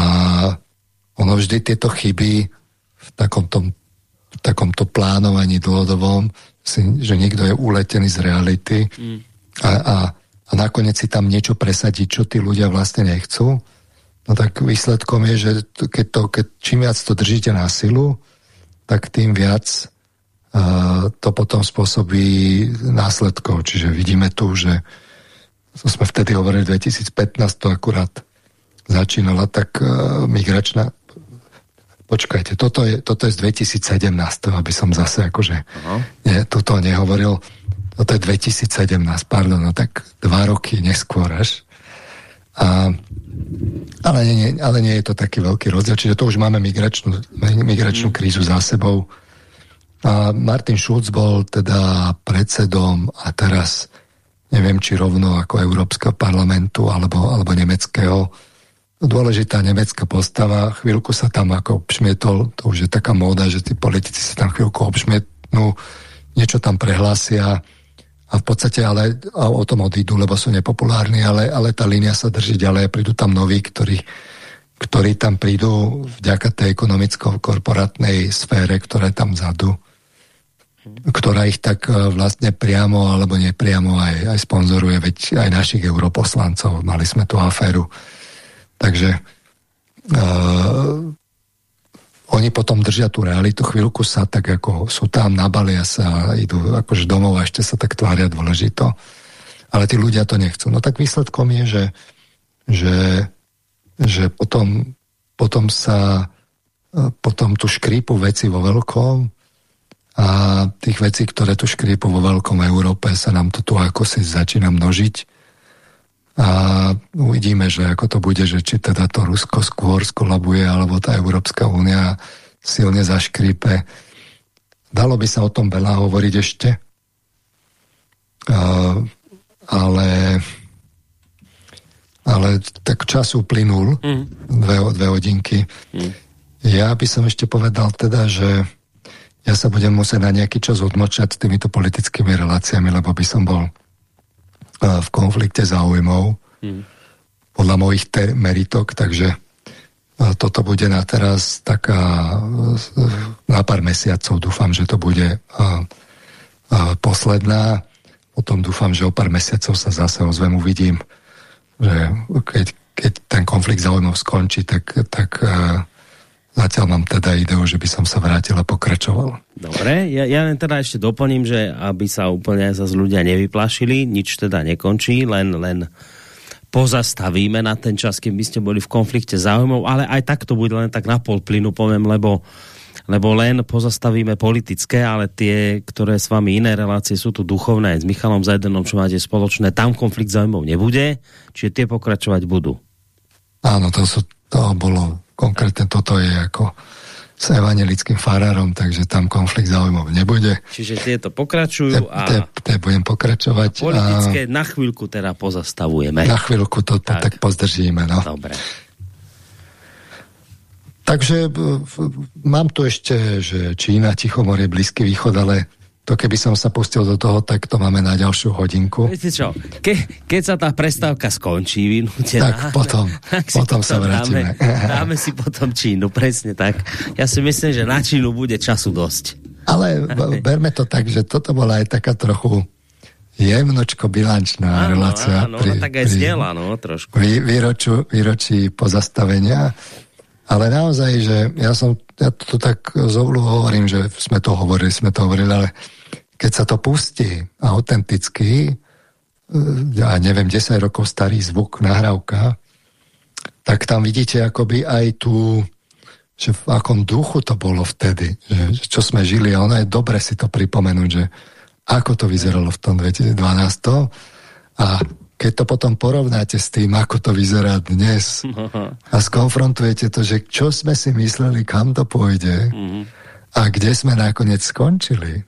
ono vždy tieto chyby v takomto, v takomto plánovaní dlhodobom, že niekto je uletený z reality mm. a, a, a nakoniec si tam niečo presadiť, čo tí ľudia vlastne nechcú, no tak výsledkom je, že keď to, keď, čím viac to držíte na silu, tak tým viac uh, to potom spôsobí následkov. Čiže vidíme tu, že to sme vtedy hovorili 2015, to akurát začínala, tak uh, migračná počkajte, toto je, toto je z 2017, aby som zase akože uh-huh. nie, toto nehovoril, toto je 2017, pardon, no tak dva roky neskôr až. A, ale, nie, ale nie je to taký veľký rozdiel, čiže to už máme migračnú, migračnú uh-huh. krízu za sebou. A Martin Schulz bol teda predsedom a teraz neviem, či rovno ako Európskeho parlamentu alebo, alebo nemeckého dôležitá nemecká postava, chvíľku sa tam ako obšmietol, to už je taká móda, že tí politici sa tam chvíľku obšmietnú, niečo tam prehlásia a v podstate ale a o tom odídu, lebo sú nepopulárni, ale, ale tá línia sa drží ďalej prídu tam noví, ktorí, ktorí tam prídu vďaka tej ekonomicko-korporátnej sfére, ktorá je tam vzadu ktorá ich tak e, vlastne priamo alebo nepriamo aj, aj sponzoruje, veď aj našich europoslancov. Mali sme tú aféru Takže uh, oni potom držia tú realitu, chvíľku sa tak ako sú tam, nabalia sa, idú akože domov a ešte sa tak tvária dôležito. Ale tí ľudia to nechcú. No tak výsledkom je, že, že, že potom, potom sa potom tu škrípu veci vo veľkom a tých vecí, ktoré tu škrípu vo veľkom Európe sa nám to tu ako si začína množiť a uvidíme, že ako to bude, že či teda to Rusko skôr skolabuje, alebo tá Európska únia silne zaškrípe. Dalo by sa o tom veľa hovoriť ešte, ale ale tak čas uplynul, mm. dve, dve hodinky. Mm. Ja by som ešte povedal teda, že ja sa budem musieť na nejaký čas odmočať s týmito politickými reláciami, lebo by som bol v konflikte záujmov mm. podľa mojich meritok, takže toto bude na teraz taká na pár mesiacov, dúfam, že to bude posledná. Potom dúfam, že o pár mesiacov sa zase ozvem, uvidím, že keď, keď ten konflikt záujmov skončí, tak, tak Zatiaľ mám teda ideu, že by som sa vrátil a pokračoval. Dobre, ja, ja len teda ešte doplním, že aby sa úplne zase ľudia nevyplašili, nič teda nekončí, len, len pozastavíme na ten čas, kým by ste boli v konflikte záujmov, ale aj tak to bude len tak na pol plynu, poviem, lebo, lebo len pozastavíme politické, ale tie, ktoré s vami iné relácie sú tu duchovné, s Michalom Zajdenom, čo máte spoločné, tam konflikt záujmov nebude, čiže tie pokračovať budú. Áno, to, sú, to bolo Konkrétne toto je ako s evangelickým farárom, takže tam konflikt záujmov nebude. Čiže tieto pokračujú a... Te, te budem pokračovať. Politické a... na chvíľku teda pozastavujeme. Na chvíľku to tak, tak pozdržíme, no. Dobre. Takže mám tu ešte, že Čína, Tichomorie, Blízky východ, ale to keby som sa pustil do toho, tak to máme na ďalšiu hodinku. Viete čo, ke, keď sa tá prestávka skončí, vynútená, tak potom, tak potom sa vrátime. Dáme, dáme si potom Čínu, presne tak. Ja si myslím, že na Čínu bude času dosť. Ale berme to tak, že toto bola aj taká trochu jemnočko bilančná áno, relácia. Áno, pri, tak aj zdieľa, no, trošku. Vý, výroču, výročí pozastavenia. Ale naozaj, že ja som, ja to tak zovlu hovorím, že sme to hovorili, sme to hovorili, ale keď sa to pustí autenticky, e, ja neviem, 10 rokov starý zvuk, nahrávka, tak tam vidíte akoby aj tu, že v akom duchu to bolo vtedy, že, čo sme žili. A ono je dobre si to pripomenúť, že ako to vyzeralo v tom 2012 a keď to potom porovnáte s tým, ako to vyzerá dnes a skonfrontujete to, že čo sme si mysleli, kam to pôjde mhm. a kde sme nakoniec skončili,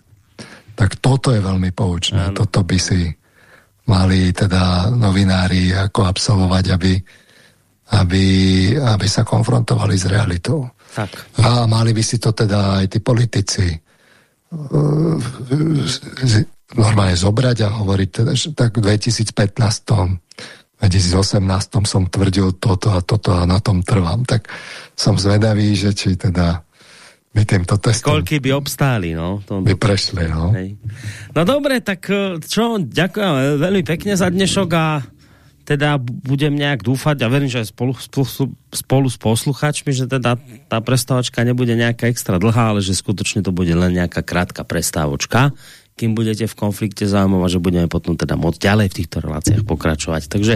tak toto je veľmi poučné. Ano. Toto by si mali teda novinári ako absolvovať, aby, aby, aby sa konfrontovali s realitou. Tak. A mali by si to teda aj tí politici normálne zobrať a hovoriť, teda, že tak v 2015 2018 som tvrdil toto a toto a na tom trvám, tak som zvedavý, že či teda by týmto testom... Koľky by obstáli, no? To, by prešli, no. Hej. No dobre, tak e, čo, ďakujem veľmi pekne za dnešok a teda budem nejak dúfať a verím, že aj spolu, spolu, spolu s posluchačmi, že teda tá prestávočka nebude nejaká extra dlhá, ale že skutočne to bude len nejaká krátka prestávočka kým budete v konflikte zájmov a že budeme potom teda môcť ďalej v týchto reláciách pokračovať. Takže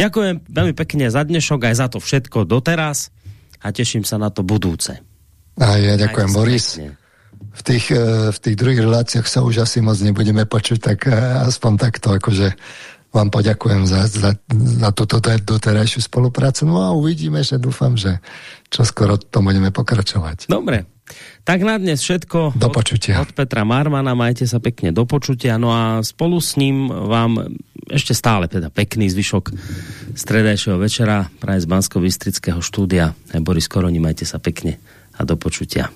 ďakujem veľmi pekne za dnešok aj za to všetko doteraz a teším sa na to budúce. A ja ďakujem, Boris. V tých, e, v tých druhých reláciách sa už asi moc nebudeme počuť, tak e, aspoň takto, akože vám poďakujem za, za, za túto doterajšiu spoluprácu. No a uvidíme, že dúfam, že čo skoro to budeme pokračovať. Dobre, tak na dnes všetko do počutia. Od, od Petra Marmana, majte sa pekne do počutia, no a spolu s ním vám ešte stále teda pekný zvyšok stredajšieho večera praje z bansko bystrického štúdia. Boris Koroni, majte sa pekne a do počutia.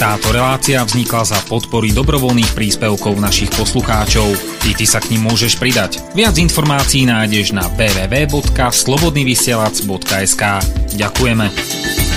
Táto relácia vznikla za podpory dobrovoľných príspevkov našich poslucháčov. I ty sa k ním môžeš pridať. Viac informácií nájdeš na www.slobodnyvysielac.sk Ďakujeme.